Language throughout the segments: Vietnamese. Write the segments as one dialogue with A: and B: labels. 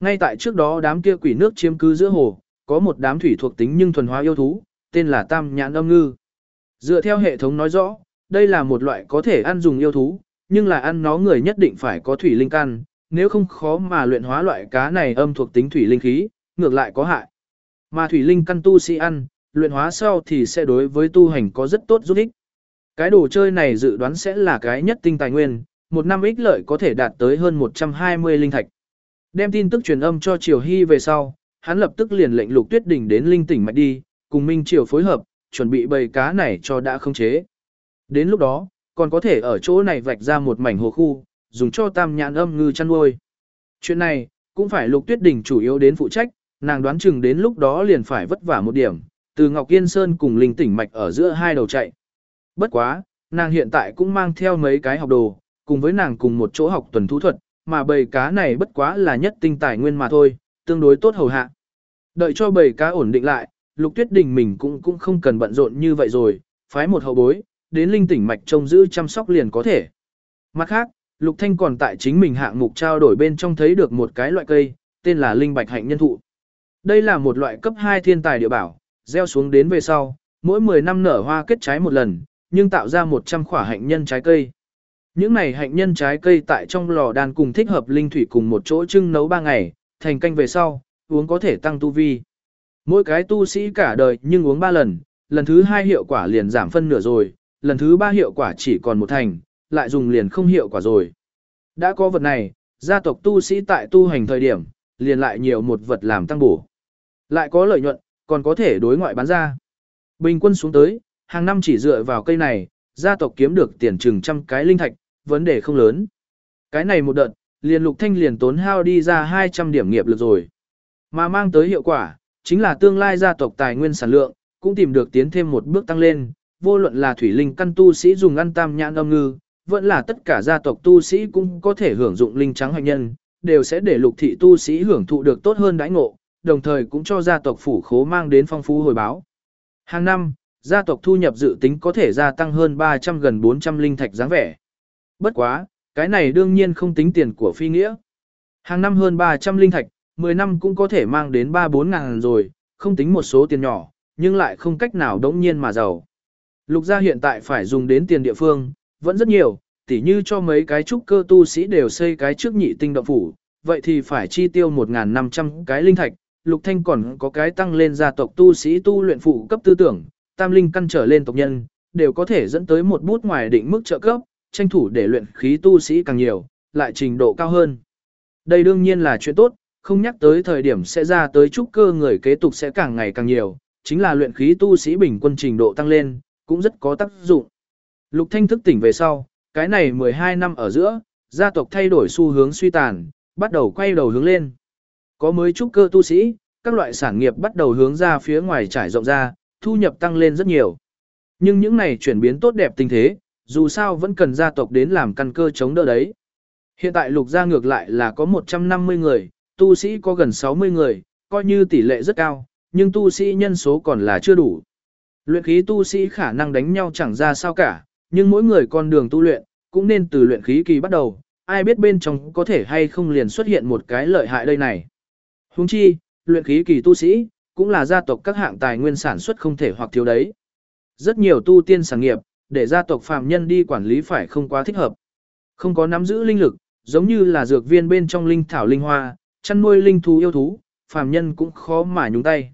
A: Ngay tại trước đó đám kia quỷ nước chiếm cứ giữa hồ, có một đám thủy thuộc tính nhưng thuần hóa yêu thú, tên là Tam Nhãn Âm Ngư. Dựa theo hệ thống nói rõ, đây là một loại có thể ăn dùng yêu thú, nhưng là ăn nó người nhất định phải có thủy linh căn, nếu không khó mà luyện hóa loại cá này âm thuộc tính thủy linh khí, ngược lại có hại. Mà thủy linh căn tu sĩ ăn, luyện hóa sau thì sẽ đối với tu hành có rất tốt giúp ích. Cái đồ chơi này dự đoán sẽ là cái nhất tinh tài nguyên, một năm ích lợi có thể đạt tới hơn 120 linh thạch. Đem tin tức truyền âm cho Triều Hy về sau, hắn lập tức liền lệnh Lục Tuyết Đình đến linh tỉnh mạch đi, cùng Minh Triều phối hợp, chuẩn bị bầy cá này cho đã không chế. Đến lúc đó, còn có thể ở chỗ này vạch ra một mảnh hồ khu, dùng cho tam nhãn âm ngư chăn nuôi. Chuyện này, cũng phải Lục Tuyết Đình chủ yếu đến phụ trách, nàng đoán chừng đến lúc đó liền phải vất vả một điểm, từ Ngọc Yên Sơn cùng linh tỉnh mạch ở giữa hai đầu chạy. Bất quá, nàng hiện tại cũng mang theo mấy cái học đồ, cùng với nàng cùng một chỗ học tuần thú thuật, mà bầy cá này bất quá là nhất tinh tài nguyên mà thôi, tương đối tốt hầu hạ. Đợi cho bầy cá ổn định lại, Lục Tuyết Đình mình cũng cũng không cần bận rộn như vậy rồi, phái một hậu bối, đến linh tỉnh mạch trông giữ chăm sóc liền có thể. Mặt khác, Lục Thanh còn tại chính mình hạng mục trao đổi bên trong thấy được một cái loại cây, tên là linh bạch hạnh nhân thụ. Đây là một loại cấp 2 thiên tài địa bảo, gieo xuống đến về sau, mỗi 10 năm nở hoa kết trái một lần, nhưng tạo ra 100 khỏa hạnh nhân trái cây. Những này hạnh nhân trái cây tại trong lò đan cùng thích hợp linh thủy cùng một chỗ trưng nấu 3 ngày, thành canh về sau, uống có thể tăng tu vi. Mỗi cái tu sĩ cả đời nhưng uống 3 lần, lần thứ 2 hiệu quả liền giảm phân nửa rồi, lần thứ 3 hiệu quả chỉ còn một thành, lại dùng liền không hiệu quả rồi. Đã có vật này, gia tộc tu sĩ tại tu hành thời điểm, liền lại nhiều một vật làm tăng bổ. Lại có lợi nhuận, còn có thể đối ngoại bán ra. Bình quân xuống tới, hàng năm chỉ dựa vào cây này, gia tộc kiếm được tiền chừng trăm cái linh thạch, vấn đề không lớn. Cái này một đợt, liền lục thanh liền tốn hao đi ra 200 điểm nghiệp lực rồi. Mà mang tới hiệu quả, chính là tương lai gia tộc tài nguyên sản lượng, cũng tìm được tiến thêm một bước tăng lên, vô luận là thủy linh căn tu sĩ dùng ăn tam nhãn âm ngư, vẫn là tất cả gia tộc tu sĩ cũng có thể hưởng dụng linh trắng hạnh nhân, đều sẽ để lục thị tu sĩ hưởng thụ được tốt hơn đãi ngộ, đồng thời cũng cho gia tộc phủ khố mang đến phong phú hồi báo. Hàng năm, gia tộc thu nhập dự tính có thể gia tăng hơn 300 gần 400 linh thạch dáng vẻ. Bất quá, cái này đương nhiên không tính tiền của phi nghĩa. Hàng năm hơn 300 linh thạch, 10 năm cũng có thể mang đến 3-4 ngàn rồi, không tính một số tiền nhỏ, nhưng lại không cách nào đống nhiên mà giàu. Lục gia hiện tại phải dùng đến tiền địa phương, vẫn rất nhiều, tỉ như cho mấy cái trúc cơ tu sĩ đều xây cái trước nhị tinh động phủ, vậy thì phải chi tiêu 1.500 cái linh thạch, Lục Thanh còn có cái tăng lên gia tộc tu sĩ tu luyện phụ cấp tư tưởng, tam linh căn trở lên tộc nhân, đều có thể dẫn tới một bút ngoài định mức trợ cấp, tranh thủ để luyện khí tu sĩ càng nhiều, lại trình độ cao hơn. Đây đương nhiên là chuyện tốt, không nhắc tới thời điểm sẽ ra tới trúc cơ người kế tục sẽ càng ngày càng nhiều, chính là luyện khí tu sĩ bình quân trình độ tăng lên, cũng rất có tác dụng. Lục Thanh thức tỉnh về sau, cái này 12 năm ở giữa, gia tộc thay đổi xu hướng suy tàn, bắt đầu quay đầu hướng lên. Có mới trúc cơ tu sĩ, các loại sản nghiệp bắt đầu hướng ra phía ngoài trải rộng ra, thu nhập tăng lên rất nhiều. Nhưng những này chuyển biến tốt đẹp tình thế, dù sao vẫn cần gia tộc đến làm căn cơ chống đỡ đấy. Hiện tại lục gia ngược lại là có 150 người, tu sĩ có gần 60 người, coi như tỷ lệ rất cao, nhưng tu sĩ nhân số còn là chưa đủ. Luyện khí tu sĩ khả năng đánh nhau chẳng ra sao cả, nhưng mỗi người con đường tu luyện, cũng nên từ luyện khí kỳ bắt đầu, ai biết bên trong có thể hay không liền xuất hiện một cái lợi hại đây này. Huống chi, luyện khí kỳ tu sĩ, cũng là gia tộc các hạng tài nguyên sản xuất không thể hoặc thiếu đấy. Rất nhiều tu tiên sản nghiệp, để gia tộc phàm nhân đi quản lý phải không quá thích hợp. Không có nắm giữ linh lực, giống như là dược viên bên trong linh thảo linh hoa, chăn nuôi linh thú yêu thú, phàm nhân cũng khó mà nhúng tay.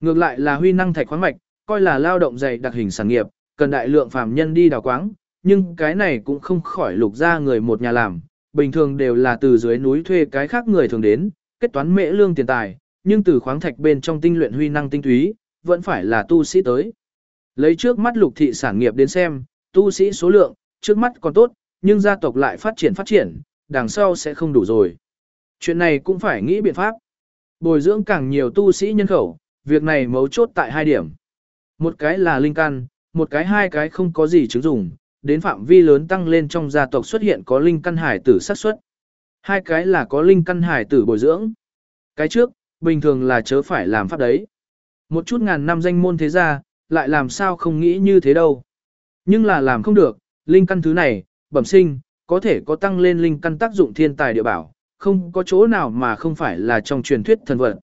A: Ngược lại là huy năng thạch khoáng mạch, coi là lao động dày đặc hình sản nghiệp, cần đại lượng phàm nhân đi đào quáng, nhưng cái này cũng không khỏi lục ra người một nhà làm, bình thường đều là từ dưới núi thuê cái khác người thường đến, kết toán mễ lương tiền tài, nhưng từ khoáng thạch bên trong tinh luyện huy năng tinh túy, vẫn phải là tu sĩ tới. Lấy trước mắt lục thị sản nghiệp đến xem, tu sĩ số lượng, trước mắt còn tốt, nhưng gia tộc lại phát triển phát triển, đằng sau sẽ không đủ rồi. Chuyện này cũng phải nghĩ biện pháp. Bồi dưỡng càng nhiều tu sĩ nhân khẩu, việc này mấu chốt tại hai điểm. Một cái là linh căn, một cái hai cái không có gì chứng dùng đến phạm vi lớn tăng lên trong gia tộc xuất hiện có linh căn hải tử sát xuất. Hai cái là có linh căn hải tử bồi dưỡng. Cái trước, bình thường là chớ phải làm pháp đấy. Một chút ngàn năm danh môn thế gia, lại làm sao không nghĩ như thế đâu. Nhưng là làm không được, linh căn thứ này, bẩm sinh, có thể có tăng lên linh căn tác dụng thiên tài địa bảo, không có chỗ nào mà không phải là trong truyền thuyết thần vật.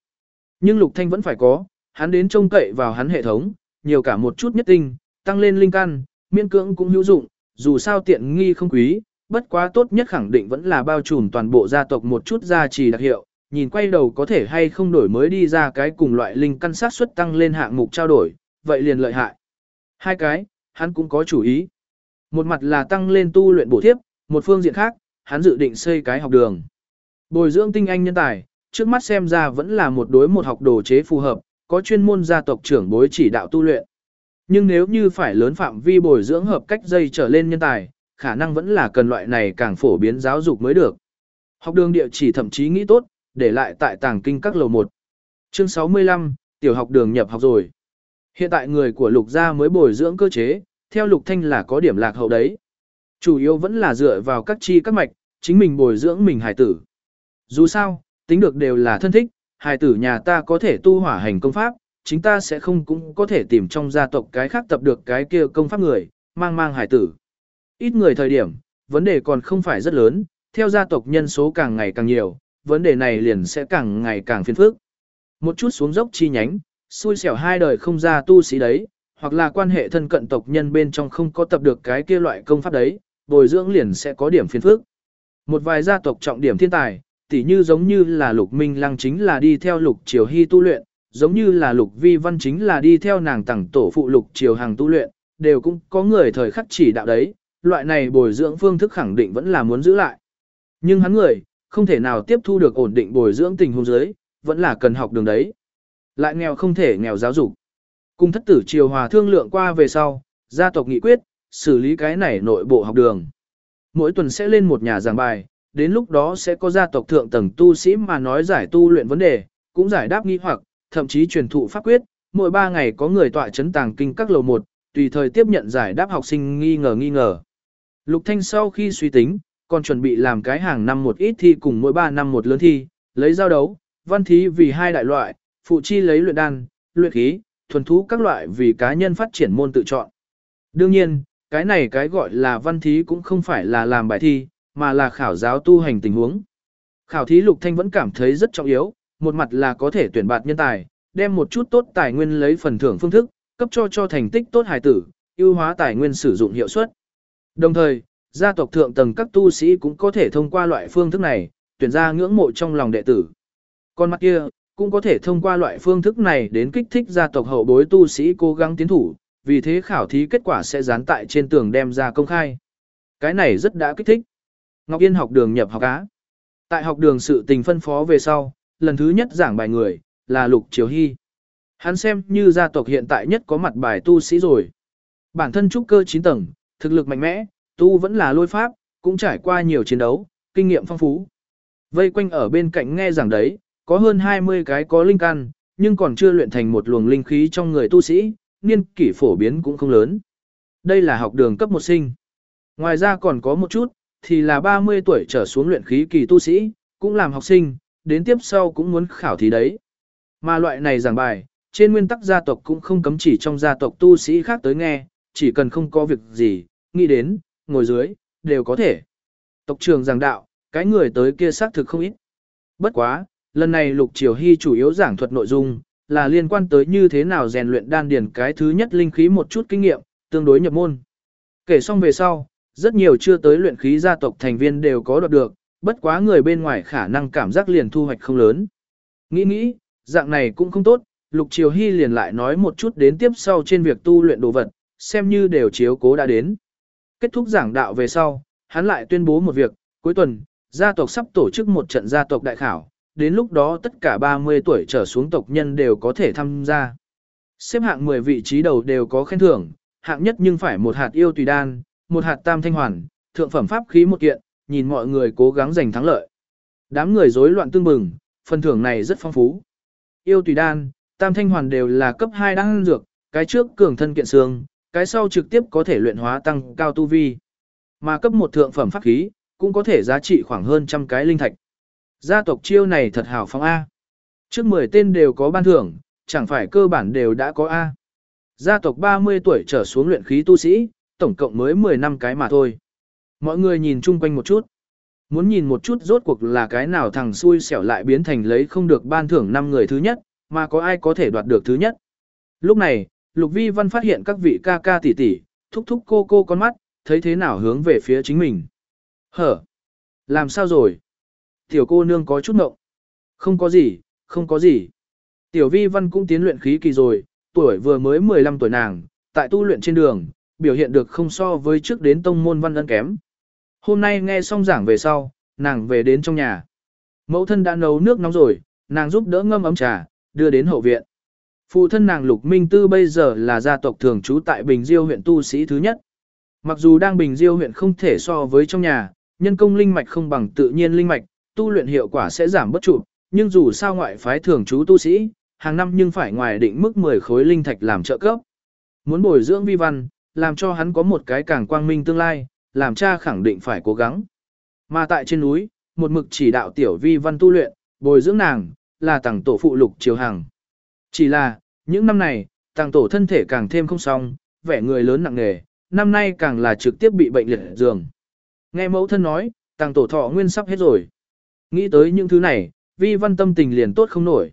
A: Nhưng Lục Thanh vẫn phải có, hắn đến trông cậy vào hắn hệ thống, nhiều cả một chút nhất tinh, tăng lên linh căn, miễn cưỡng cũng hữu dụng, dù sao tiện nghi không quý, bất quá tốt nhất khẳng định vẫn là bao trùm toàn bộ gia tộc một chút gia trì đặc hiệu, nhìn quay đầu có thể hay không đổi mới đi ra cái cùng loại linh căn sát suất tăng lên hạng mục trao đổi, vậy liền lợi hại. Hai cái, hắn cũng có chủ ý. Một mặt là tăng lên tu luyện bổ thiếp, một phương diện khác, hắn dự định xây cái học đường. Bồi dưỡng tinh anh nhân tài, trước mắt xem ra vẫn là một đối một học đồ chế phù hợp, có chuyên môn gia tộc trưởng bối chỉ đạo tu luyện. Nhưng nếu như phải lớn phạm vi bồi dưỡng hợp cách dây trở lên nhân tài, khả năng vẫn là cần loại này càng phổ biến giáo dục mới được. Học đường địa chỉ thậm chí nghĩ tốt, để lại tại tàng kinh các lầu 1. Chương 65, tiểu học đường nhập học rồi. Hiện tại người của lục gia mới bồi dưỡng cơ chế, theo lục thanh là có điểm lạc hậu đấy. Chủ yếu vẫn là dựa vào các chi các mạch, chính mình bồi dưỡng mình hài tử. Dù sao, tính được đều là thân thích, hài tử nhà ta có thể tu hỏa hành công pháp, chính ta sẽ không cũng có thể tìm trong gia tộc cái khác tập được cái kia công pháp người, mang mang hài tử. Ít người thời điểm, vấn đề còn không phải rất lớn, theo gia tộc nhân số càng ngày càng nhiều, vấn đề này liền sẽ càng ngày càng phiền phức. Một chút xuống dốc chi nhánh, xui xẻo hai đời không ra tu sĩ đấy, hoặc là quan hệ thân cận tộc nhân bên trong không có tập được cái kia loại công pháp đấy, bồi dưỡng liền sẽ có điểm phiền phức. Một vài gia tộc trọng điểm thiên tài, tỉ như giống như là Lục Minh Lăng chính là đi theo Lục Triều Hy tu luyện, giống như là Lục Vi Văn chính là đi theo nàng tẳng tổ phụ Lục Triều Hằng tu luyện, đều cũng có người thời khắc chỉ đạo đấy, loại này bồi dưỡng phương thức khẳng định vẫn là muốn giữ lại. Nhưng hắn người, không thể nào tiếp thu được ổn định bồi dưỡng tình huống giới, vẫn là cần học đường đấy. Lại nghèo không thể nghèo giáo dục. Cùng thất tử triều hòa thương lượng qua về sau, gia tộc nghị quyết, xử lý cái này nội bộ học đường. Mỗi tuần sẽ lên một nhà giảng bài, đến lúc đó sẽ có gia tộc thượng tầng tu sĩ mà nói giải tu luyện vấn đề, cũng giải đáp nghi hoặc, thậm chí truyền thụ pháp quyết, mỗi ba ngày có người tọa chấn tàng kinh các lầu một, tùy thời tiếp nhận giải đáp học sinh nghi ngờ nghi ngờ. Lục Thanh sau khi suy tính, còn chuẩn bị làm cái hàng năm một ít thi cùng mỗi ba năm một lớn thi, lấy giao đấu, văn thí vì hai đại loại, phụ chi lấy luyện đan, luyện khí, thuần thú các loại vì cá nhân phát triển môn tự chọn. Đương nhiên, cái này cái gọi là văn thí cũng không phải là làm bài thi, mà là khảo giáo tu hành tình huống. Khảo thí Lục Thanh vẫn cảm thấy rất trọng yếu, một mặt là có thể tuyển bạt nhân tài, đem một chút tốt tài nguyên lấy phần thưởng phương thức, cấp cho cho thành tích tốt hài tử, ưu hóa tài nguyên sử dụng hiệu suất. Đồng thời, gia tộc thượng tầng các tu sĩ cũng có thể thông qua loại phương thức này, tuyển ra ngưỡng mộ trong lòng đệ tử. Còn mặt kia, cũng có thể thông qua loại phương thức này đến kích thích gia tộc hậu bối tu sĩ cố gắng tiến thủ, vì thế khảo thí kết quả sẽ dán tại trên tường đem ra công khai. Cái này rất đã kích thích. Ngọc Yên học đường nhập học á. Tại học đường sự tình phân phó về sau, lần thứ nhất giảng bài người, là Lục Triều Hy. Hắn xem như gia tộc hiện tại nhất có mặt bài tu sĩ rồi. Bản thân trúc cơ 9 tầng, thực lực mạnh mẽ, tu vẫn là lôi pháp, cũng trải qua nhiều chiến đấu, kinh nghiệm phong phú. Vây quanh ở bên cạnh nghe giảng đấy, có hơn 20 cái có linh căn, nhưng còn chưa luyện thành một luồng linh khí trong người tu sĩ, niên kỷ phổ biến cũng không lớn. Đây là học đường cấp một sinh. Ngoài ra còn có một chút, thì là 30 tuổi trở xuống luyện khí kỳ tu sĩ, cũng làm học sinh, đến tiếp sau cũng muốn khảo thí đấy. Mà loại này giảng bài, trên nguyên tắc gia tộc cũng không cấm chỉ trong gia tộc tu sĩ khác tới nghe, chỉ cần không có việc gì, nghĩ đến, ngồi dưới, đều có thể. Tộc trường giảng đạo, cái người tới kia xác thực không ít. Bất quá, lần này Lục Triều Hy chủ yếu giảng thuật nội dung, là liên quan tới như thế nào rèn luyện đan điền cái thứ nhất linh khí một chút kinh nghiệm, tương đối nhập môn. Kể xong về sau, rất nhiều chưa tới luyện khí gia tộc thành viên đều có đoạt được, bất quá người bên ngoài khả năng cảm giác liền thu hoạch không lớn. Nghĩ nghĩ, dạng này cũng không tốt, Lục Triều Hy liền lại nói một chút đến tiếp sau trên việc tu luyện đồ vật, xem như đều chiếu cố đã đến. Kết thúc giảng đạo về sau, hắn lại tuyên bố một việc, cuối tuần, gia tộc sắp tổ chức một trận gia tộc đại khảo, đến lúc đó tất cả 30 tuổi trở xuống tộc nhân đều có thể tham gia. Xếp hạng 10 vị trí đầu đều có khen thưởng, hạng nhất nhưng phải một hạt yêu tùy đan, một hạt tam thanh hoàn, thượng phẩm pháp khí một kiện, nhìn mọi người cố gắng giành thắng lợi. Đám người rối loạn tương bừng, phần thưởng này rất phong phú. Yêu tùy đan, tam thanh hoàn đều là cấp 2 đan dược, cái trước cường thân kiện xương, cái sau trực tiếp có thể luyện hóa tăng cao tu vi. Mà cấp một thượng phẩm pháp khí, cũng có thể giá trị khoảng hơn trăm cái linh thạch. Gia tộc chiêu này thật hào phóng A. Trước 10 tên đều có ban thưởng, chẳng phải cơ bản đều đã có A. Gia tộc 30 tuổi trở xuống luyện khí tu sĩ, tổng cộng mới 10 năm cái mà thôi. Mọi người nhìn chung quanh một chút. Muốn nhìn một chút rốt cuộc là cái nào thằng xui xẻo lại biến thành lấy không được ban thưởng 5 người thứ nhất, mà có ai có thể đoạt được thứ nhất. Lúc này, Lục Vi Văn phát hiện các vị ca ca tỷ tỷ, thúc thúc cô cô con mắt, thấy thế nào hướng về phía chính mình. Hở? Làm sao rồi? Tiểu cô nương có chút ngộng. Không có gì, không có gì. Tiểu Vi Văn cũng tiến luyện khí kỳ rồi, tuổi vừa mới 15 tuổi nàng, tại tu luyện trên đường, biểu hiện được không so với trước đến tông môn văn ân kém. Hôm nay nghe xong giảng về sau, nàng về đến trong nhà. Mẫu thân đã nấu nước nóng rồi, nàng giúp đỡ ngâm ấm trà, đưa đến hậu viện. Phụ thân nàng Lục Minh Tư bây giờ là gia tộc thường trú tại Bình Diêu huyện tu sĩ thứ nhất. Mặc dù đang Bình Diêu huyện không thể so với trong nhà, nhân công linh mạch không bằng tự nhiên linh mạch, tu luyện hiệu quả sẽ giảm bất trụ, nhưng dù sao ngoại phái thường trú tu sĩ, hàng năm nhưng phải ngoài định mức 10 khối linh thạch làm trợ cấp. Muốn bồi dưỡng vi văn, làm cho hắn có một cái càng quang minh tương lai, làm cha khẳng định phải cố gắng. Mà tại trên núi, một mực chỉ đạo tiểu vi văn tu luyện, bồi dưỡng nàng, là tặng tổ phụ lục triều hằng. Chỉ là, những năm này, tàng tổ thân thể càng thêm không xong, vẻ người lớn nặng nề, năm nay càng là trực tiếp bị bệnh liệt giường. Nghe mẫu thân nói, tàng tổ thọ nguyên sắp hết rồi. Nghĩ tới những thứ này, vi văn tâm tình liền tốt không nổi.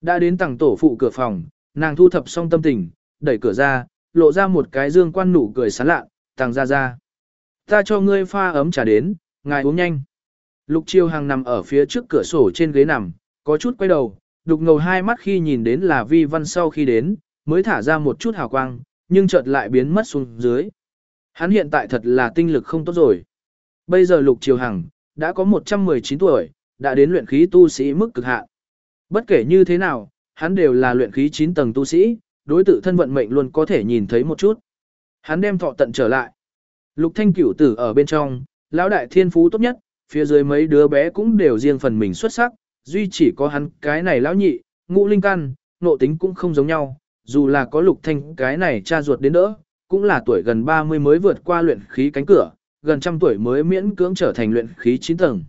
A: Đã đến tàng tổ phụ cửa phòng, nàng thu thập xong tâm tình, đẩy cửa ra, lộ ra một cái dương quan nụ cười sán lạ, tàng ra ra. Ta cho ngươi pha ấm trà đến, ngài uống nhanh. Lục chiêu hàng nằm ở phía trước cửa sổ trên ghế nằm, có chút quay đầu, đục ngầu hai mắt khi nhìn đến là vi văn sau khi đến, mới thả ra một chút hào quang, nhưng chợt lại biến mất xuống dưới. Hắn hiện tại thật là tinh lực không tốt rồi. Bây giờ lục triều hằng, đã có 119 tuổi, đã đến luyện khí tu sĩ mức cực hạn. Bất kể như thế nào, hắn đều là luyện khí 9 tầng tu sĩ, đối tự thân vận mệnh luôn có thể nhìn thấy một chút. Hắn đem thọ tận trở lại. Lục thanh cửu tử ở bên trong, lão đại thiên phú tốt nhất, phía dưới mấy đứa bé cũng đều riêng phần mình xuất sắc, duy chỉ có hắn cái này lão nhị, ngũ linh căn, nộ tính cũng không giống nhau, dù là có lục thanh cái này cha ruột đến đỡ, cũng là tuổi gần 30 mới vượt qua luyện khí cánh cửa, gần trăm tuổi mới miễn cưỡng trở thành luyện khí 9 tầng.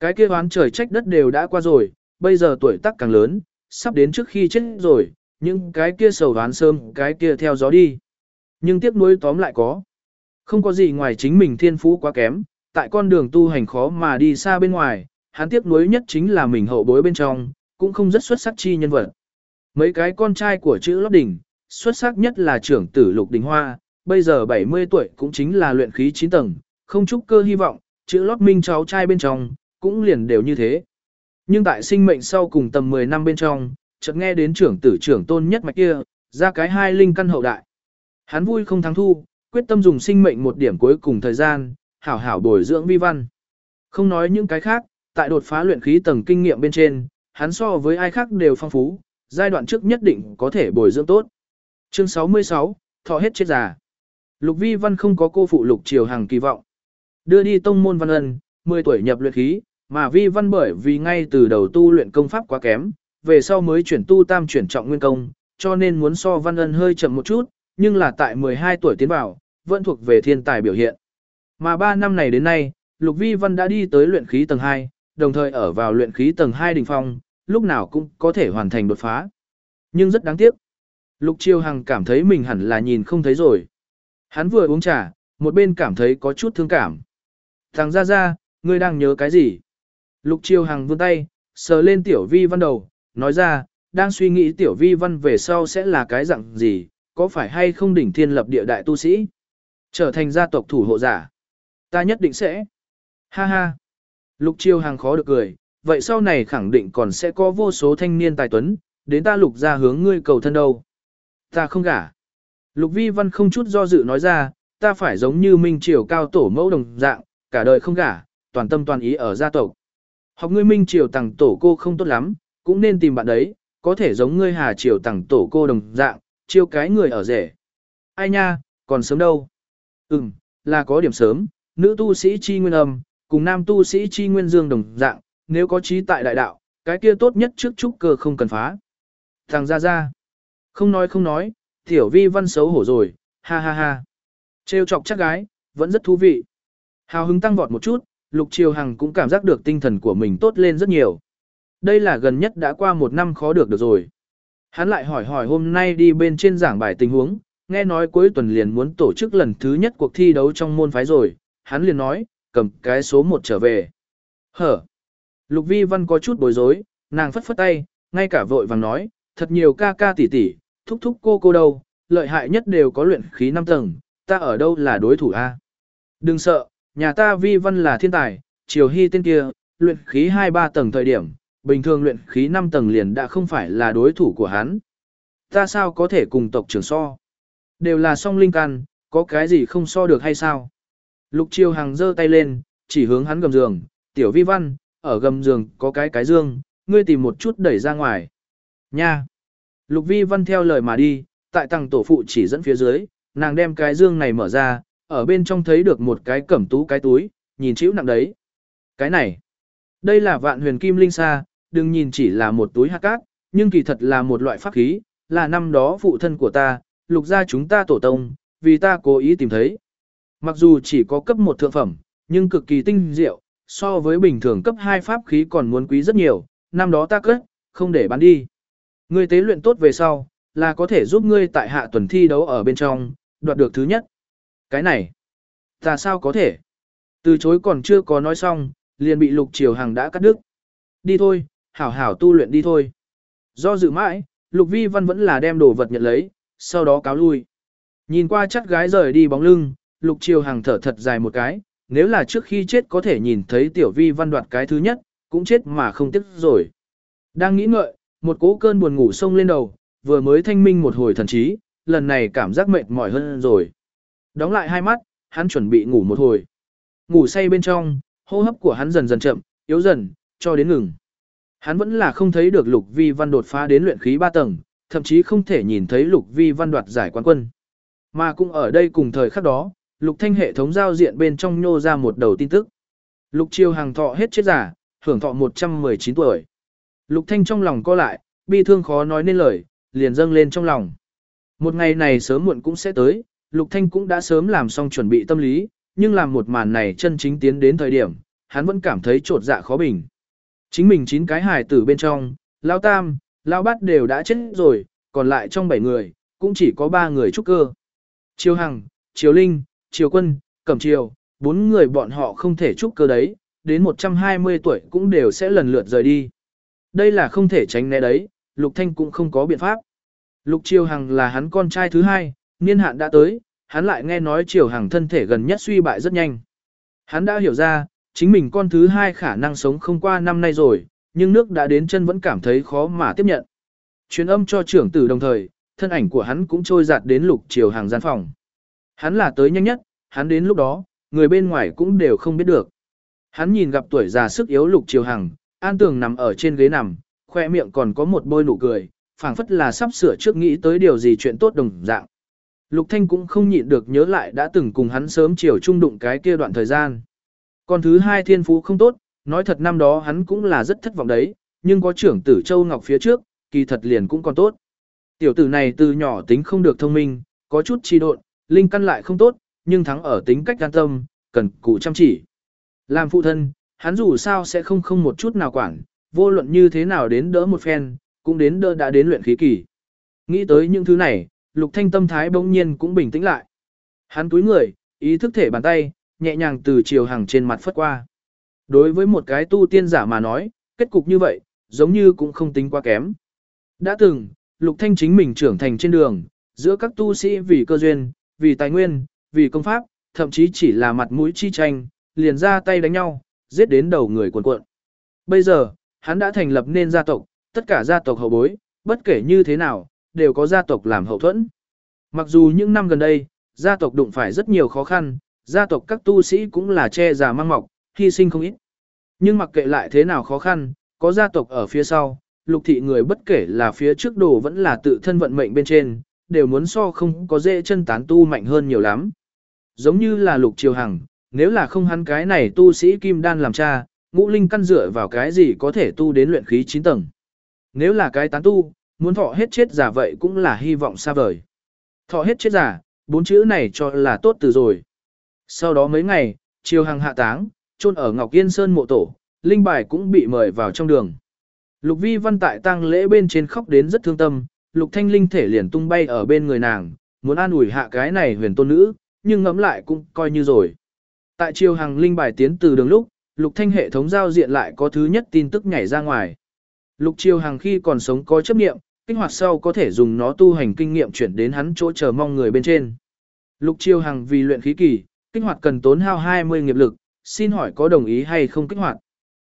A: Cái kia oán trời trách đất đều đã qua rồi, bây giờ tuổi tác càng lớn, sắp đến trước khi chết rồi, nhưng cái kia sầu đoán sớm, cái kia theo gió đi. Nhưng tiếc nuối tóm lại có. Không có gì ngoài chính mình thiên phú quá kém, tại con đường tu hành khó mà đi xa bên ngoài, hắn tiếc nuối nhất chính là mình hậu bối bên trong, cũng không rất xuất sắc chi nhân vật. Mấy cái con trai của chữ Lót Đình, xuất sắc nhất là trưởng tử Lục Đình Hoa, bây giờ 70 tuổi cũng chính là luyện khí 9 tầng, không chúc cơ hy vọng, chữ Lót Minh cháu trai bên trong, cũng liền đều như thế. Nhưng tại sinh mệnh sau cùng tầm 10 năm bên trong, chợt nghe đến trưởng tử trưởng tôn nhất mạch kia, ra cái hai linh căn hậu đại. Hắn vui không thắng thu, quyết tâm dùng sinh mệnh một điểm cuối cùng thời gian, hảo hảo bồi dưỡng vi văn. Không nói những cái khác, tại đột phá luyện khí tầng kinh nghiệm bên trên, hắn so với ai khác đều phong phú, giai đoạn trước nhất định có thể bồi dưỡng tốt. Chương 66, thọ hết chết già. Lục Vi Văn không có cô phụ Lục Triều Hằng kỳ vọng. Đưa đi tông môn văn ân, 10 tuổi nhập luyện khí, mà Vi Văn bởi vì ngay từ đầu tu luyện công pháp quá kém, về sau mới chuyển tu tam chuyển trọng nguyên công, cho nên muốn so văn ân hơi chậm một chút, nhưng là tại 12 tuổi tiến vào, vẫn thuộc về thiên tài biểu hiện. Mà 3 năm này đến nay, Lục Vi Văn đã đi tới luyện khí tầng 2, đồng thời ở vào luyện khí tầng 2 đỉnh phong, lúc nào cũng có thể hoàn thành đột phá. Nhưng rất đáng tiếc. Lục Chiêu Hằng cảm thấy mình hẳn là nhìn không thấy rồi. Hắn vừa uống trà, một bên cảm thấy có chút thương cảm. Thằng ra ra, ngươi đang nhớ cái gì? Lục Chiêu Hằng vươn tay, sờ lên tiểu vi văn đầu, nói ra, đang suy nghĩ tiểu vi văn về sau sẽ là cái dạng gì, có phải hay không đỉnh thiên lập địa đại tu sĩ? Trở thành gia tộc thủ hộ giả. Ta nhất định sẽ. Ha ha. Lục chiêu hàng khó được cười, vậy sau này khẳng định còn sẽ có vô số thanh niên tài tuấn, đến ta lục ra hướng ngươi cầu thân đâu. Ta không gả. Lục vi văn không chút do dự nói ra, ta phải giống như minh triều cao tổ mẫu đồng dạng, cả đời không gả, toàn tâm toàn ý ở gia tộc. Học ngươi minh triều tặng tổ cô không tốt lắm, cũng nên tìm bạn đấy, có thể giống ngươi hà triều tặng tổ cô đồng dạng, chiêu cái người ở rể. Ai nha, còn sớm đâu. Ừm, là có điểm sớm, nữ tu sĩ chi nguyên âm, cùng nam tu sĩ chi nguyên dương đồng dạng, nếu có trí tại đại đạo, cái kia tốt nhất trước trúc cơ không cần phá. Thằng ra ra. Không nói không nói, tiểu vi văn xấu hổ rồi, ha ha ha. Trêu chọc chắc gái, vẫn rất thú vị. Hào hứng tăng vọt một chút, Lục Triều Hằng cũng cảm giác được tinh thần của mình tốt lên rất nhiều. Đây là gần nhất đã qua một năm khó được được rồi. Hắn lại hỏi hỏi hôm nay đi bên trên giảng bài tình huống, nghe nói cuối tuần liền muốn tổ chức lần thứ nhất cuộc thi đấu trong môn phái rồi, hắn liền nói, cầm cái số 1 trở về. Hở. Lục vi văn có chút bối rối, nàng phất phất tay, ngay cả vội vàng nói, thật nhiều ca ca tỷ tỷ, thúc thúc cô cô đâu, lợi hại nhất đều có luyện khí 5 tầng, ta ở đâu là đối thủ a? Đừng sợ, nhà ta vi văn là thiên tài, triều hy tên kia, luyện khí 2-3 tầng thời điểm, bình thường luyện khí 5 tầng liền đã không phải là đối thủ của hắn. Ta sao có thể cùng tộc trưởng so? Đều là song linh căn, có cái gì không so được hay sao? Lục Chiêu hàng giơ tay lên, chỉ hướng hắn gầm giường, tiểu vi văn, ở gầm giường có cái cái dương, ngươi tìm một chút đẩy ra ngoài. Nha! Lục vi văn theo lời mà đi, tại tầng tổ phụ chỉ dẫn phía dưới, nàng đem cái dương này mở ra, ở bên trong thấy được một cái cẩm tú cái túi, nhìn chữ nặng đấy. Cái này, đây là vạn huyền kim linh sa, đừng nhìn chỉ là một túi hạt cát, nhưng kỳ thật là một loại pháp khí, là năm đó phụ thân của ta, lục gia chúng ta tổ tông, vì ta cố ý tìm thấy. Mặc dù chỉ có cấp một thượng phẩm, nhưng cực kỳ tinh diệu, so với bình thường cấp 2 pháp khí còn muốn quý rất nhiều, năm đó ta cất, không để bán đi. Ngươi tế luyện tốt về sau, là có thể giúp ngươi tại hạ tuần thi đấu ở bên trong, đoạt được thứ nhất. Cái này, ta sao có thể? Từ chối còn chưa có nói xong, liền bị lục triều hàng đã cắt đứt. Đi thôi, hảo hảo tu luyện đi thôi. Do dự mãi, lục vi văn vẫn là đem đồ vật nhận lấy, sau đó cáo lui. Nhìn qua chắc gái rời đi bóng lưng, lục triều hằng thở thật dài một cái, nếu là trước khi chết có thể nhìn thấy tiểu vi văn đoạt cái thứ nhất, cũng chết mà không tiếc rồi. Đang nghĩ ngợi, một cỗ cơn buồn ngủ xông lên đầu, vừa mới thanh minh một hồi thần trí, lần này cảm giác mệt mỏi hơn rồi. Đóng lại hai mắt, hắn chuẩn bị ngủ một hồi. Ngủ say bên trong, hô hấp của hắn dần dần chậm, yếu dần, cho đến ngừng. Hắn vẫn là không thấy được Lục Vi Văn đột phá đến luyện khí ba tầng, thậm chí không thể nhìn thấy Lục Vi Văn đoạt giải quán quân. Mà cũng ở đây cùng thời khắc đó, Lục Thanh hệ thống giao diện bên trong nhô ra một đầu tin tức. Lục Chiêu hàng thọ hết chết giả, hưởng thọ 119 tuổi. Lục Thanh trong lòng co lại, bi thương khó nói nên lời, liền dâng lên trong lòng. Một ngày này sớm muộn cũng sẽ tới, Lục Thanh cũng đã sớm làm xong chuẩn bị tâm lý, nhưng làm một màn này chân chính tiến đến thời điểm, hắn vẫn cảm thấy trột dạ khó bình. Chính mình chín cái hài tử bên trong, Lão Tam, Lão Bát đều đã chết rồi, còn lại trong bảy người, cũng chỉ có ba người trúc cơ. Triều Hằng, Triều Linh, Triều Quân, Cẩm Triều, bốn người bọn họ không thể trúc cơ đấy, đến 120 tuổi cũng đều sẽ lần lượt rời đi. Đây là không thể tránh né đấy, Lục Thanh cũng không có biện pháp. Lục Triều Hằng là hắn con trai thứ hai, niên hạn đã tới, hắn lại nghe nói Triều Hằng thân thể gần nhất suy bại rất nhanh. Hắn đã hiểu ra, chính mình con thứ hai khả năng sống không qua năm nay rồi, nhưng nước đã đến chân vẫn cảm thấy khó mà tiếp nhận. Truyền âm cho trưởng tử đồng thời, thân ảnh của hắn cũng trôi dạt đến Lục Triều Hằng gian phòng. Hắn là tới nhanh nhất, hắn đến lúc đó, người bên ngoài cũng đều không biết được. Hắn nhìn gặp tuổi già sức yếu Lục Triều Hằng, an tường nằm ở trên ghế nằm, khoe miệng còn có một bôi nụ cười, phảng phất là sắp sửa trước nghĩ tới điều gì chuyện tốt đồng dạng. Lục Thanh cũng không nhịn được nhớ lại đã từng cùng hắn sớm chiều chung đụng cái kia đoạn thời gian. Còn thứ hai thiên phú không tốt, nói thật năm đó hắn cũng là rất thất vọng đấy, nhưng có trưởng tử Châu Ngọc phía trước, kỳ thật liền cũng còn tốt. Tiểu tử này từ nhỏ tính không được thông minh, có chút trì độn, linh căn lại không tốt, nhưng thắng ở tính cách an tâm, cần cụ chăm chỉ. Làm phụ thân, hắn dù sao sẽ không không một chút nào quản, vô luận như thế nào đến đỡ một phen, cũng đến đỡ đã đến luyện khí kỳ. Nghĩ tới những thứ này, Lục Thanh tâm thái bỗng nhiên cũng bình tĩnh lại. Hắn túi người, ý thức thể bàn tay, nhẹ nhàng từ chiều hàng trên mặt phất qua. Đối với một cái tu tiên giả mà nói, kết cục như vậy, giống như cũng không tính quá kém. Đã từng, Lục Thanh chính mình trưởng thành trên đường, giữa các tu sĩ vì cơ duyên, vì tài nguyên, vì công pháp, thậm chí chỉ là mặt mũi chi tranh, liền ra tay đánh nhau, giết đến đầu người cuồn cuộn. Bây giờ, hắn đã thành lập nên gia tộc, tất cả gia tộc hậu bối, bất kể như thế nào, đều có gia tộc làm hậu thuẫn. Mặc dù những năm gần đây, gia tộc đụng phải rất nhiều khó khăn, gia tộc các tu sĩ cũng là che già mang mọc, hy sinh không ít. Nhưng mặc kệ lại thế nào khó khăn, có gia tộc ở phía sau, lục thị người bất kể là phía trước đồ vẫn là tự thân vận mệnh bên trên, đều muốn so không có dễ chân tán tu mạnh hơn nhiều lắm. Giống như là lục triều hằng, nếu là không hắn cái này tu sĩ kim đan làm cha, ngũ linh căn dựa vào cái gì có thể tu đến luyện khí 9 tầng. Nếu là cái tán tu, muốn thọ hết chết giả vậy cũng là hy vọng xa vời. Thọ hết chết giả, bốn chữ này cho là tốt từ rồi. Sau đó mấy ngày, chiều hàng hạ táng, chôn ở Ngọc Yên Sơn mộ tổ, linh bài cũng bị mời vào trong đường. Lục Vi Văn tại tang lễ bên trên khóc đến rất thương tâm, Lục Thanh linh thể liền tung bay ở bên người nàng, muốn an ủi hạ cái này huyền tôn nữ, nhưng ngẫm lại cũng coi như rồi. Tại chiều hàng linh bài tiến từ đường lúc, Lục Thanh hệ thống giao diện lại có thứ nhất tin tức nhảy ra ngoài. Lục Chiêu hàng khi còn sống có chấp niệm, kích hoạt sau có thể dùng nó tu hành kinh nghiệm chuyển đến hắn chỗ chờ mong người bên trên. Lục Chiêu hàng vì luyện khí kỳ, kích hoạt cần tốn hao 20 nghiệp lực, xin hỏi có đồng ý hay không kích hoạt.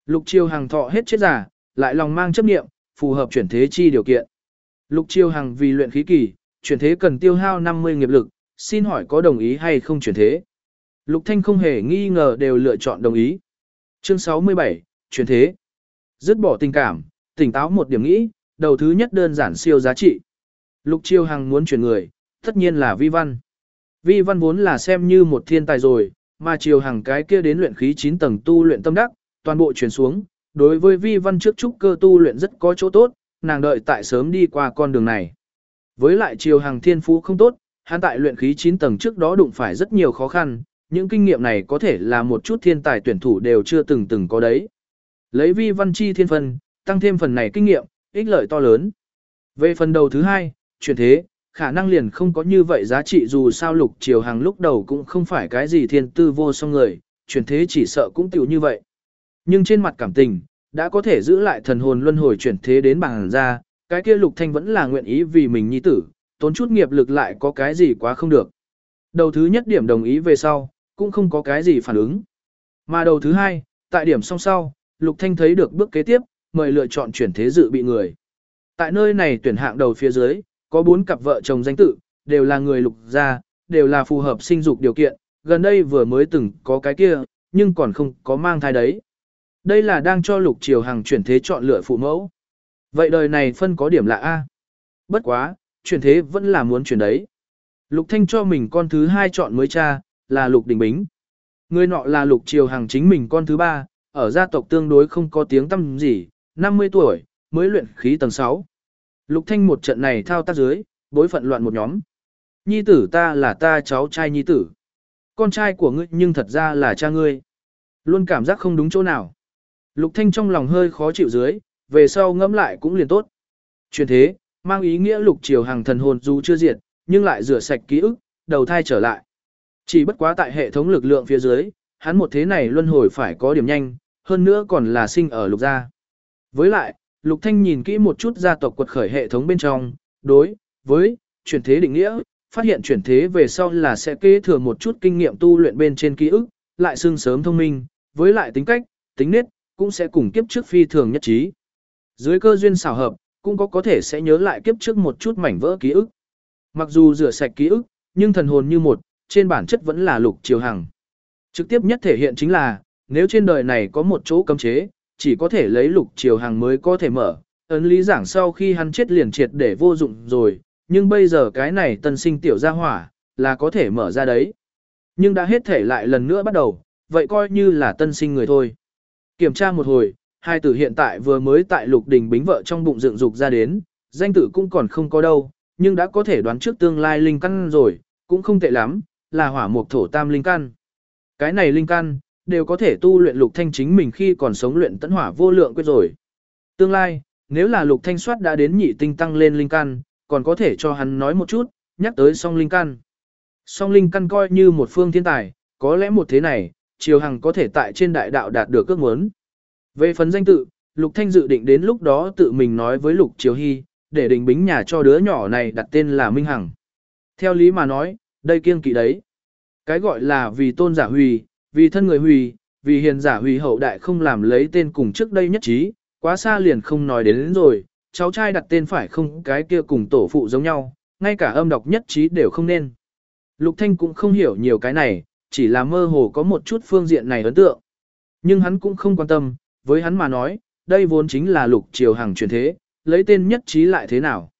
A: Lục Chiêu hàng thọ hết chết giả, lại lòng mang chấp niệm, phù hợp chuyển thế chi điều kiện. Lục Chiêu Hằng vì luyện khí kỳ, chuyển thế cần tiêu hao 50 nghiệp lực, xin hỏi có đồng ý hay không chuyển thế. Lục Thanh không hề nghi ngờ đều lựa chọn đồng ý. Chương 67, chuyển thế. Dứt bỏ tình cảm, tỉnh táo một điểm nghĩ, đầu thứ nhất đơn giản siêu giá trị. Lục Chiêu Hằng muốn chuyển người, tất nhiên là vi văn. Vi văn vốn là xem như một thiên tài rồi, mà Chiêu Hằng cái kia đến luyện khí 9 tầng tu luyện tâm đắc, toàn bộ chuyển xuống. Đối với vi văn trước trúc cơ tu luyện rất có chỗ tốt, nàng đợi tại sớm đi qua con đường này. Với lại chiều hàng thiên phú không tốt, hắn tại luyện khí 9 tầng trước đó đụng phải rất nhiều khó khăn, những kinh nghiệm này có thể là một chút thiên tài tuyển thủ đều chưa từng từng có đấy. Lấy vi văn chi thiên phân, tăng thêm phần này kinh nghiệm, ích lợi to lớn. Về phần đầu thứ hai, chuyển thế, khả năng liền không có như vậy giá trị dù sao lục chiều hàng lúc đầu cũng không phải cái gì thiên tư vô song người, chuyển thế chỉ sợ cũng tiểu như vậy. Nhưng trên mặt cảm tình, đã có thể giữ lại thần hồn luân hồi chuyển thế đến bằng ra, cái kia lục thanh vẫn là nguyện ý vì mình nhi tử, tốn chút nghiệp lực lại có cái gì quá không được. Đầu thứ nhất điểm đồng ý về sau, cũng không có cái gì phản ứng. Mà đầu thứ hai, tại điểm song sau, Lục Thanh thấy được bước kế tiếp, mời lựa chọn chuyển thế dự bị người. Tại nơi này tuyển hạng đầu phía dưới, có bốn cặp vợ chồng danh tự, đều là người lục gia, đều là phù hợp sinh dục điều kiện, gần đây vừa mới từng có cái kia, nhưng còn không có mang thai đấy. Đây là đang cho lục triều hàng chuyển thế chọn lựa phụ mẫu. Vậy đời này phân có điểm lạ A. Bất quá, chuyển thế vẫn là muốn chuyển đấy. Lục Thanh cho mình con thứ hai chọn mới cha, là Lục Đình Bính. Người nọ là Lục Triều Hằng chính mình con thứ ba, ở gia tộc tương đối không có tiếng tăm gì, 50 tuổi, mới luyện khí tầng 6. Lục Thanh một trận này thao tác dưới, bối phận loạn một nhóm. Nhi tử ta là ta cháu trai nhi tử. Con trai của ngươi nhưng thật ra là cha ngươi. Luôn cảm giác không đúng chỗ nào. Lục Thanh trong lòng hơi khó chịu dưới, về sau ngẫm lại cũng liền tốt. Chuyển thế, mang ý nghĩa lục triều hàng thần hồn dù chưa diệt, nhưng lại rửa sạch ký ức, đầu thai trở lại. Chỉ bất quá tại hệ thống lực lượng phía dưới, hắn một thế này luân hồi phải có điểm nhanh, hơn nữa còn là sinh ở lục gia. Với lại, lục thanh nhìn kỹ một chút gia tộc quật khởi hệ thống bên trong, đối với chuyển thế định nghĩa, phát hiện chuyển thế về sau là sẽ kế thừa một chút kinh nghiệm tu luyện bên trên ký ức, lại xương sớm thông minh, với lại tính cách, tính nết, cũng sẽ cùng kiếp trước phi thường nhất trí. Dưới cơ duyên xảo hợp, cũng có có thể sẽ nhớ lại kiếp trước một chút mảnh vỡ ký ức. Mặc dù rửa sạch ký ức, nhưng thần hồn như một, trên bản chất vẫn là lục triều hằng. Trực tiếp nhất thể hiện chính là, nếu trên đời này có một chỗ cấm chế, chỉ có thể lấy lục triều hằng mới có thể mở, ấn lý giảng sau khi hắn chết liền triệt để vô dụng rồi, nhưng bây giờ cái này tân sinh tiểu gia hỏa, là có thể mở ra đấy. Nhưng đã hết thể lại lần nữa bắt đầu, vậy coi như là tân sinh người thôi. Kiểm tra một hồi, hai tử hiện tại vừa mới tại lục đình bính vợ trong bụng dựng dục ra đến, danh tử cũng còn không có đâu, nhưng đã có thể đoán trước tương lai linh căn rồi, cũng không tệ lắm, là hỏa mục thổ tam linh căn. Cái này linh căn, đều có thể tu luyện lục thanh chính mình khi còn sống luyện tấn hỏa vô lượng quyết rồi. Tương lai, nếu là lục thanh soát đã đến nhị tinh tăng lên linh căn, còn có thể cho hắn nói một chút, nhắc tới song linh căn. Song linh căn coi như một phương thiên tài, có lẽ một thế này, Triều Hằng có thể tại trên đại đạo đạt được ước muốn. Về phần danh tự, Lục Thanh dự định đến lúc đó tự mình nói với Lục Triều Hy, để đình bính nhà cho đứa nhỏ này đặt tên là Minh Hằng. Theo lý mà nói, đây kiêng kỵ đấy. Cái gọi là vì tôn giả huy, vì thân người huy, vì hiền giả huy hậu đại không làm lấy tên cùng trước đây nhất trí, quá xa liền không nói đến, đến rồi, cháu trai đặt tên phải không cái kia cùng tổ phụ giống nhau, ngay cả âm đọc nhất trí đều không nên. Lục Thanh cũng không hiểu nhiều cái này, chỉ là mơ hồ có một chút phương diện này ấn tượng. Nhưng hắn cũng không quan tâm, với hắn mà nói, đây vốn chính là lục triều hàng truyền thế, lấy tên nhất trí lại thế nào.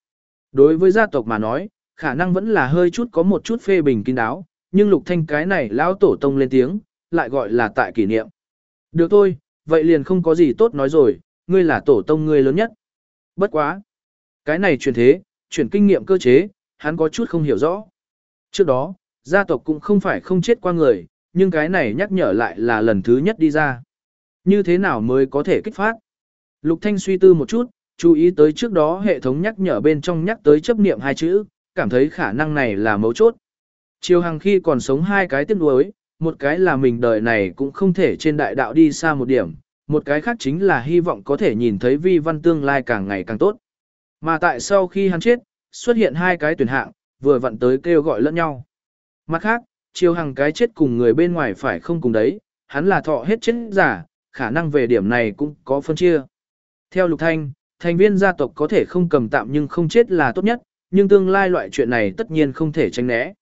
A: Đối với gia tộc mà nói, khả năng vẫn là hơi chút có một chút phê bình kín đáo, nhưng lục thanh cái này lão tổ tông lên tiếng, lại gọi là tại kỷ niệm. Được thôi, vậy liền không có gì tốt nói rồi, ngươi là tổ tông ngươi lớn nhất. Bất quá. Cái này truyền thế, chuyển kinh nghiệm cơ chế, hắn có chút không hiểu rõ. Trước đó, gia tộc cũng không phải không chết qua người, nhưng cái này nhắc nhở lại là lần thứ nhất đi ra. Như thế nào mới có thể kích phát? Lục Thanh suy tư một chút, chú ý tới trước đó hệ thống nhắc nhở bên trong nhắc tới chấp niệm hai chữ, cảm thấy khả năng này là mấu chốt. Chiều Hằng khi còn sống hai cái tiếc nuối, một cái là mình đời này cũng không thể trên đại đạo đi xa một điểm, một cái khác chính là hy vọng có thể nhìn thấy vi văn tương lai càng ngày càng tốt. Mà tại sau khi hắn chết, xuất hiện hai cái tuyển hạng, vừa vặn tới kêu gọi lẫn nhau. Mặt khác, chiều hàng cái chết cùng người bên ngoài phải không cùng đấy, hắn là thọ hết chết giả, khả năng về điểm này cũng có phân chia. Theo Lục Thanh, thành viên gia tộc có thể không cầm tạm nhưng không chết là tốt nhất, nhưng tương lai loại chuyện này tất nhiên không thể tránh né.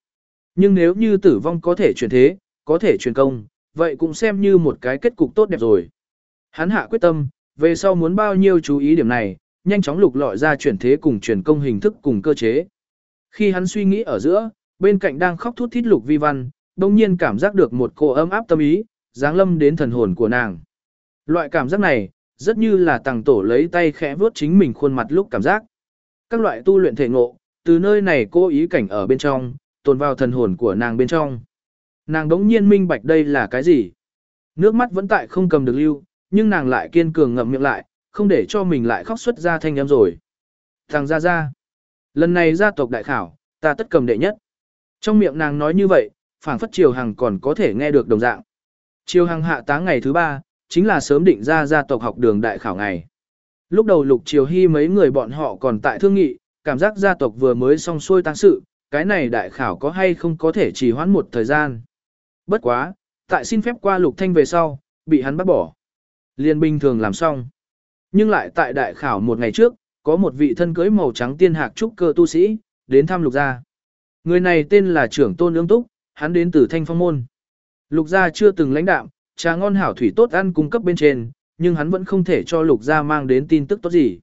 A: Nhưng nếu như tử vong có thể chuyển thế, có thể truyền công, vậy cũng xem như một cái kết cục tốt đẹp rồi. Hắn hạ quyết tâm, về sau muốn bao nhiêu chú ý điểm này, nhanh chóng lục lọi ra chuyển thế cùng truyền công hình thức cùng cơ chế. Khi hắn suy nghĩ ở giữa, bên cạnh đang khóc thút thít lục vi văn, đồng nhiên cảm giác được một cô ấm áp tâm ý, dáng lâm đến thần hồn của nàng. Loại cảm giác này, rất như là tàng tổ lấy tay khẽ vuốt chính mình khuôn mặt lúc cảm giác. Các loại tu luyện thể ngộ, từ nơi này cô ý cảnh ở bên trong, tồn vào thần hồn của nàng bên trong. Nàng đống nhiên minh bạch đây là cái gì. Nước mắt vẫn tại không cầm được lưu, nhưng nàng lại kiên cường ngậm miệng lại, không để cho mình lại khóc xuất ra thanh âm rồi. Thằng ra ra. Lần này gia tộc đại khảo, ta tất cầm đệ nhất. Trong miệng nàng nói như vậy, phảng phất Triều Hằng còn có thể nghe được đồng dạng. Triều Hằng hạ táng ngày thứ ba, chính là sớm định ra gia tộc học đường đại khảo ngày. Lúc đầu Lục Triều Hy mấy người bọn họ còn tại thương nghị, cảm giác gia tộc vừa mới xong xuôi tang sự, cái này đại khảo có hay không có thể trì hoãn một thời gian. Bất quá, tại xin phép qua Lục Thanh về sau, bị hắn bắt bỏ. Liên bình thường làm xong. Nhưng lại tại đại khảo một ngày trước, có một vị thân cưới màu trắng tiên hạc trúc cơ tu sĩ, đến thăm Lục gia. Người này tên là trưởng tôn ương túc, hắn đến từ Thanh Phong Môn. Lục gia chưa từng lãnh đạm, trà ngon hảo thủy tốt ăn cung cấp bên trên, nhưng hắn vẫn không thể cho Lục gia mang đến tin tức tốt gì.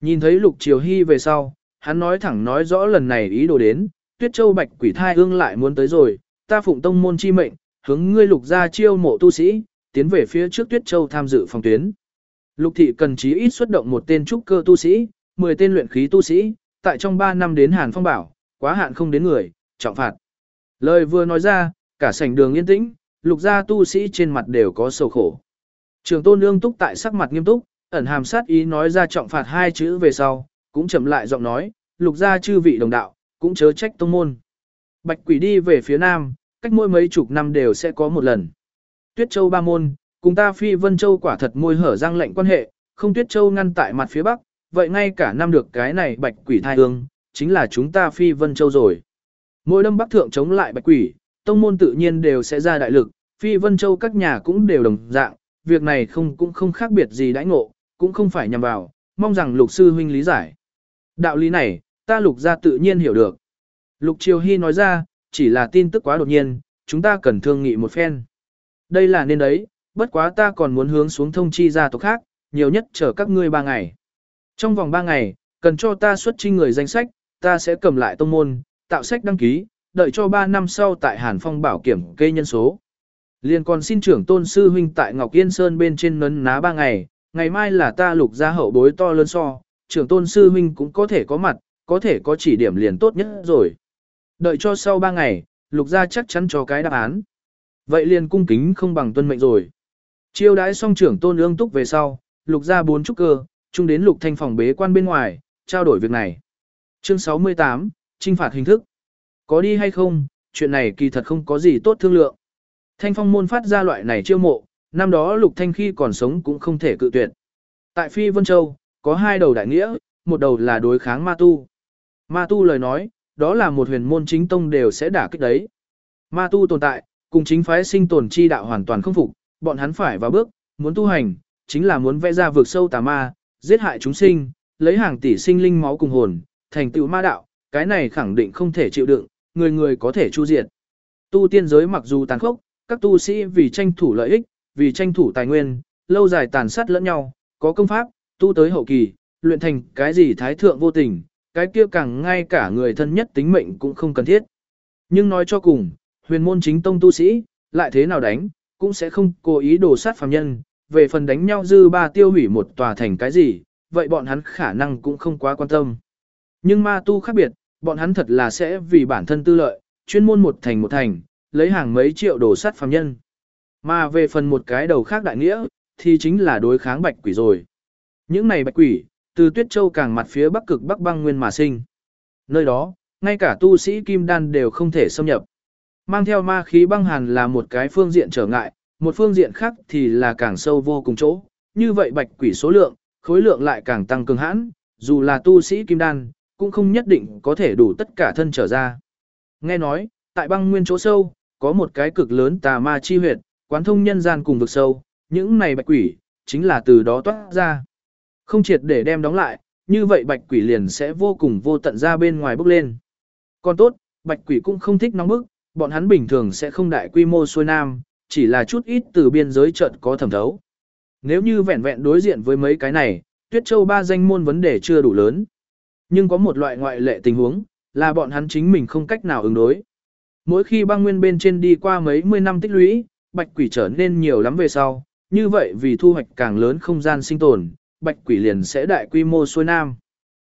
A: Nhìn thấy Lục Triều Hy về sau, hắn nói thẳng nói rõ lần này ý đồ đến, Tuyết Châu Bạch Quỷ Thai ương lại muốn tới rồi, ta phụng tông môn chi mệnh, hướng ngươi Lục gia chiêu mộ tu sĩ, tiến về phía trước Tuyết Châu tham dự phòng tuyến. Lục thị cần chí ít xuất động một tên trúc cơ tu sĩ, 10 tên luyện khí tu sĩ, tại trong 3 năm đến Hàn Phong Bảo, quá hạn không đến người, trọng phạt. Lời vừa nói ra, cả sảnh đường yên tĩnh, lục gia tu sĩ trên mặt đều có sầu khổ. Trường tôn nương túc tại sắc mặt nghiêm túc, ẩn hàm sát ý nói ra trọng phạt hai chữ về sau, cũng chậm lại giọng nói, lục gia chư vị đồng đạo, cũng chớ trách tông môn. Bạch quỷ đi về phía nam, cách mỗi mấy chục năm đều sẽ có một lần. Tuyết châu ba môn, cùng ta phi vân châu quả thật môi hở răng lệnh quan hệ, không tuyết châu ngăn tại mặt phía bắc, vậy ngay cả năm được cái này bạch quỷ thai hương, chính là chúng ta phi vân châu rồi. Mỗi đâm bắc thượng chống lại bạch quỷ, tông môn tự nhiên đều sẽ ra đại lực, phi vân châu các nhà cũng đều đồng dạng, việc này không cũng không khác biệt gì đãi ngộ, cũng không phải nhằm vào, mong rằng lục sư huynh lý giải. Đạo lý này, ta lục ra tự nhiên hiểu được. Lục Triều Hy nói ra, chỉ là tin tức quá đột nhiên, chúng ta cần thương nghị một phen. Đây là nên đấy, bất quá ta còn muốn hướng xuống thông chi gia tộc khác, nhiều nhất chờ các ngươi ba ngày. Trong vòng 3 ngày, cần cho ta xuất trinh người danh sách, ta sẽ cầm lại tông môn, tạo sách đăng ký, đợi cho 3 năm sau tại Hàn Phong bảo kiểm kê nhân số. Liên còn xin trưởng tôn sư huynh tại Ngọc Yên Sơn bên trên nấn ná 3 ngày, ngày mai là ta lục ra hậu bối to lớn so, trưởng tôn sư huynh cũng có thể có mặt, có thể có chỉ điểm liền tốt nhất rồi. Đợi cho sau 3 ngày, lục ra chắc chắn cho cái đáp án. Vậy liền cung kính không bằng tuân mệnh rồi. Chiêu đãi xong trưởng tôn ương túc về sau, lục ra bốn trúc cơ, chung đến lục thanh phòng bế quan bên ngoài, trao đổi việc này. Chương 68, trinh phạt hình thức. Có đi hay không, chuyện này kỳ thật không có gì tốt thương lượng. Thanh phong môn phát ra loại này chiêu mộ, năm đó lục thanh khi còn sống cũng không thể cự tuyệt. Tại Phi Vân Châu, có hai đầu đại nghĩa, một đầu là đối kháng ma tu. Ma tu lời nói, đó là một huyền môn chính tông đều sẽ đả kích đấy. Ma tu tồn tại, cùng chính phái sinh tồn chi đạo hoàn toàn không phục, bọn hắn phải vào bước, muốn tu hành, chính là muốn vẽ ra vực sâu tà ma, giết hại chúng sinh, lấy hàng tỷ sinh linh máu cùng hồn, thành tựu ma đạo, cái này khẳng định không thể chịu đựng, người người có thể chu diệt. Tu tiên giới mặc dù tàn khốc, các tu sĩ vì tranh thủ lợi ích, vì tranh thủ tài nguyên, lâu dài tàn sát lẫn nhau, có công pháp, tu tới hậu kỳ, luyện thành cái gì thái thượng vô tình, cái kia càng ngay cả người thân nhất tính mệnh cũng không cần thiết. Nhưng nói cho cùng, huyền môn chính tông tu sĩ, lại thế nào đánh, cũng sẽ không cố ý đổ sát phàm nhân, về phần đánh nhau dư ba tiêu hủy một tòa thành cái gì, vậy bọn hắn khả năng cũng không quá quan tâm. Nhưng ma tu khác biệt, bọn hắn thật là sẽ vì bản thân tư lợi, chuyên môn một thành một thành, lấy hàng mấy triệu đồ sắt phàm nhân. Mà về phần một cái đầu khác đại nghĩa, thì chính là đối kháng bạch quỷ rồi. Những này bạch quỷ, từ tuyết châu càng mặt phía bắc cực bắc băng nguyên mà sinh. Nơi đó, ngay cả tu sĩ kim đan đều không thể xâm nhập. mang theo ma khí băng hàn là một cái phương diện trở ngại, một phương diện khác thì là càng sâu vô cùng chỗ. Như vậy bạch quỷ số lượng, khối lượng lại càng tăng cường hãn, dù là tu sĩ kim đan, cũng không nhất định có thể đủ tất cả thân trở ra. Nghe nói, tại băng nguyên chỗ sâu, có một cái cực lớn tà ma chi huyệt, quán thông nhân gian cùng vực sâu, những này bạch quỷ, chính là từ đó toát ra. Không triệt để đem đóng lại, như vậy bạch quỷ liền sẽ vô cùng vô tận ra bên ngoài bốc lên. Còn tốt, bạch quỷ cũng không thích nóng bức, bọn hắn bình thường sẽ không đại quy mô xuôi nam, chỉ là chút ít từ biên giới trận có thẩm thấu. Nếu như vẹn vẹn đối diện với mấy cái này, Tuyết Châu ba danh môn vấn đề chưa đủ lớn. Nhưng có một loại ngoại lệ tình huống, là bọn hắn chính mình không cách nào ứng đối. Mỗi khi băng nguyên bên trên đi qua mấy mươi năm tích lũy, bạch quỷ trở nên nhiều lắm về sau, như vậy vì thu hoạch càng lớn không gian sinh tồn, bạch quỷ liền sẽ đại quy mô xuôi nam.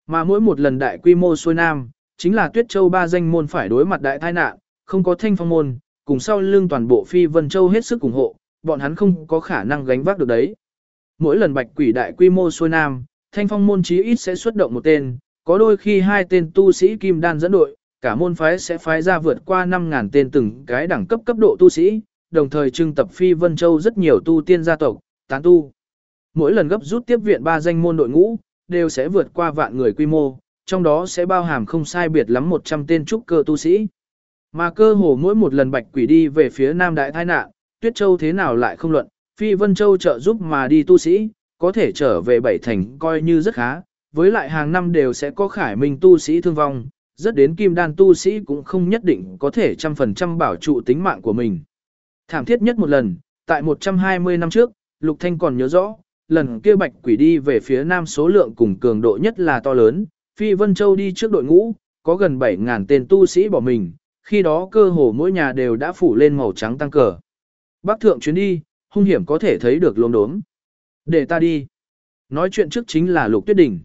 A: Mà mỗi một lần đại quy mô xuôi nam, chính là Tuyết Châu ba danh môn phải đối mặt đại tai nạn, không có thanh phong môn, cùng sau lưng toàn bộ phi vân châu hết sức ủng hộ, bọn hắn không có khả năng gánh vác được đấy. Mỗi lần bạch quỷ đại quy mô xuôi nam, thanh phong môn chí ít sẽ xuất động một tên, có đôi khi hai tên tu sĩ kim đan dẫn đội, cả môn phái sẽ phái ra vượt qua 5.000 tên từng cái đẳng cấp cấp độ tu sĩ, đồng thời trưng tập phi vân châu rất nhiều tu tiên gia tộc, tán tu. Mỗi lần gấp rút tiếp viện ba danh môn đội ngũ, đều sẽ vượt qua vạn người quy mô, trong đó sẽ bao hàm không sai biệt lắm 100 tên trúc cơ tu sĩ. Mà cơ hồ mỗi một lần bạch quỷ đi về phía nam đại Thái nạn, Tuyết Châu thế nào lại không luận, Phi Vân Châu trợ giúp mà đi tu sĩ, có thể trở về bảy thành coi như rất khá, với lại hàng năm đều sẽ có khải minh tu sĩ thương vong, rất đến kim đan tu sĩ cũng không nhất định có thể trăm phần trăm bảo trụ tính mạng của mình. Thảm thiết nhất một lần, tại 120 năm trước, Lục Thanh còn nhớ rõ, lần kia bạch quỷ đi về phía nam số lượng cùng cường độ nhất là to lớn, Phi Vân Châu đi trước đội ngũ, có gần 7.000 tên tu sĩ bỏ mình, khi đó cơ hồ mỗi nhà đều đã phủ lên màu trắng tăng cờ. Bác thượng chuyến đi, hung hiểm có thể thấy được lốm đốm. Để ta đi. Nói chuyện trước chính là Lục Tuyết Đình.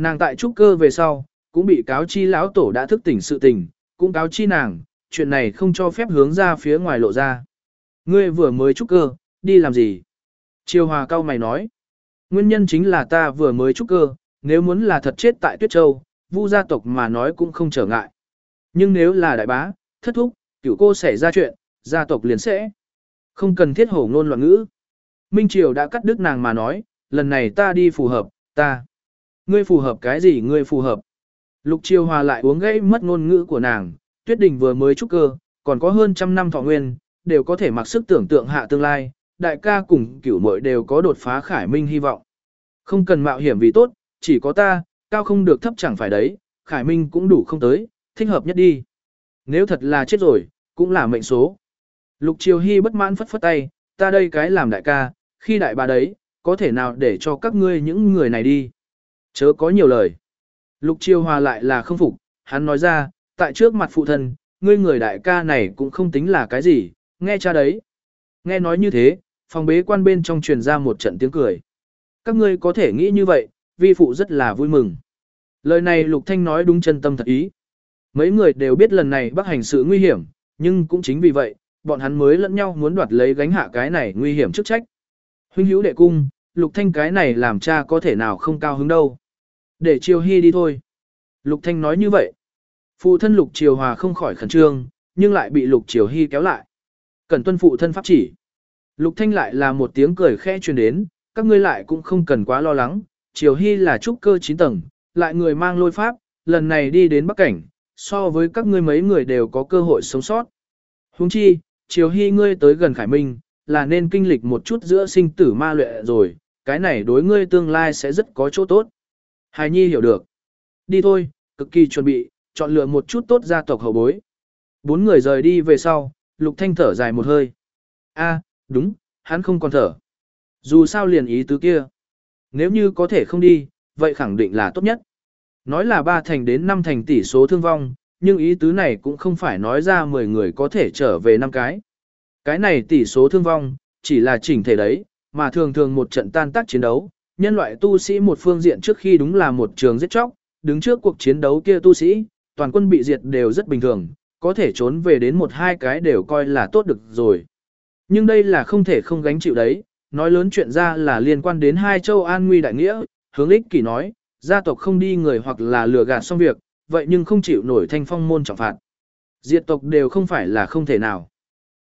A: Nàng tại trúc cơ về sau, cũng bị cáo chi lão tổ đã thức tỉnh sự tình, cũng cáo chi nàng, chuyện này không cho phép hướng ra phía ngoài lộ ra. Ngươi vừa mới trúc cơ, đi làm gì? Triều Hòa cao mày nói. Nguyên nhân chính là ta vừa mới trúc cơ, nếu muốn là thật chết tại Tuyết Châu, vu gia tộc mà nói cũng không trở ngại. Nhưng nếu là đại bá, thất thúc, cửu cô xảy ra chuyện, gia tộc liền sẽ. Không cần thiết hổ ngôn loạn ngữ. Minh Triều đã cắt đứt nàng mà nói, lần này ta đi phù hợp, ta. Ngươi phù hợp cái gì ngươi phù hợp? Lục Chiêu Hòa lại uống gãy mất ngôn ngữ của nàng, Tuyết Đình vừa mới trúc cơ, còn có hơn trăm năm thọ nguyên, đều có thể mặc sức tưởng tượng hạ tương lai, đại ca cùng cửu muội đều có đột phá khải minh hy vọng. Không cần mạo hiểm vì tốt, chỉ có ta, cao không được thấp chẳng phải đấy, khải minh cũng đủ không tới, thích hợp nhất đi. Nếu thật là chết rồi, cũng là mệnh số. Lục Triều Hy bất mãn phất phất tay, ta đây cái làm đại ca, khi đại bà đấy, có thể nào để cho các ngươi những người này đi. Chớ có nhiều lời. Lục Chiêu Hòa lại là không phục, hắn nói ra, tại trước mặt phụ thân, ngươi người đại ca này cũng không tính là cái gì, nghe cha đấy. Nghe nói như thế, phòng bế quan bên trong truyền ra một trận tiếng cười. Các ngươi có thể nghĩ như vậy, vi phụ rất là vui mừng. Lời này Lục Thanh nói đúng chân tâm thật ý. Mấy người đều biết lần này bác hành sự nguy hiểm, nhưng cũng chính vì vậy, bọn hắn mới lẫn nhau muốn đoạt lấy gánh hạ cái này nguy hiểm chức trách. Huynh hữu đệ cung, Lục Thanh cái này làm cha có thể nào không cao hứng đâu. Để Triều Hy đi thôi. Lục Thanh nói như vậy. Phụ thân Lục Triều Hòa không khỏi khẩn trương, nhưng lại bị Lục Triều Hy kéo lại. Cần tuân phụ thân pháp chỉ. Lục Thanh lại là một tiếng cười khẽ truyền đến, các ngươi lại cũng không cần quá lo lắng. Triều Hy là trúc cơ 9 tầng, lại người mang lôi pháp, lần này đi đến Bắc Cảnh, so với các ngươi mấy người đều có cơ hội sống sót. Huống chi, Triều Hy ngươi tới gần Khải Minh, là nên kinh lịch một chút giữa sinh tử ma luyện rồi, cái này đối ngươi tương lai sẽ rất có chỗ tốt. Hài Nhi hiểu được. Đi thôi, cực kỳ chuẩn bị, chọn lựa một chút tốt gia tộc hậu bối. Bốn người rời đi về sau, Lục Thanh thở dài một hơi. A, đúng, hắn không còn thở. Dù sao liền ý tứ kia. Nếu như có thể không đi, vậy khẳng định là tốt nhất. Nói là ba thành đến năm thành tỷ số thương vong, nhưng ý tứ này cũng không phải nói ra 10 người có thể trở về năm cái. Cái này tỷ số thương vong, chỉ là chỉnh thể đấy, mà thường thường một trận tan tác chiến đấu, nhân loại tu sĩ một phương diện trước khi đúng là một trường giết chóc, đứng trước cuộc chiến đấu kia tu sĩ, toàn quân bị diệt đều rất bình thường, có thể trốn về đến một hai cái đều coi là tốt được rồi. Nhưng đây là không thể không gánh chịu đấy, nói lớn chuyện ra là liên quan đến hai châu an nguy đại nghĩa, hướng ích kỷ nói, gia tộc không đi người hoặc là lừa gạt xong việc, vậy nhưng không chịu nổi thanh phong môn trọng phạt. Diệt tộc đều không phải là không thể nào.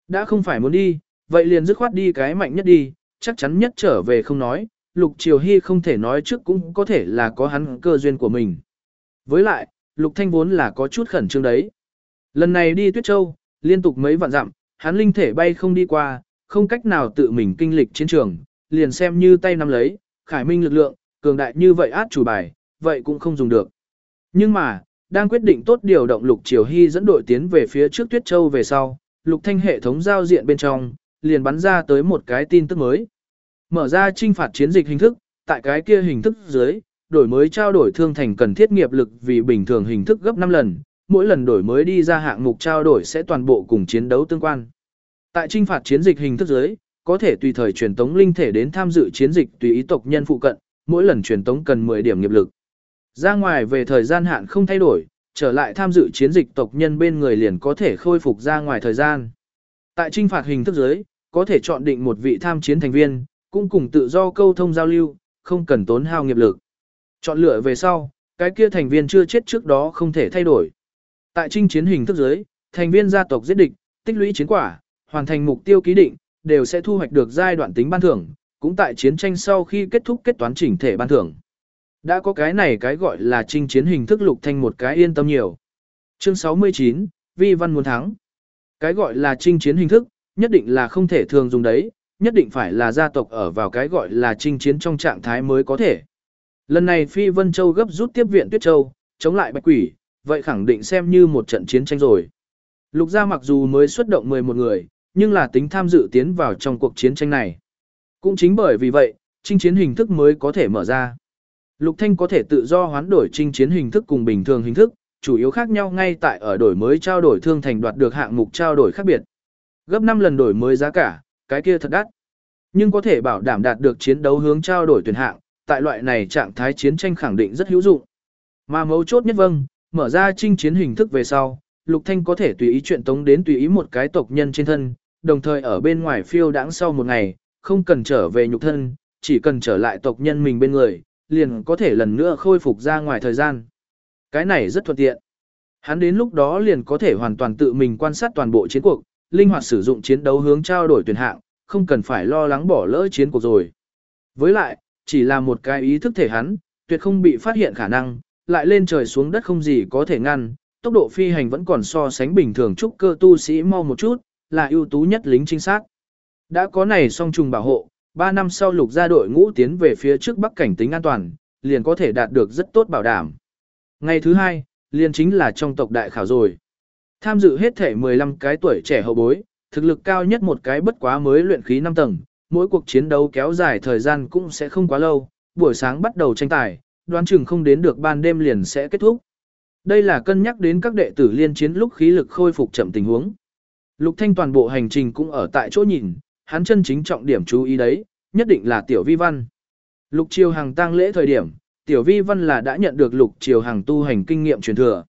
A: Đã không phải muốn đi, vậy liền dứt khoát đi cái mạnh nhất đi, chắc chắn nhất trở về không nói, Lục Triều Hy không thể nói trước cũng có thể là có hắn cơ duyên của mình. Với lại, Lục Thanh vốn là có chút khẩn trương đấy. Lần này đi Tuyết Châu, liên tục mấy vạn dặm, hắn linh thể bay không đi qua, không cách nào tự mình kinh lịch chiến trường, liền xem như tay nắm lấy, khải minh lực lượng, cường đại như vậy át chủ bài, vậy cũng không dùng được. Nhưng mà, đang quyết định tốt điều động Lục Triều Hy dẫn đội tiến về phía trước Tuyết Châu về sau, Lục Thanh hệ thống giao diện bên trong, liền bắn ra tới một cái tin tức mới. Mở ra trinh phạt chiến dịch hình thức, tại cái kia hình thức dưới, đổi mới trao đổi thương thành cần thiết nghiệp lực vì bình thường hình thức gấp 5 lần, mỗi lần đổi mới đi ra hạng mục trao đổi sẽ toàn bộ cùng chiến đấu tương quan. Tại trinh phạt chiến dịch hình thức dưới, có thể tùy thời truyền tống linh thể đến tham dự chiến dịch tùy ý tộc nhân phụ cận, mỗi lần truyền tống cần 10 điểm nghiệp lực. Ra ngoài về thời gian hạn không thay đổi, trở lại tham dự chiến dịch tộc nhân bên người liền có thể khôi phục ra ngoài thời gian. Tại trinh phạt hình thức dưới, có thể chọn định một vị tham chiến thành viên, cũng cùng tự do câu thông giao lưu, không cần tốn hao nghiệp lực. Chọn lựa về sau, cái kia thành viên chưa chết trước đó không thể thay đổi. Tại trinh chiến hình thức dưới, thành viên gia tộc giết địch, tích lũy chiến quả, hoàn thành mục tiêu ký định, đều sẽ thu hoạch được giai đoạn tính ban thưởng, cũng tại chiến tranh sau khi kết thúc kết toán chỉnh thể ban thưởng. Đã có cái này cái gọi là trinh chiến hình thức lục thanh một cái yên tâm nhiều. Chương 69, Vi Văn muốn thắng. Cái gọi là trinh chiến hình thức, nhất định là không thể thường dùng đấy, nhất định phải là gia tộc ở vào cái gọi là trinh chiến trong trạng thái mới có thể. Lần này Phi Vân Châu gấp rút tiếp viện Tuyết Châu, chống lại Bạch Quỷ, vậy khẳng định xem như một trận chiến tranh rồi. Lục gia mặc dù mới xuất động 11 người, nhưng là tính tham dự tiến vào trong cuộc chiến tranh này. Cũng chính bởi vì vậy, trinh chiến hình thức mới có thể mở ra. Lục Thanh có thể tự do hoán đổi trinh chiến hình thức cùng bình thường hình thức, chủ yếu khác nhau ngay tại ở đổi mới trao đổi thương thành đoạt được hạng mục trao đổi khác biệt. Gấp 5 lần đổi mới giá cả, cái kia thật đắt. Nhưng có thể bảo đảm đạt được chiến đấu hướng trao đổi tuyển hạng, tại loại này trạng thái chiến tranh khẳng định rất hữu dụng. Mà mấu chốt nhất vâng, mở ra trinh chiến hình thức về sau, Lục Thanh có thể tùy ý chuyện tống đến tùy ý một cái tộc nhân trên thân, đồng thời ở bên ngoài phiêu đãng sau một ngày, không cần trở về nhục thân, chỉ cần trở lại tộc nhân mình bên người, liền có thể lần nữa khôi phục ra ngoài thời gian. Cái này rất thuận tiện. Hắn đến lúc đó liền có thể hoàn toàn tự mình quan sát toàn bộ chiến cuộc, linh hoạt sử dụng chiến đấu hướng trao đổi tuyển hạng, không cần phải lo lắng bỏ lỡ chiến cuộc rồi. Với lại, chỉ là một cái ý thức thể hắn, tuyệt không bị phát hiện khả năng, lại lên trời xuống đất không gì có thể ngăn, tốc độ phi hành vẫn còn so sánh bình thường trúc cơ tu sĩ mau một chút, là ưu tú nhất lính trinh sát. Đã có này song trùng bảo hộ, 3 năm sau lục gia đội ngũ tiến về phía trước bắc cảnh tính an toàn, liền có thể đạt được rất tốt bảo đảm. Ngày thứ hai, liền chính là trong tộc đại khảo rồi. Tham dự hết thể 15 cái tuổi trẻ hậu bối, thực lực cao nhất một cái bất quá mới luyện khí 5 tầng, mỗi cuộc chiến đấu kéo dài thời gian cũng sẽ không quá lâu, buổi sáng bắt đầu tranh tài, đoán chừng không đến được ban đêm liền sẽ kết thúc. Đây là cân nhắc đến các đệ tử liên chiến lúc khí lực khôi phục chậm tình huống. Lục Thanh toàn bộ hành trình cũng ở tại chỗ nhìn, hắn chân chính trọng điểm chú ý đấy, nhất định là Tiểu Vi Văn. Lục Triều Hằng tang lễ thời điểm, Tiểu Vi Văn là đã nhận được Lục Triều Hằng tu hành kinh nghiệm truyền thừa.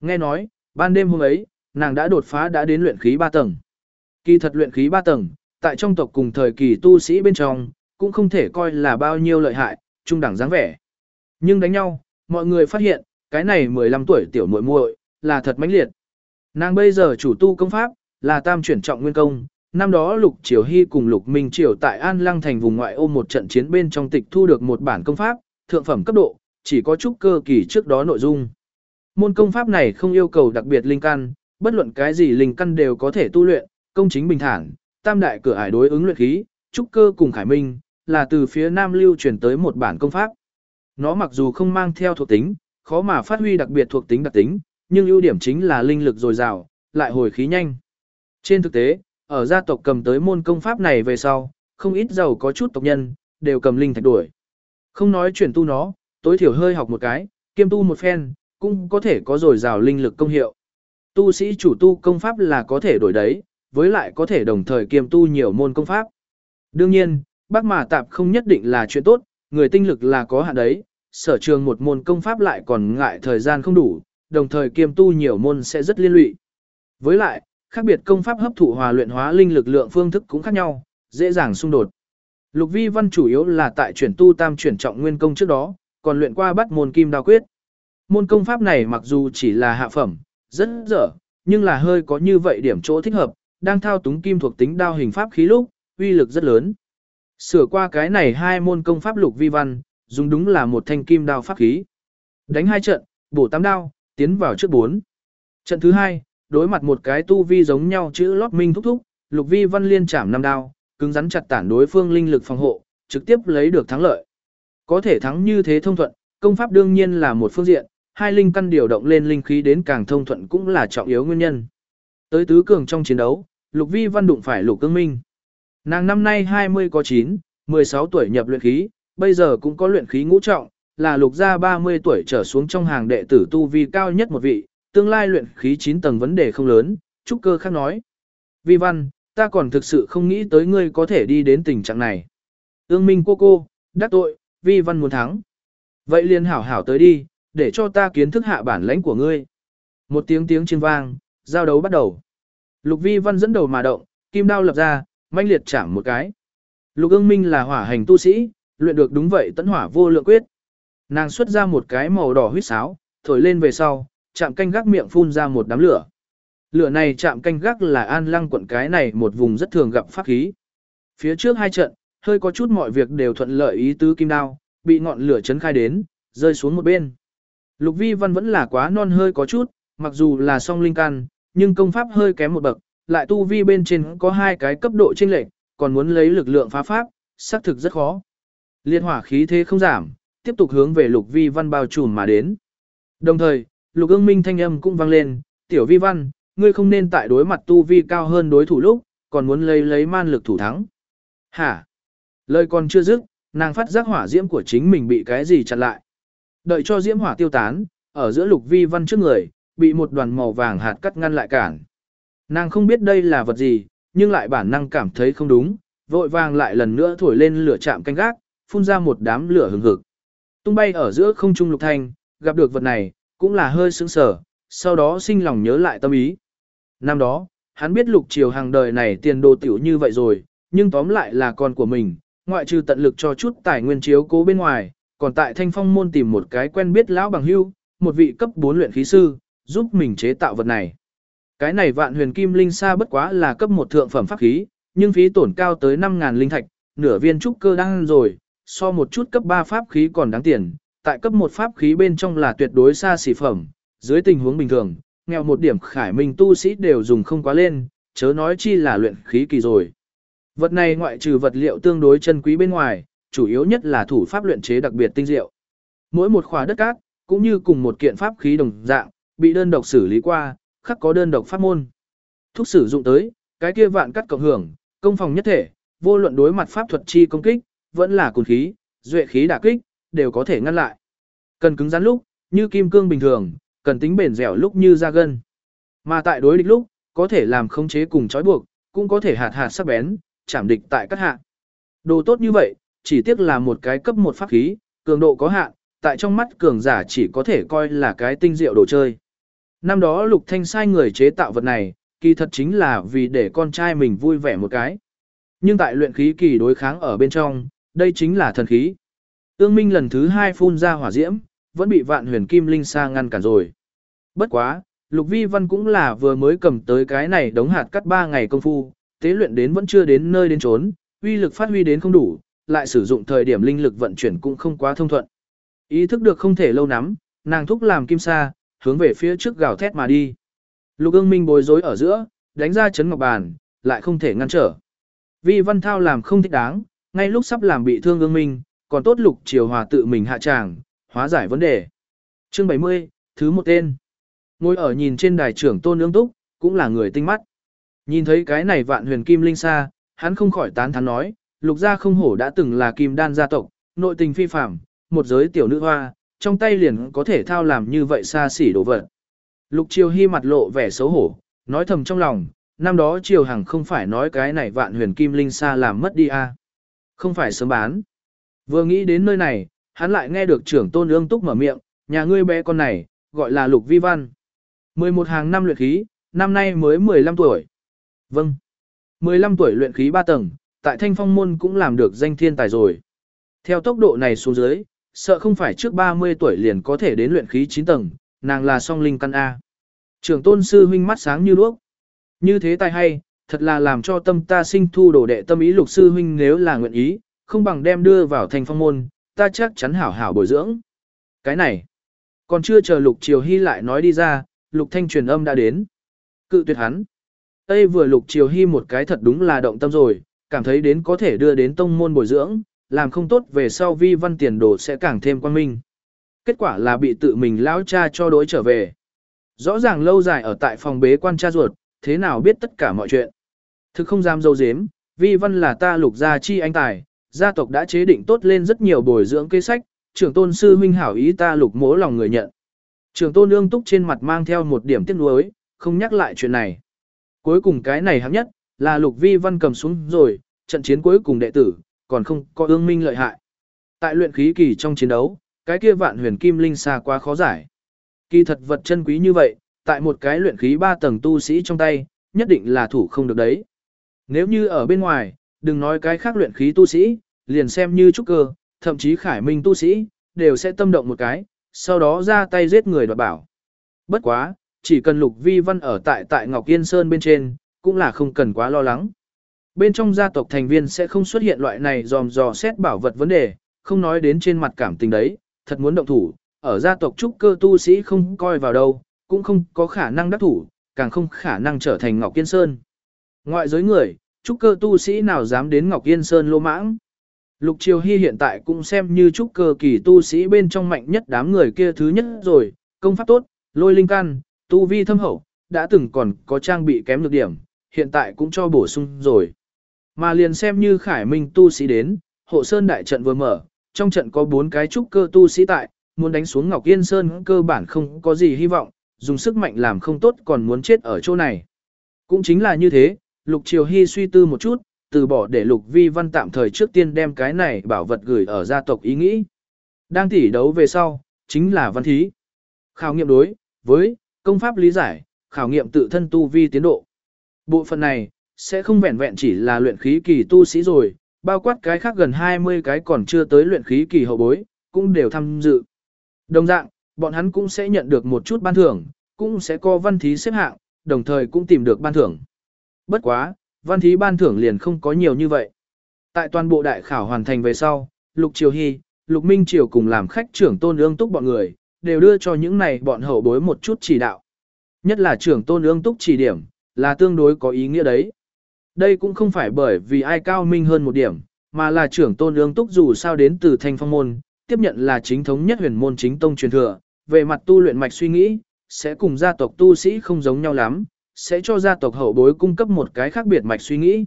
A: Nghe nói, ban đêm hôm ấy, nàng đã đột phá đã đến luyện khí 3 tầng. Kỳ thật luyện khí 3 tầng, tại trong tộc cùng thời kỳ tu sĩ bên trong, cũng không thể coi là bao nhiêu lợi hại, trung đẳng dáng vẻ. Nhưng đánh nhau, mọi người phát hiện, cái này 15 tuổi tiểu muội muội là thật mãnh liệt. Nàng bây giờ chủ tu công pháp, là tam chuyển trọng nguyên công. Năm đó Lục Triều Hy cùng Lục Minh Triều tại An Lăng thành vùng ngoại ô một trận chiến bên trong tịch thu được một bản công pháp, thượng phẩm cấp độ, chỉ có chút cơ kỳ trước đó nội dung. Môn công pháp này không yêu cầu đặc biệt linh căn, bất luận cái gì linh căn đều có thể tu luyện, công chính bình thản, tam đại cửa ải đối ứng luyện khí, trúc cơ cùng khải minh, là từ phía Nam lưu truyền tới một bản công pháp. Nó mặc dù không mang theo thuộc tính, khó mà phát huy đặc biệt thuộc tính đặc tính, nhưng ưu điểm chính là linh lực dồi dào, lại hồi khí nhanh. Trên thực tế, ở gia tộc cầm tới môn công pháp này về sau, không ít giàu có chút tộc nhân, đều cầm linh thạch đuổi. Không nói chuyển tu nó, tối thiểu hơi học một cái, kiêm tu một phen, cũng có thể có dồi dào linh lực công hiệu. Tu sĩ chủ tu công pháp là có thể đổi đấy, với lại có thể đồng thời kiêm tu nhiều môn công pháp. Đương nhiên, bác mà tạp không nhất định là chuyện tốt, người tinh lực là có hạn đấy, sở trường một môn công pháp lại còn ngại thời gian không đủ, đồng thời kiêm tu nhiều môn sẽ rất liên lụy. Với lại, khác biệt công pháp hấp thụ hòa luyện hóa linh lực lượng phương thức cũng khác nhau, dễ dàng xung đột. Lục Vi Văn chủ yếu là tại chuyển tu tam chuyển trọng nguyên công trước đó, còn luyện qua bắt môn kim đao quyết. Môn công pháp này mặc dù chỉ là hạ phẩm, rất dở, nhưng là hơi có như vậy điểm chỗ thích hợp, đang thao túng kim thuộc tính đao hình pháp khí lúc, uy lực rất lớn. Sửa qua cái này hai môn công pháp lục vi văn, dùng đúng là một thanh kim đao pháp khí. Đánh hai trận, bổ tám đao, tiến vào trước bốn. Trận thứ hai, đối mặt một cái tu vi giống nhau chữ lót minh thúc thúc, lục vi văn liên chạm năm đao, cứng rắn chặt tản đối phương linh lực phòng hộ, trực tiếp lấy được thắng lợi. Có thể thắng như thế thông thuận, công pháp đương nhiên là một phương diện, hai linh căn điều động lên linh khí đến càng thông thuận cũng là trọng yếu nguyên nhân. Tới tứ cường trong chiến đấu, Lục Vi Văn đụng phải Lục Cương Minh. Nàng năm nay 20 có 9, 16 tuổi nhập luyện khí, bây giờ cũng có luyện khí ngũ trọng, là lục gia 30 tuổi trở xuống trong hàng đệ tử tu vi cao nhất một vị, tương lai luyện khí 9 tầng vấn đề không lớn, trúc cơ khác nói. Vi Văn, ta còn thực sự không nghĩ tới ngươi có thể đi đến tình trạng này. Ương Minh cô cô, đắc tội, Vi Văn muốn thắng. Vậy liền hảo hảo tới đi, để cho ta kiến thức hạ bản lãnh của ngươi. Một tiếng tiếng chiên vang, giao đấu bắt đầu. Lục Vi Văn dẫn đầu mà động, kim đao lập ra, manh liệt chạm một cái. Lục ương minh là hỏa hành tu sĩ, luyện được đúng vậy tấn hỏa vô lượng quyết. Nàng xuất ra một cái màu đỏ huyết sáo, thổi lên về sau, chạm canh gác miệng phun ra một đám lửa. Lửa này chạm canh gác là an lăng quận cái này một vùng rất thường gặp pháp khí. Phía trước hai trận, hơi có chút mọi việc đều thuận lợi ý tứ kim đao, bị ngọn lửa chấn khai đến, rơi xuống một bên. Lục vi văn vẫn là quá non hơi có chút, mặc dù là song linh căn, nhưng công pháp hơi kém một bậc, lại tu vi bên trên có hai cái cấp độ chênh lệch, còn muốn lấy lực lượng phá pháp, xác thực rất khó. Liên hỏa khí thế không giảm, tiếp tục hướng về lục vi văn bao trùm mà đến. Đồng thời, lục ương minh thanh âm cũng vang lên, tiểu vi văn, ngươi không nên tại đối mặt tu vi cao hơn đối thủ lúc, còn muốn lấy lấy man lực thủ thắng. Hả? Lời còn chưa dứt, nàng phát giác hỏa diễm của chính mình bị cái gì chặn lại. Đợi cho diễm hỏa tiêu tán, ở giữa lục vi văn trước người, bị một đoàn màu vàng hạt cắt ngăn lại cản. Nàng không biết đây là vật gì, nhưng lại bản năng cảm thấy không đúng, vội vàng lại lần nữa thổi lên lửa chạm canh gác, phun ra một đám lửa hừng hực. Tung bay ở giữa không trung lục thanh, gặp được vật này, cũng là hơi sững sờ, sau đó sinh lòng nhớ lại tâm ý. Năm đó, hắn biết lục triều hàng đời này tiền đồ tiểu như vậy rồi, nhưng tóm lại là con của mình, ngoại trừ tận lực cho chút tài nguyên chiếu cố bên ngoài, còn tại thanh phong môn tìm một cái quen biết lão bằng hưu, một vị cấp 4 luyện khí sư, giúp mình chế tạo vật này. Cái này vạn huyền kim linh sa bất quá là cấp một thượng phẩm pháp khí, nhưng phí tổn cao tới 5.000 linh thạch, nửa viên trúc cơ đang rồi, so một chút cấp 3 pháp khí còn đáng tiền, tại cấp một pháp khí bên trong là tuyệt đối xa xỉ phẩm, dưới tình huống bình thường, nghèo một điểm khải minh tu sĩ đều dùng không quá lên, chớ nói chi là luyện khí kỳ rồi. Vật này ngoại trừ vật liệu tương đối chân quý bên ngoài, chủ yếu nhất là thủ pháp luyện chế đặc biệt tinh diệu. Mỗi một khóa đất cát, cũng như cùng một kiện pháp khí đồng dạng, bị đơn độc xử lý qua, khắc có đơn độc pháp môn. Thuốc sử dụng tới, cái kia vạn cắt cộng hưởng, công phòng nhất thể, vô luận đối mặt pháp thuật chi công kích, vẫn là cồn khí, duệ khí đả kích, đều có thể ngăn lại. Cần cứng rắn lúc, như kim cương bình thường, cần tính bền dẻo lúc như da gân. Mà tại đối địch lúc, có thể làm khống chế cùng trói buộc, cũng có thể hạt hạt sắc bén, chạm địch tại các hạ. Đồ tốt như vậy, chỉ tiếc là một cái cấp một pháp khí, cường độ có hạn, tại trong mắt cường giả chỉ có thể coi là cái tinh diệu đồ chơi. Năm đó Lục Thanh sai người chế tạo vật này, kỳ thật chính là vì để con trai mình vui vẻ một cái. Nhưng tại luyện khí kỳ đối kháng ở bên trong, đây chính là thần khí. Ương Minh lần thứ hai phun ra hỏa diễm, vẫn bị vạn huyền kim linh sa ngăn cản rồi. Bất quá, Lục Vi Văn cũng là vừa mới cầm tới cái này đống hạt cắt ba ngày công phu, tế luyện đến vẫn chưa đến nơi đến trốn, uy lực phát huy đến không đủ, lại sử dụng thời điểm linh lực vận chuyển cũng không quá thông thuận. Ý thức được không thể lâu nắm, nàng thúc làm kim sa, hướng về phía trước gào thét mà đi. Lục ương minh bối rối ở giữa, đánh ra chấn ngọc bàn, lại không thể ngăn trở. Vi văn thao làm không thích đáng, ngay lúc sắp làm bị thương ương minh, còn tốt lục triều hòa tự mình hạ tràng, hóa giải vấn đề. Chương 70, thứ một tên. Ngồi ở nhìn trên đài trưởng tôn ương túc, cũng là người tinh mắt. Nhìn thấy cái này vạn huyền kim linh xa, hắn không khỏi tán thán nói, lục gia không hổ đã từng là kim đan gia tộc, nội tình phi phạm, một giới tiểu nữ hoa, trong tay liền có thể thao làm như vậy xa xỉ đồ vật. Lục Triều Hy mặt lộ vẻ xấu hổ, nói thầm trong lòng, năm đó Triều Hằng không phải nói cái này vạn huyền kim linh xa làm mất đi à. Không phải sớm bán. Vừa nghĩ đến nơi này, hắn lại nghe được trưởng tôn ương túc mở miệng, nhà ngươi bé con này, gọi là Lục Vi Văn. 11 hàng năm luyện khí, năm nay mới 15 tuổi. Vâng. 15 tuổi luyện khí 3 tầng, tại Thanh Phong Môn cũng làm được danh thiên tài rồi. Theo tốc độ này xuống dưới, sợ không phải trước 30 tuổi liền có thể đến luyện khí 9 tầng, nàng là song linh căn A. Trưởng tôn sư huynh mắt sáng như đuốc. Như thế tài hay, thật là làm cho tâm ta sinh thu đồ đệ tâm ý lục sư huynh nếu là nguyện ý, không bằng đem đưa vào thành phong môn, ta chắc chắn hảo hảo bồi dưỡng. Cái này, còn chưa chờ lục triều hy lại nói đi ra, lục thanh truyền âm đã đến. Cự tuyệt hắn. Tây vừa lục triều hy một cái thật đúng là động tâm rồi, cảm thấy đến có thể đưa đến tông môn bồi dưỡng, làm không tốt về sau vi văn tiền đồ sẽ càng thêm quan minh. Kết quả là bị tự mình lão cha cho đối trở về. Rõ ràng lâu dài ở tại phòng bế quan cha ruột, thế nào biết tất cả mọi chuyện. Thực không dám dâu dếm, vi văn là ta lục gia chi anh tài, gia tộc đã chế định tốt lên rất nhiều bồi dưỡng kế sách, trưởng tôn sư huynh hảo ý ta lục mỗ lòng người nhận. Trưởng tôn ương túc trên mặt mang theo một điểm tiếc nuối, không nhắc lại chuyện này. Cuối cùng cái này hấp nhất, là lục vi văn cầm xuống rồi, trận chiến cuối cùng đệ tử, còn không có ương minh lợi hại. Tại luyện khí kỳ trong chiến đấu, cái kia vạn huyền kim linh xa quá khó giải. Kỳ thật vật chân quý như vậy, tại một cái luyện khí ba tầng tu sĩ trong tay, nhất định là thủ không được đấy. Nếu như ở bên ngoài, đừng nói cái khác luyện khí tu sĩ, liền xem như trúc cơ, thậm chí khải minh tu sĩ, đều sẽ tâm động một cái, sau đó ra tay giết người đoạt bảo. Bất quá, chỉ cần lục vi văn ở tại tại Ngọc Yên Sơn bên trên, cũng là không cần quá lo lắng. Bên trong gia tộc thành viên sẽ không xuất hiện loại này dòm dò xét bảo vật vấn đề, không nói đến trên mặt cảm tình đấy, thật muốn động thủ, ở gia tộc trúc cơ tu sĩ không coi vào đâu, cũng không có khả năng đắc thủ, càng không khả năng trở thành Ngọc Yên Sơn. Ngoại giới người, trúc cơ tu sĩ nào dám đến Ngọc Yên Sơn lô mãng. Lục Triều Hy hiện tại cũng xem như trúc cơ kỳ tu sĩ bên trong mạnh nhất đám người kia thứ nhất rồi, công pháp tốt, lôi linh căn, tu vi thâm hậu, đã từng còn có trang bị kém được điểm, hiện tại cũng cho bổ sung rồi. Mà liền xem như Khải Minh tu sĩ đến, hộ sơn đại trận vừa mở, trong trận có bốn cái trúc cơ tu sĩ tại, muốn đánh xuống Ngọc Yên Sơn cơ bản không có gì hy vọng, dùng sức mạnh làm không tốt còn muốn chết ở chỗ này. Cũng chính là như thế, Lục Triều Hy suy tư một chút, từ bỏ để Lục Vi Văn tạm thời trước tiên đem cái này bảo vật gửi ở gia tộc ý nghĩ. Đang tỉ đấu về sau, chính là văn thí. Khảo nghiệm đối, với, công pháp lý giải, khảo nghiệm tự thân tu vi tiến độ. Bộ phận này, sẽ không vẹn vẹn chỉ là luyện khí kỳ tu sĩ rồi, bao quát cái khác gần 20 cái còn chưa tới luyện khí kỳ hậu bối, cũng đều tham dự. Đồng dạng, bọn hắn cũng sẽ nhận được một chút ban thưởng, cũng sẽ có văn thí xếp hạng, đồng thời cũng tìm được ban thưởng. Bất quá, văn thí ban thưởng liền không có nhiều như vậy. Tại toàn bộ đại khảo hoàn thành về sau, Lục Triều Hy, Lục Minh Triều cùng làm khách trưởng tôn ương túc bọn người, đều đưa cho những này bọn hậu bối một chút chỉ đạo. Nhất là trưởng tôn ương túc chỉ điểm, là tương đối có ý nghĩa đấy. Đây cũng không phải bởi vì ai cao minh hơn một điểm, mà là trưởng tôn ương túc dù sao đến từ thanh phong môn, tiếp nhận là chính thống nhất huyền môn chính tông truyền thừa, về mặt tu luyện mạch suy nghĩ, sẽ cùng gia tộc tu sĩ không giống nhau lắm, sẽ cho gia tộc hậu bối cung cấp một cái khác biệt mạch suy nghĩ.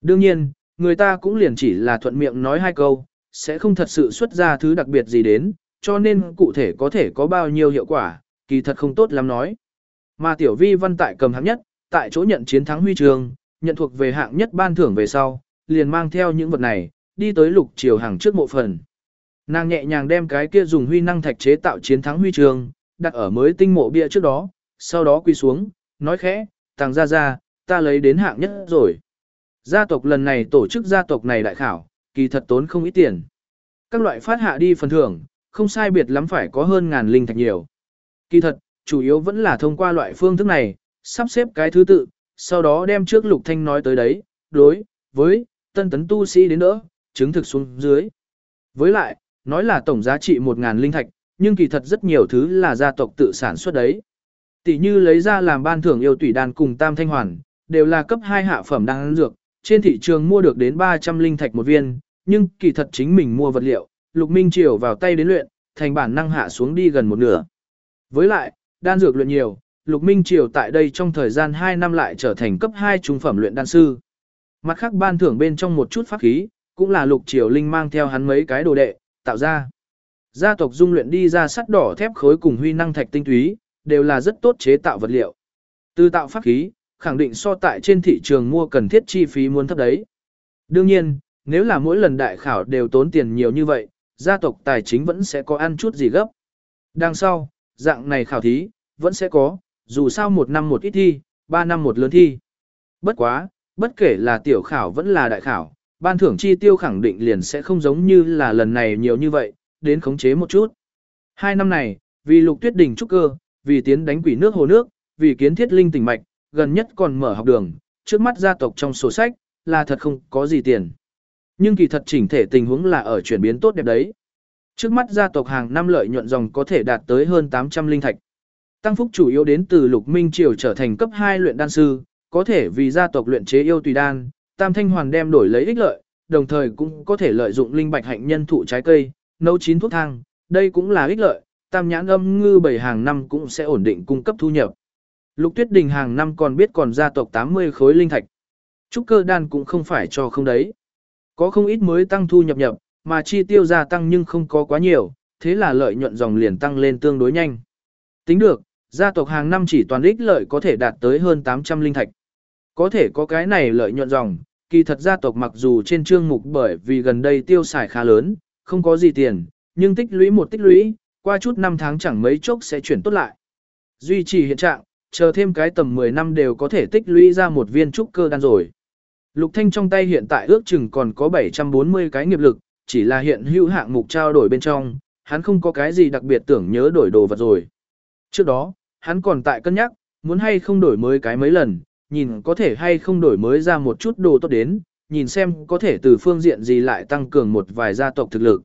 A: Đương nhiên, người ta cũng liền chỉ là thuận miệng nói hai câu, sẽ không thật sự xuất ra thứ đặc biệt gì đến, cho nên cụ thể có thể có bao nhiêu hiệu quả, kỳ thật không tốt lắm nói. Mà tiểu vi văn tại cầm hạng nhất, tại chỗ nhận chiến thắng huy trường, nhận thuộc về hạng nhất ban thưởng về sau, liền mang theo những vật này, đi tới lục chiều hàng trước mộ phần. Nàng nhẹ nhàng đem cái kia dùng huy năng thạch chế tạo chiến thắng huy trường, đặt ở mới tinh mộ bia trước đó, sau đó quỳ xuống, nói khẽ, tàng ra ra, ta lấy đến hạng nhất rồi. Gia tộc lần này tổ chức gia tộc này đại khảo, kỳ thật tốn không ít tiền. Các loại phát hạ đi phần thưởng, không sai biệt lắm phải có hơn ngàn linh thạch nhiều. Kỳ thật, chủ yếu vẫn là thông qua loại phương thức này, sắp xếp cái thứ tự, sau đó đem trước lục thanh nói tới đấy, đối, với, tân tấn tu sĩ đến nữa, chứng thực xuống dưới. Với lại, nói là tổng giá trị một ngàn linh thạch, nhưng kỳ thật rất nhiều thứ là gia tộc tự sản xuất đấy. Tỷ như lấy ra làm ban thưởng yêu tủy đan cùng tam thanh hoàn, đều là cấp 2 hạ phẩm đan dược, trên thị trường mua được đến 300 linh thạch một viên, nhưng kỳ thật chính mình mua vật liệu, Lục Minh Triều vào tay đến luyện, thành bản năng hạ xuống đi gần một nửa. Với lại, đan dược luyện nhiều, Lục Minh Triều tại đây trong thời gian 2 năm lại trở thành cấp 2 trung phẩm luyện đan sư. Mặt khác ban thưởng bên trong một chút pháp khí, cũng là Lục Triều Linh mang theo hắn mấy cái đồ đệ, tạo ra. Gia tộc dung luyện đi ra sắt đỏ thép khối cùng huy năng thạch tinh túy, đều là rất tốt chế tạo vật liệu. Từ tạo pháp khí, khẳng định so tại trên thị trường mua cần thiết chi phí muốn thấp đấy. Đương nhiên, nếu là mỗi lần đại khảo đều tốn tiền nhiều như vậy, gia tộc tài chính vẫn sẽ có ăn chút gì gấp. Đằng sau, dạng này khảo thí, vẫn sẽ có, dù sao một năm một ít thi, ba năm một lớn thi. Bất quá, bất kể là tiểu khảo vẫn là đại khảo, ban thưởng chi tiêu khẳng định liền sẽ không giống như là lần này nhiều như vậy, đến khống chế một chút. Hai năm này, vì lục tuyết đỉnh trúc cơ, vì tiến đánh quỷ nước hồ nước, vì kiến thiết linh tỉnh mạch, gần nhất còn mở học đường, trước mắt gia tộc trong sổ sách, là thật không có gì tiền. Nhưng kỳ thật chỉnh thể tình huống là ở chuyển biến tốt đẹp đấy. Trước mắt gia tộc hàng năm lợi nhuận dòng có thể đạt tới hơn 800 linh thạch. Tăng phúc chủ yếu đến từ Lục Minh Triều trở thành cấp 2 luyện đan sư, có thể vì gia tộc luyện chế yêu tùy đan, Tam Thanh Hoàn đem đổi lấy ích lợi, đồng thời cũng có thể lợi dụng linh bạch hạnh nhân thụ trái cây, nấu chín thuốc thang, đây cũng là ích lợi, Tam Nhãn Âm Ngư bảy hàng năm cũng sẽ ổn định cung cấp thu nhập. Lục Tuyết Đình hàng năm còn biết còn gia tộc 80 khối linh thạch. Trúc cơ đan cũng không phải cho không đấy. Có không ít mới tăng thu nhập nhập, mà chi tiêu gia tăng nhưng không có quá nhiều, thế là lợi nhuận dòng liền tăng lên tương đối nhanh. Tính được, gia tộc hàng năm chỉ toàn ích lợi có thể đạt tới hơn 800 linh thạch. Có thể có cái này lợi nhuận dòng, kỳ thật gia tộc mặc dù trên chương mục bởi vì gần đây tiêu xài khá lớn, không có gì tiền, nhưng tích lũy một tích lũy, qua chút năm tháng chẳng mấy chốc sẽ chuyển tốt lại. Duy trì hiện trạng, chờ thêm cái tầm 10 năm đều có thể tích lũy ra một viên trúc cơ đan rồi. Lục Thanh trong tay hiện tại ước chừng còn có 740 cái nghiệp lực, chỉ là hiện hữu hạng mục trao đổi bên trong, hắn không có cái gì đặc biệt tưởng nhớ đổi đồ vật rồi. Trước đó, hắn còn tại cân nhắc, muốn hay không đổi mới cái mấy lần, nhìn có thể hay không đổi mới ra một chút đồ tốt đến, nhìn xem có thể từ phương diện gì lại tăng cường một vài gia tộc thực lực.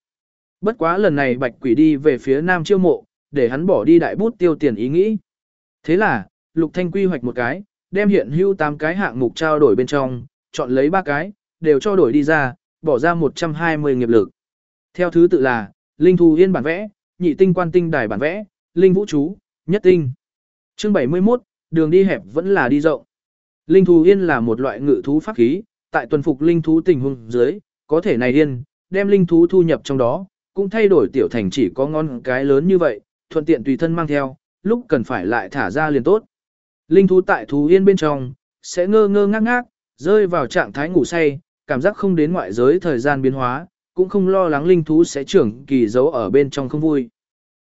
A: Bất quá lần này bạch quỷ đi về phía nam chiêu mộ, để hắn bỏ đi đại bút tiêu tiền ý nghĩ. Thế là, Lục Thanh quy hoạch một cái, đem hiện hữu 8 cái hạng mục trao đổi bên trong, chọn lấy 3 cái, đều cho đổi đi ra, bỏ ra 120 nghiệp lực. Theo thứ tự là, Linh Thù Yên bản vẽ, Nhị Tinh Quan Tinh Đài bản vẽ, Linh Vũ Chú, Nhất Tinh. Chương 71, đường đi hẹp vẫn là đi rộng. Linh Thù Yên là một loại ngự thú pháp khí, tại tuần phục linh thú tình huống dưới, có thể này yên, đem linh thú thu nhập trong đó, cũng thay đổi tiểu thành chỉ có ngon cái lớn như vậy, thuận tiện tùy thân mang theo, lúc cần phải lại thả ra liền tốt. Linh thú tại thú yên bên trong, sẽ ngơ ngơ ngác ngác, rơi vào trạng thái ngủ say, cảm giác không đến ngoại giới thời gian biến hóa, cũng không lo lắng linh thú sẽ trưởng kỳ giấu ở bên trong không vui.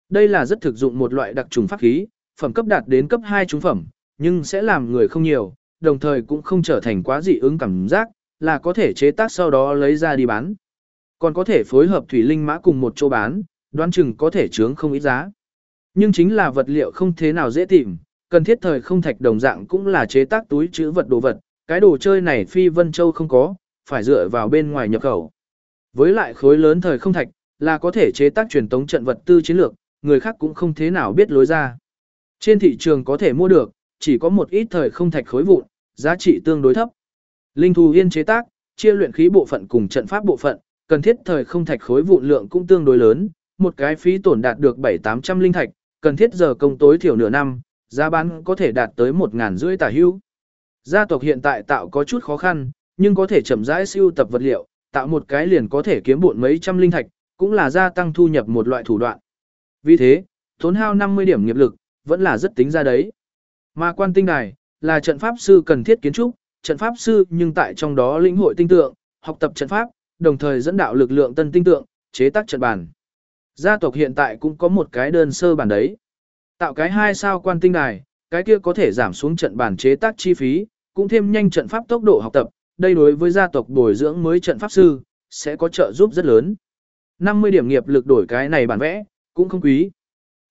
A: Đây là rất thực dụng một loại đặc trùng pháp khí, phẩm cấp đạt đến cấp 2 trúng phẩm, nhưng sẽ làm người không nhiều, đồng thời cũng không trở thành quá dị ứng cảm giác, là có thể chế tác sau đó lấy ra đi bán. Còn có thể phối hợp thủy linh mã cùng một chỗ bán, đoán chừng có thể chướng không ít giá. Nhưng chính là vật liệu không thế nào dễ tìm, cần thiết thời không thạch đồng dạng cũng là chế tác túi chữ vật đồ vật, cái đồ chơi này phi Vân Châu không có, phải dựa vào bên ngoài nhập khẩu. Với lại khối lớn thời không thạch, là có thể chế tác truyền tống trận vật tư chiến lược, người khác cũng không thế nào biết lối ra. Trên thị trường có thể mua được, chỉ có một ít thời không thạch khối vụn, giá trị tương đối thấp. Linh thù yên chế tác, chia luyện khí bộ phận cùng trận pháp bộ phận, cần thiết thời không thạch khối vụn lượng cũng tương đối lớn, một cái phí tổn đạt được 7-800 linh thạch, cần thiết giờ công tối thiểu nửa năm, giá bán có thể đạt tới 1.000 rưỡi tả hưu. Gia tộc hiện tại tạo có chút khó khăn, nhưng có thể chậm rãi siêu tập vật liệu, tạo một cái liền có thể kiếm bộn mấy trăm linh thạch, cũng là gia tăng thu nhập một loại thủ đoạn. Vì thế, tốn hao 50 điểm nghiệp lực, vẫn là rất tính ra đấy. Mà quan tinh đài, là trận pháp sư cần thiết kiến trúc, trận pháp sư nhưng tại trong đó lĩnh hội tinh tượng, học tập trận pháp, đồng thời dẫn đạo lực lượng tân tinh tượng, chế tác trận bản Gia tộc hiện tại cũng có một cái đơn sơ bản đấy. Tạo cái hai sao quan tinh đài, cái kia có thể giảm xuống trận bản chế tác chi phí, cũng thêm nhanh trận pháp tốc độ học tập, đây đối với gia tộc bồi dưỡng mới trận pháp sư, sẽ có trợ giúp rất lớn. 50 điểm nghiệp lực đổi cái này bản vẽ, cũng không quý.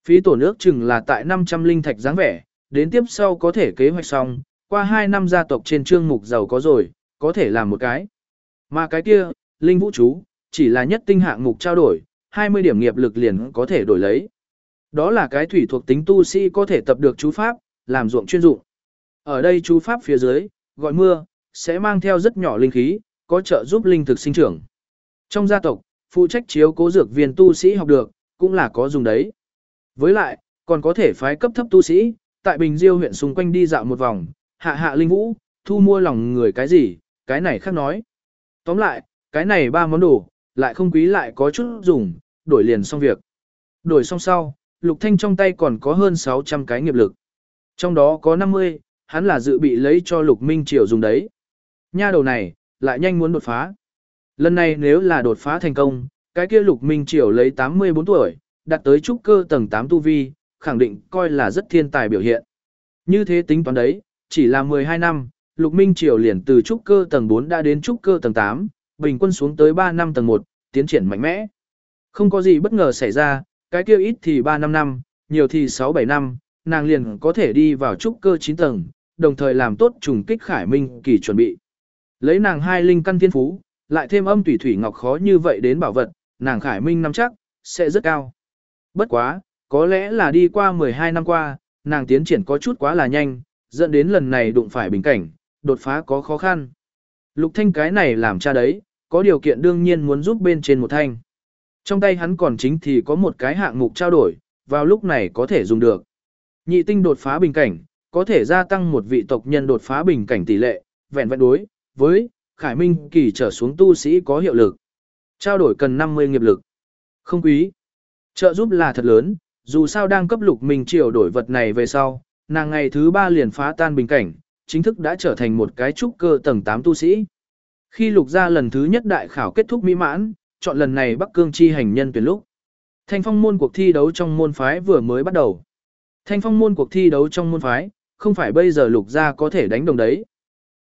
A: Phí tổ nước chừng là tại 500 linh thạch dáng vẻ, đến tiếp sau có thể kế hoạch xong, qua 2 năm gia tộc trên trương mục giàu có rồi, có thể làm một cái. Mà cái kia, linh vũ chú, chỉ là nhất tinh hạng mục trao đổi, 20 điểm nghiệp lực liền có thể đổi lấy. Đó là cái thủy thuộc tính tu sĩ có thể tập được chú pháp, làm ruộng chuyên dụng. Ở đây chú pháp phía dưới, gọi mưa, sẽ mang theo rất nhỏ linh khí, có trợ giúp linh thực sinh trưởng. Trong gia tộc, phụ trách chiếu cố dược viên tu sĩ học được, cũng là có dùng đấy. Với lại, còn có thể phái cấp thấp tu sĩ, tại Bình Diêu huyện xung quanh đi dạo một vòng, hạ hạ linh vũ, thu mua lòng người cái gì, cái này khác nói. Tóm lại, cái này ba món đồ, lại không quý lại có chút dùng, đổi liền xong việc. Đổi xong sau, Lục Thanh trong tay còn có hơn 600 cái nghiệp lực. Trong đó có 50, hắn là dự bị lấy cho Lục Minh Triều dùng đấy. Nha đầu này, lại nhanh muốn đột phá. Lần này nếu là đột phá thành công, cái kia Lục Minh Triều lấy 84 tuổi, đạt tới trúc cơ tầng 8 tu vi, khẳng định coi là rất thiên tài biểu hiện. Như thế tính toán đấy, chỉ là 12 năm, Lục Minh Triều liền từ trúc cơ tầng 4 đã đến trúc cơ tầng 8, bình quân xuống tới 3 năm tầng 1, tiến triển mạnh mẽ. Không có gì bất ngờ xảy ra, cái kia ít thì 3 năm năm, nhiều thì 6-7 năm, nàng liền có thể đi vào trúc cơ 9 tầng, đồng thời làm tốt trùng kích khải minh kỳ chuẩn bị. Lấy nàng hai linh căn thiên phú, lại thêm âm tùy thủy ngọc khó như vậy đến bảo vật, nàng khải minh năm chắc, sẽ rất cao. Bất quá, có lẽ là đi qua 12 năm qua, nàng tiến triển có chút quá là nhanh, dẫn đến lần này đụng phải bình cảnh, đột phá có khó khăn. Lục thanh cái này làm cha đấy, có điều kiện đương nhiên muốn giúp bên trên một thanh. Trong tay hắn còn chính thì có một cái hạng mục trao đổi, vào lúc này có thể dùng được. Nhị tinh đột phá bình cảnh, có thể gia tăng một vị tộc nhân đột phá bình cảnh tỷ lệ, vẹn vẹn đối, với, khải minh kỳ trở xuống tu sĩ có hiệu lực. Trao đổi cần 50 nghiệp lực. Không quý. Trợ giúp là thật lớn, dù sao đang cấp lục mình triều đổi vật này về sau, nàng ngày thứ ba liền phá tan bình cảnh, chính thức đã trở thành một cái trúc cơ tầng 8 tu sĩ. Khi lục gia lần thứ nhất đại khảo kết thúc mỹ mãn, chọn lần này Bắc Cương chi hành nhân tuyển lúc. Thanh phong môn cuộc thi đấu trong môn phái vừa mới bắt đầu. Thanh phong môn cuộc thi đấu trong môn phái, không phải bây giờ lục gia có thể đánh đồng đấy.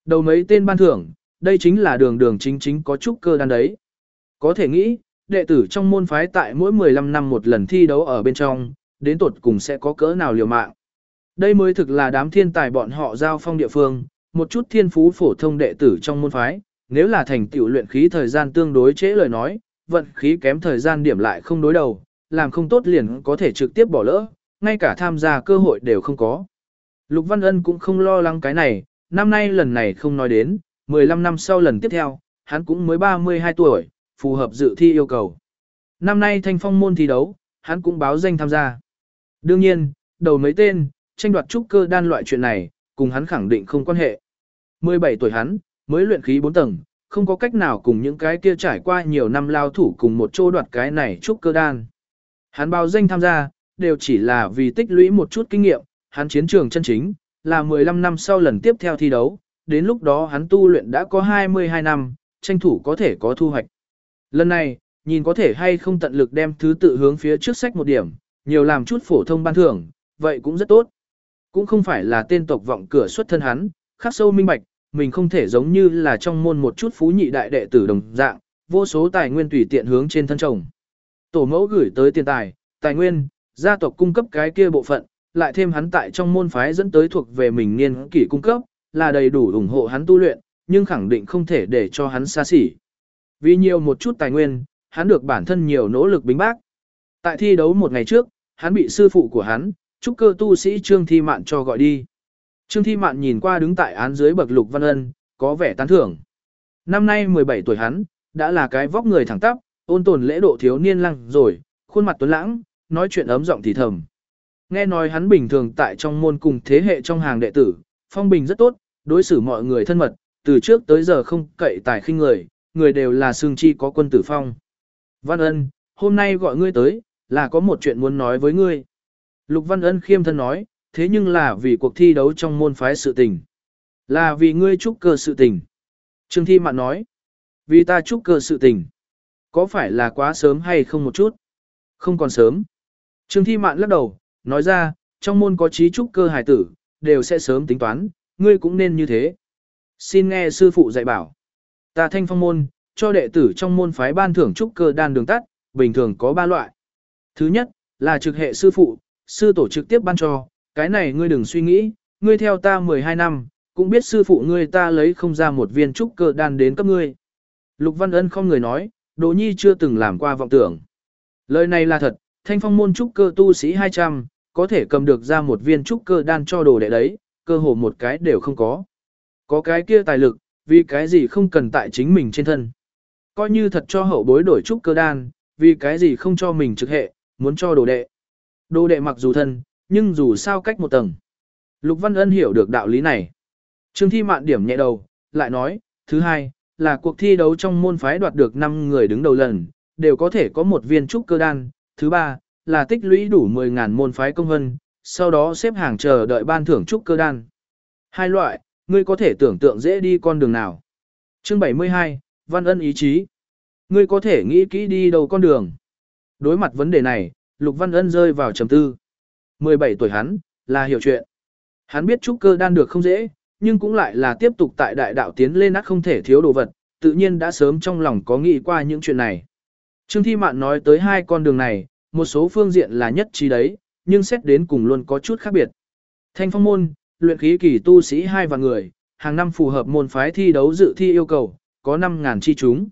A: Đầu mấy tên ban thưởng, đây chính là đường đường chính chính có trúc cơ đan đấy. Có thể nghĩ, đệ tử trong môn phái tại mỗi 15 năm một lần thi đấu ở bên trong, đến tột cùng sẽ có cỡ nào liều mạng. Đây mới thực là đám thiên tài bọn họ giao phong địa phương, một chút thiên phú phổ thông đệ tử trong môn phái, nếu là thành tựu luyện khí thời gian tương đối trễ lời nói, vận khí kém thời gian điểm lại không đối đầu, làm không tốt liền có thể trực tiếp bỏ lỡ, ngay cả tham gia cơ hội đều không có. Lục Văn Ân cũng không lo lắng cái này, năm nay lần này không nói đến, 15 năm sau lần tiếp theo, hắn cũng mới 32 tuổi, phù hợp dự thi yêu cầu. Năm nay thanh phong môn thi đấu, hắn cũng báo danh tham gia. Đương nhiên, đầu mấy tên, tranh đoạt trúc cơ đan loại chuyện này, cùng hắn khẳng định không quan hệ. 17 tuổi hắn, mới luyện khí 4 tầng, không có cách nào cùng những cái kia trải qua nhiều năm lao thủ cùng một chỗ đoạt cái này trúc cơ đan. Hắn bao danh tham gia, đều chỉ là vì tích lũy một chút kinh nghiệm, hắn chiến trường chân chính, là 15 năm sau lần tiếp theo thi đấu, đến lúc đó hắn tu luyện đã có 22 năm, tranh thủ có thể có thu hoạch. Lần này, nhìn có thể hay không tận lực đem thứ tự hướng phía trước sách một điểm, nhiều làm chút phổ thông ban thưởng, vậy cũng rất tốt. Cũng không phải là tên tộc vọng cửa xuất thân hắn, khắc sâu minh bạch, mình không thể giống như là trong môn một chút phú nhị đại đệ tử đồng dạng, vô số tài nguyên tùy tiện hướng trên thân chồng. Tổ mẫu gửi tới tiền tài, tài nguyên, gia tộc cung cấp cái kia bộ phận, lại thêm hắn tại trong môn phái dẫn tới thuộc về mình niên kỷ cung cấp, là đầy đủ ủng hộ hắn tu luyện, nhưng khẳng định không thể để cho hắn xa xỉ. Vì nhiều một chút tài nguyên, hắn được bản thân nhiều nỗ lực bính bác. Tại thi đấu một ngày trước, hắn bị sư phụ của hắn, trúc cơ tu sĩ Trương Thi Mạn cho gọi đi. Trương Thi Mạn nhìn qua đứng tại án dưới bậc Lục Văn Ân, có vẻ tán thưởng. Năm nay 17 tuổi hắn, đã là cái vóc người thẳng tắp, ôn tồn lễ độ thiếu niên lăng rồi, khuôn mặt tuấn lãng, nói chuyện ấm giọng thì thầm. Nghe nói hắn bình thường tại trong môn cùng thế hệ trong hàng đệ tử, phong bình rất tốt, đối xử mọi người thân mật, từ trước tới giờ không cậy tài khinh người, người đều là xương chi có quân tử phong. Văn ân, hôm nay gọi ngươi tới, là có một chuyện muốn nói với ngươi. Lục Văn ân khiêm thân nói, thế nhưng là vì cuộc thi đấu trong môn phái sự tình. Là vì ngươi trúc cơ sự tình. Trương Thi Mạn nói, vì ta trúc cơ sự tình. Có phải là quá sớm hay không một chút? Không còn sớm. Trương Thi Mạn lắc đầu, nói ra, trong môn có trí trúc cơ hải tử, đều sẽ sớm tính toán, ngươi cũng nên như thế. Xin nghe sư phụ dạy bảo. Ta thanh phong môn, cho đệ tử trong môn phái ban thưởng trúc cơ đan đường tắt, bình thường có ba loại. Thứ nhất, là trực hệ sư phụ, sư tổ trực tiếp ban cho, cái này ngươi đừng suy nghĩ, ngươi theo ta 12 năm, cũng biết sư phụ ngươi ta lấy không ra một viên trúc cơ đan đến cấp ngươi. Lục Văn Ân không người nói, Đỗ Nhi chưa từng làm qua vọng tưởng. Lời này là thật, thanh phong môn trúc cơ tu sĩ 200, có thể cầm được ra một viên trúc cơ đan cho đồ đệ đấy, cơ hồ một cái đều không có. Có cái kia tài lực, vì cái gì không cần tại chính mình trên thân. Coi như thật cho hậu bối đổi trúc cơ đan, vì cái gì không cho mình trực hệ, muốn cho đồ đệ. Đồ đệ mặc dù thân, nhưng dù sao cách một tầng. Lục Văn Ân hiểu được đạo lý này. Trương Thi Mạn điểm nhẹ đầu, lại nói, thứ hai, là cuộc thi đấu trong môn phái đoạt được 5 người đứng đầu lần, đều có thể có một viên trúc cơ đan. Thứ ba, là tích lũy đủ 10.000 môn phái công hân, sau đó xếp hàng chờ đợi ban thưởng trúc cơ đan. Hai loại, ngươi có thể tưởng tượng dễ đi con đường nào. Chương 72, Văn Ân ý chí. Ngươi có thể nghĩ kỹ đi đầu con đường. Đối mặt vấn đề này, Lục Văn Ân rơi vào trầm tư. 17 tuổi hắn, là hiểu chuyện. Hắn biết trúc cơ đan được không dễ, nhưng cũng lại là tiếp tục tại đại đạo tiến lên ác không thể thiếu đồ vật, tự nhiên đã sớm trong lòng có nghĩ qua những chuyện này. Trương Thi Mạn nói tới hai con đường này, một số phương diện là nhất trí đấy, nhưng xét đến cùng luôn có chút khác biệt. Thanh phong môn, luyện khí kỳ tu sĩ hai vạn người, hàng năm phù hợp môn phái thi đấu dự thi yêu cầu, có 5.000 chi chúng.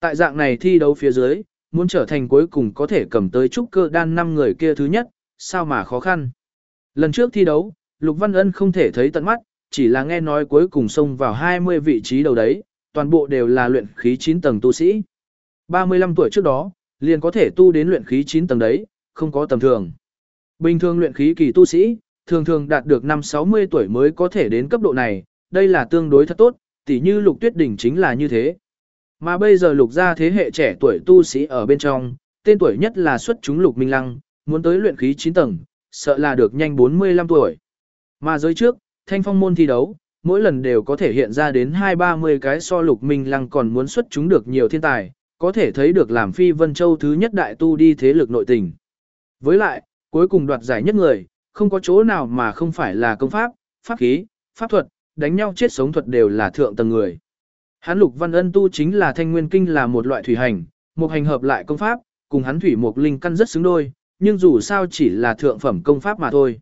A: Tại dạng này thi đấu phía dưới, muốn trở thành cuối cùng có thể cầm tới trúc cơ đan 5 người kia thứ nhất, sao mà khó khăn. Lần trước thi đấu, Lục Văn Ân không thể thấy tận mắt, chỉ là nghe nói cuối cùng xông vào 20 vị trí đầu đấy, toàn bộ đều là luyện khí 9 tầng tu sĩ. 35 tuổi trước đó, liền có thể tu đến luyện khí 9 tầng đấy, không có tầm thường. Bình thường luyện khí kỳ tu sĩ, thường thường đạt được năm 60 tuổi mới có thể đến cấp độ này, đây là tương đối thật tốt, tỉ như lục tuyết đỉnh chính là như thế. Mà bây giờ lục gia thế hệ trẻ tuổi tu sĩ ở bên trong, tên tuổi nhất là xuất chúng lục minh lăng, muốn tới luyện khí 9 tầng, sợ là được nhanh 45 tuổi. Mà giới trước, thanh phong môn thi đấu, mỗi lần đều có thể hiện ra đến 2-30 cái so lục minh lăng còn muốn xuất chúng được nhiều thiên tài, có thể thấy được làm phi vân châu thứ nhất đại tu đi thế lực nội tình. Với lại, cuối cùng đoạt giải nhất người, không có chỗ nào mà không phải là công pháp, pháp khí, pháp thuật, đánh nhau chết sống thuật đều là thượng tầng người. Hắn lục văn ân tu chính là thanh nguyên kinh là một loại thủy hành, một hành hợp lại công pháp, cùng hắn thủy một linh căn rất xứng đôi, nhưng dù sao chỉ là thượng phẩm công pháp mà thôi.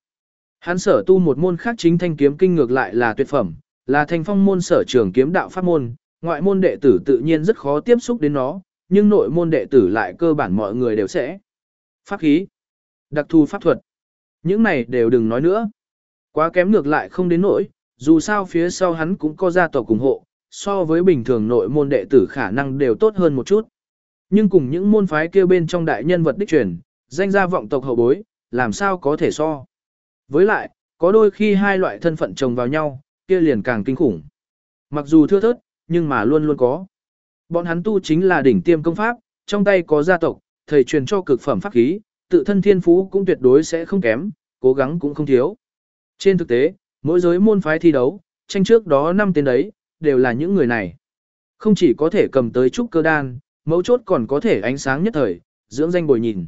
A: Hắn sở tu một môn khác chính thanh kiếm kinh ngược lại là tuyệt phẩm, là thanh phong môn sở trường kiếm đạo pháp môn, ngoại môn đệ tử tự nhiên rất khó tiếp xúc đến nó, nhưng nội môn đệ tử lại cơ bản mọi người đều sẽ. Pháp khí, đặc thù pháp thuật, những này đều đừng nói nữa. Quá kém ngược lại không đến nỗi, dù sao phía sau hắn cũng có gia tộc ủng hộ, so với bình thường nội môn đệ tử khả năng đều tốt hơn một chút. Nhưng cùng những môn phái kia bên trong đại nhân vật đích truyền, danh gia vọng tộc hậu bối, làm sao có thể so. Với lại, có đôi khi hai loại thân phận chồng vào nhau, kia liền càng kinh khủng. Mặc dù thưa thớt, nhưng mà luôn luôn có. Bọn hắn tu chính là đỉnh tiêm công pháp, trong tay có gia tộc, thầy truyền cho cực phẩm pháp khí, tự thân thiên phú cũng tuyệt đối sẽ không kém, cố gắng cũng không thiếu. Trên thực tế, mỗi giới môn phái thi đấu, tranh trước đó năm tên đấy, đều là những người này. Không chỉ có thể cầm tới trúc cơ đan, mấu chốt còn có thể ánh sáng nhất thời, dưỡng danh bồi nhìn.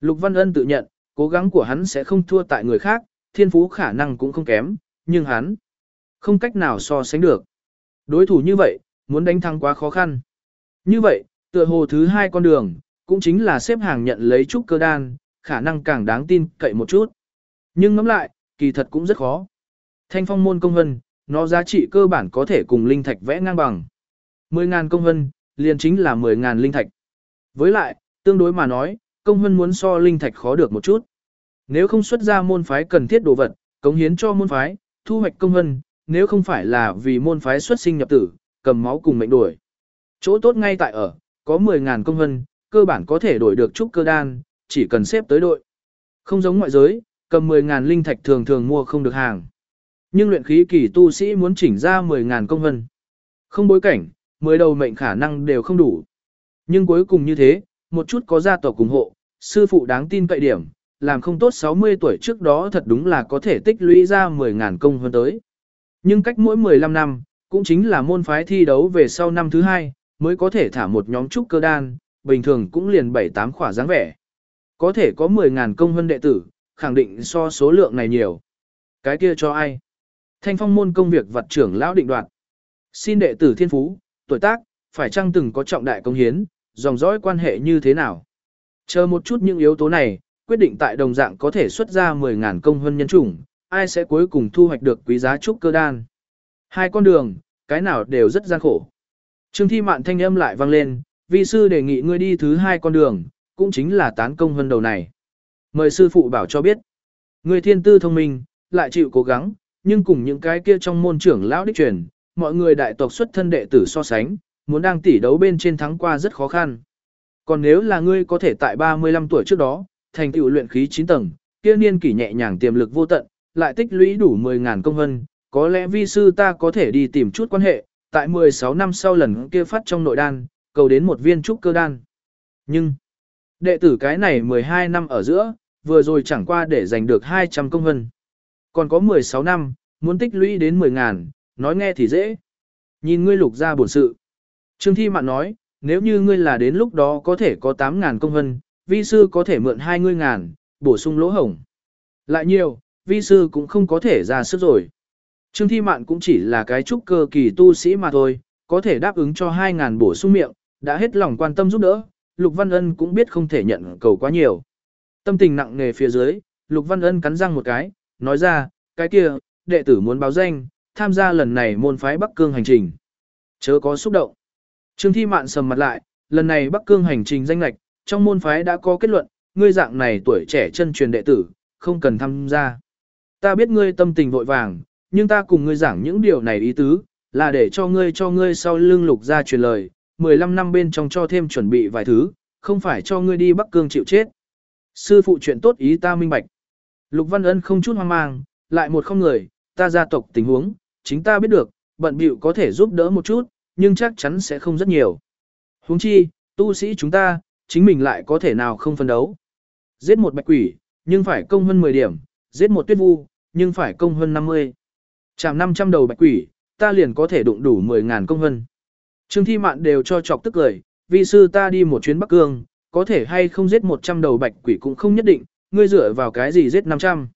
A: Lục Văn Ân tự nhận, cố gắng của hắn sẽ không thua tại người khác, thiên phú khả năng cũng không kém, nhưng hắn không cách nào so sánh được. Đối thủ như vậy, muốn đánh thắng quá khó khăn. Như vậy, tựa hồ thứ hai con đường, cũng chính là xếp hàng nhận lấy trúc cơ đan, khả năng càng đáng tin cậy một chút. Nhưng ngẫm lại, kỳ thật cũng rất khó. Thanh phong môn công vân, nó giá trị cơ bản có thể cùng linh thạch vẽ ngang bằng. 10.000 công vân, liền chính là 10.000 linh thạch. Với lại, tương đối mà nói, công huân muốn so linh thạch khó được một chút. Nếu không xuất ra môn phái cần thiết đồ vật, cống hiến cho môn phái, thu hoạch công huân, nếu không phải là vì môn phái xuất sinh nhập tử, cầm máu cùng mệnh đổi. Chỗ tốt ngay tại ở, có 10.000 công huân, cơ bản có thể đổi được trúc cơ đan, chỉ cần xếp tới đội. Không giống ngoại giới, cầm 10.000 linh thạch thường thường mua không được hàng. Nhưng luyện khí kỳ tu sĩ muốn chỉnh ra 10.000 công huân. Không bối cảnh, 10 đầu mệnh khả năng đều không đủ. Nhưng cuối cùng như thế, một chút có gia tộc ủng hộ, sư phụ đáng tin cậy điểm, làm không tốt 60 tuổi trước đó thật đúng là có thể tích lũy ra 10.000 công hơn tới. Nhưng cách mỗi 15 năm, cũng chính là môn phái thi đấu về sau năm thứ hai, mới có thể thả một nhóm trúc cơ đan, bình thường cũng liền 7-8 khỏa dáng vẻ. Có thể có 10.000 công hơn đệ tử, khẳng định so số lượng này nhiều. Cái kia cho ai? Thanh phong môn công việc vật trưởng lão định đoạt. Xin đệ tử thiên phú, tuổi tác, phải chăng từng có trọng đại công hiến, dòng dõi quan hệ như thế nào? Chờ một chút những yếu tố này, quyết định tại đồng dạng có thể xuất ra 10.000 công hơn nhân chủng, ai sẽ cuối cùng thu hoạch được quý giá trúc cơ đan. Hai con đường, cái nào đều rất gian khổ. Trương thi mạn thanh âm lại vang lên, vi sư đề nghị ngươi đi thứ hai con đường, cũng chính là tán công hơn đầu này. Mời sư phụ bảo cho biết. Ngươi thiên tư thông minh, lại chịu cố gắng, nhưng cùng những cái kia trong môn trưởng lão đích truyền, mọi người đại tộc xuất thân đệ tử so sánh, muốn đang tỷ đấu bên trên thắng qua rất khó khăn. Còn nếu là ngươi có thể tại 35 tuổi trước đó, thành tựu luyện khí 9 tầng, kia niên kỷ nhẹ nhàng tiềm lực vô tận, lại tích lũy đủ 10.000 công hân, có lẽ vi sư ta có thể đi tìm chút quan hệ, tại 16 năm sau lần kia phát trong nội đan, cầu đến một viên trúc cơ đan. Nhưng, đệ tử cái này 12 năm ở giữa, vừa rồi chẳng qua để giành được 200 công hân. Còn có 16 năm, muốn tích lũy đến 10.000, nói nghe thì dễ. Nhìn ngươi lục ra bổn sự. Trương Thi Mạn nói, nếu như ngươi là đến lúc đó có thể có 8 ngàn công vân, vi sư có thể mượn hai ngươi ngàn, bổ sung lỗ hổng. Lại nhiều, vi sư cũng không có thể ra sức rồi. Trương Thi Mạn cũng chỉ là cái trúc cơ kỳ tu sĩ mà thôi, có thể đáp ứng cho hai ngàn bổ sung miệng, đã hết lòng quan tâm giúp đỡ, Lục Văn Ân cũng biết không thể nhận cầu quá nhiều. Tâm tình nặng nề phía dưới, Lục Văn Ân cắn răng một cái, nói ra, cái kia, đệ tử muốn báo danh, tham gia lần này môn phái Bắc Cương hành trình. Chớ có xúc động. Trương Thi Mạn sầm mặt lại, lần này Bắc Cương hành trình danh lạch, trong môn phái đã có kết luận, ngươi dạng này tuổi trẻ chân truyền đệ tử, không cần tham gia. Ta biết ngươi tâm tình vội vàng, nhưng ta cùng ngươi giảng những điều này ý tứ, là để cho ngươi cho ngươi sau lưng lục ra truyền lời, 15 năm bên trong cho thêm chuẩn bị vài thứ, không phải cho ngươi đi Bắc Cương chịu chết. Sư phụ chuyện tốt ý ta minh bạch. Lục Văn Ân không chút hoang mang, lại một không người, ta gia tộc tình huống, chính ta biết được, bận bịu có thể giúp đỡ một chút, nhưng chắc chắn sẽ không rất nhiều. Huống chi, tu sĩ chúng ta, chính mình lại có thể nào không phân đấu. Giết một bạch quỷ, nhưng phải công hơn 10 điểm, giết một tuyết vu, nhưng phải công hơn 50. Chạm 500 đầu bạch quỷ, ta liền có thể đụng đủ 10.000 công hơn. Trương Thi Mạn đều cho chọc tức cười, vì sư ta đi một chuyến Bắc Cương, có thể hay không giết 100 đầu bạch quỷ cũng không nhất định, ngươi dựa vào cái gì giết 500.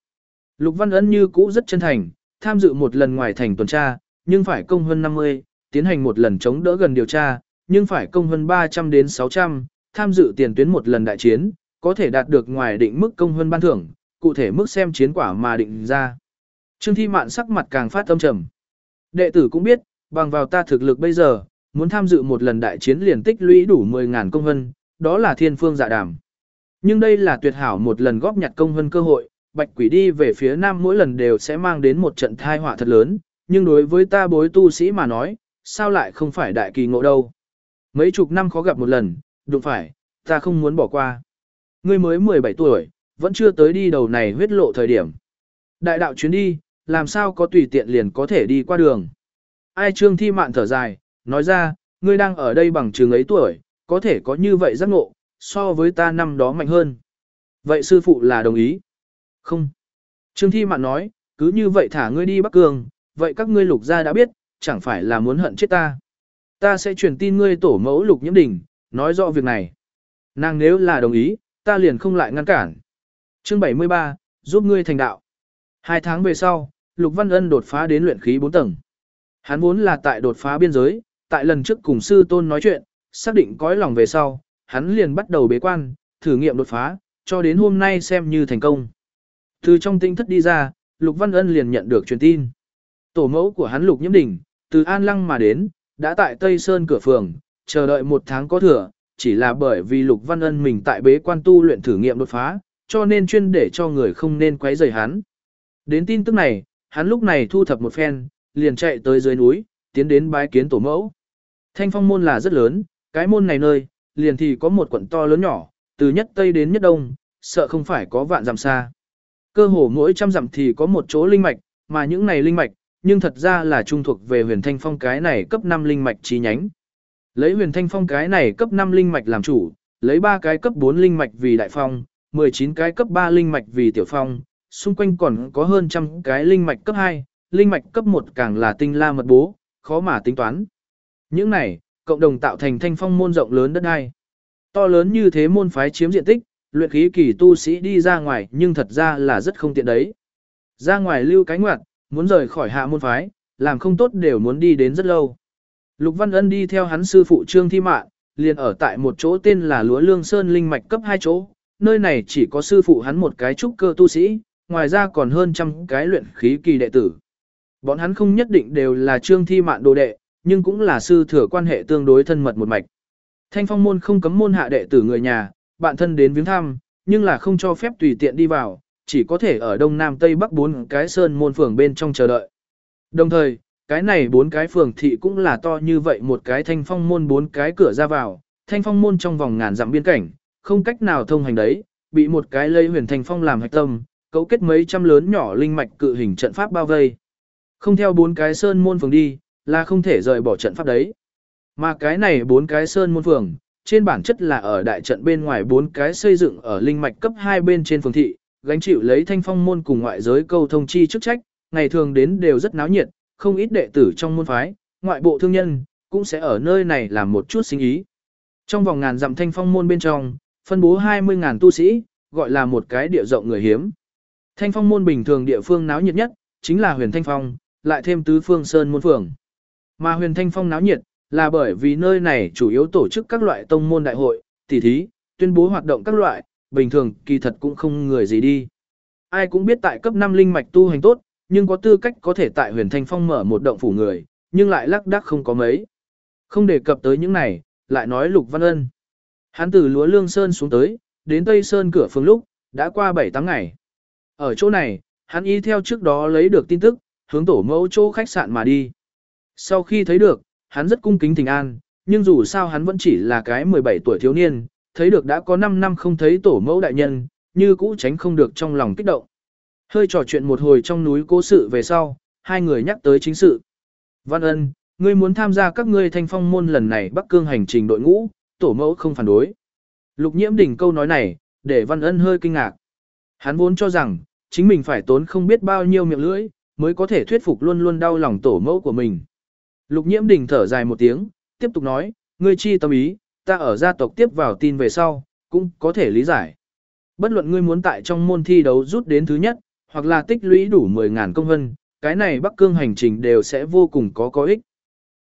A: Lục Văn ấn như cũ rất chân thành, tham dự một lần ngoài thành tuần tra, nhưng phải công hơn 50, tiến hành một lần chống đỡ gần điều tra, nhưng phải công hơn 300 đến 600, tham dự tiền tuyến một lần đại chiến, có thể đạt được ngoài định mức công hơn ban thưởng, cụ thể mức xem chiến quả mà định ra. Trương Thi Mạn sắc mặt càng phát âm trầm. Đệ tử cũng biết, bằng vào ta thực lực bây giờ, muốn tham dự một lần đại chiến liền tích lũy đủ 10.000 công hơn đó là thiên phương dạ đàm. Nhưng đây là tuyệt hảo một lần góp nhặt công hơn cơ hội, bạch quỷ đi về phía nam mỗi lần đều sẽ mang đến một trận thai họa thật lớn, nhưng đối với ta bối tu sĩ mà nói, sao lại không phải đại kỳ ngộ đâu. Mấy chục năm khó gặp một lần, đụng phải, ta không muốn bỏ qua. Ngươi mới 17 tuổi, vẫn chưa tới đi đầu này huyết lộ thời điểm. Đại đạo chuyến đi, làm sao có tùy tiện liền có thể đi qua đường. Ai trương thi mạn thở dài, nói ra, ngươi đang ở đây bằng trường ấy tuổi, có thể có như vậy giác ngộ, so với ta năm đó mạnh hơn. Vậy sư phụ là đồng ý? Không. Trương thi mạn nói, cứ như vậy thả ngươi đi Bắc Cường, vậy các ngươi lục gia đã biết, chẳng phải là muốn hận chết ta. Ta sẽ truyền tin ngươi tổ mẫu lục nhiễm đỉnh, nói rõ việc này. Nàng nếu là đồng ý, ta liền không lại ngăn cản. Chương 73, giúp ngươi thành đạo. Hai tháng về sau, Lục Văn Ân đột phá đến luyện khí 4 tầng. Hắn vốn là tại đột phá biên giới, tại lần trước cùng sư tôn nói chuyện, xác định cõi lòng về sau, hắn liền bắt đầu bế quan, thử nghiệm đột phá, cho đến hôm nay xem như thành công. Từ trong tinh thất đi ra, Lục Văn Ân liền nhận được truyền tin. Tổ mẫu của hắn Lục Nhiễm Đỉnh, từ An Lăng mà đến, đã tại Tây Sơn cửa phường, chờ đợi một tháng có thừa, chỉ là bởi vì Lục Văn Ân mình tại bế quan tu luyện thử nghiệm đột phá, cho nên chuyên để cho người không nên quấy rầy hắn. Đến tin tức này, hắn lúc này thu thập một phen, liền chạy tới dưới núi, tiến đến bái kiến tổ mẫu. Thanh phong môn là rất lớn, cái môn này nơi, liền thì có một quận to lớn nhỏ, từ nhất tây đến nhất đông, sợ không phải có vạn dặm xa. Cơ hồ mỗi trăm dặm thì có một chỗ linh mạch, mà những này linh mạch, nhưng thật ra là trung thuộc về huyền thanh phong cái này cấp 5 linh mạch chi nhánh. Lấy huyền thanh phong cái này cấp 5 linh mạch làm chủ, lấy 3 cái cấp 4 linh mạch vì đại phong, 19 cái cấp 3 linh mạch vì tiểu phong, xung quanh còn có hơn trăm cái linh mạch cấp 2, linh mạch cấp 1 càng là tinh la mật bố, khó mà tính toán. Những này, cộng đồng tạo thành thanh phong môn rộng lớn đất hai To lớn như thế môn phái chiếm diện tích, luyện khí kỳ tu sĩ đi ra ngoài nhưng thật ra là rất không tiện đấy. Ra ngoài lưu cái ngoặt, muốn rời khỏi hạ môn phái, làm không tốt đều muốn đi đến rất lâu. Lục Văn Ân đi theo hắn sư phụ Trương Thi Mạn, liền ở tại một chỗ tên là Lúa Lương Sơn Linh Mạch cấp 2 chỗ, nơi này chỉ có sư phụ hắn một cái trúc cơ tu sĩ, ngoài ra còn hơn trăm cái luyện khí kỳ đệ tử. Bọn hắn không nhất định đều là Trương Thi Mạn đồ đệ, nhưng cũng là sư thừa quan hệ tương đối thân mật một mạch. Thanh phong môn không cấm môn hạ đệ tử người nhà, bạn thân đến viếng thăm, nhưng là không cho phép tùy tiện đi vào, chỉ có thể ở đông nam tây bắc bốn cái sơn môn phường bên trong chờ đợi. Đồng thời, cái này bốn cái phường thị cũng là to như vậy một cái thanh phong môn bốn cái cửa ra vào, thanh phong môn trong vòng ngàn dặm biên cảnh, không cách nào thông hành đấy, bị một cái lây huyền thanh phong làm hạch tâm, cấu kết mấy trăm lớn nhỏ linh mạch cự hình trận pháp bao vây. Không theo bốn cái sơn môn phường đi, là không thể rời bỏ trận pháp đấy. Mà cái này bốn cái sơn môn phường, trên bản chất là ở đại trận bên ngoài bốn cái xây dựng ở linh mạch cấp hai bên trên phường thị, gánh chịu lấy thanh phong môn cùng ngoại giới câu thông chi chức trách, ngày thường đến đều rất náo nhiệt, không ít đệ tử trong môn phái, ngoại bộ thương nhân, cũng sẽ ở nơi này làm một chút sinh ý. Trong vòng ngàn dặm thanh phong môn bên trong, phân bố 20.000 tu sĩ, gọi là một cái địa rộng người hiếm. Thanh phong môn bình thường địa phương náo nhiệt nhất, chính là huyền thanh phong, lại thêm tứ phương sơn môn phường. Mà huyền thanh phong náo nhiệt, là bởi vì nơi này chủ yếu tổ chức các loại tông môn đại hội, tỷ thí, tuyên bố hoạt động các loại, bình thường kỳ thật cũng không người gì đi. Ai cũng biết tại cấp 5 linh mạch tu hành tốt, nhưng có tư cách có thể tại huyền thanh phong mở một động phủ người, nhưng lại lắc đắc không có mấy. Không đề cập tới những này, lại nói Lục Văn Ân. Hắn từ lúa lương sơn xuống tới, đến Tây Sơn cửa phương lúc, đã qua 7-8 ngày. Ở chỗ này, hắn y theo trước đó lấy được tin tức, hướng tổ mẫu chỗ khách sạn mà đi. Sau khi thấy được, hắn rất cung kính thỉnh an, nhưng dù sao hắn vẫn chỉ là cái 17 tuổi thiếu niên, thấy được đã có 5 năm không thấy tổ mẫu đại nhân, như cũ tránh không được trong lòng kích động. Hơi trò chuyện một hồi trong núi cố sự về sau, hai người nhắc tới chính sự. Văn ân, ngươi muốn tham gia các ngươi thanh phong môn lần này Bắc Cương hành trình đội ngũ, tổ mẫu không phản đối. Lục nhiễm đỉnh câu nói này, để Văn ân hơi kinh ngạc. Hắn vốn cho rằng, chính mình phải tốn không biết bao nhiêu miệng lưỡi, mới có thể thuyết phục luôn luôn đau lòng tổ mẫu của mình. Lục nhiễm đỉnh thở dài một tiếng, tiếp tục nói, ngươi chi tâm ý, ta ở gia tộc tiếp vào tin về sau, cũng có thể lý giải. Bất luận ngươi muốn tại trong môn thi đấu rút đến thứ nhất, hoặc là tích lũy đủ 10.000 công vân, cái này Bắc Cương hành trình đều sẽ vô cùng có có ích.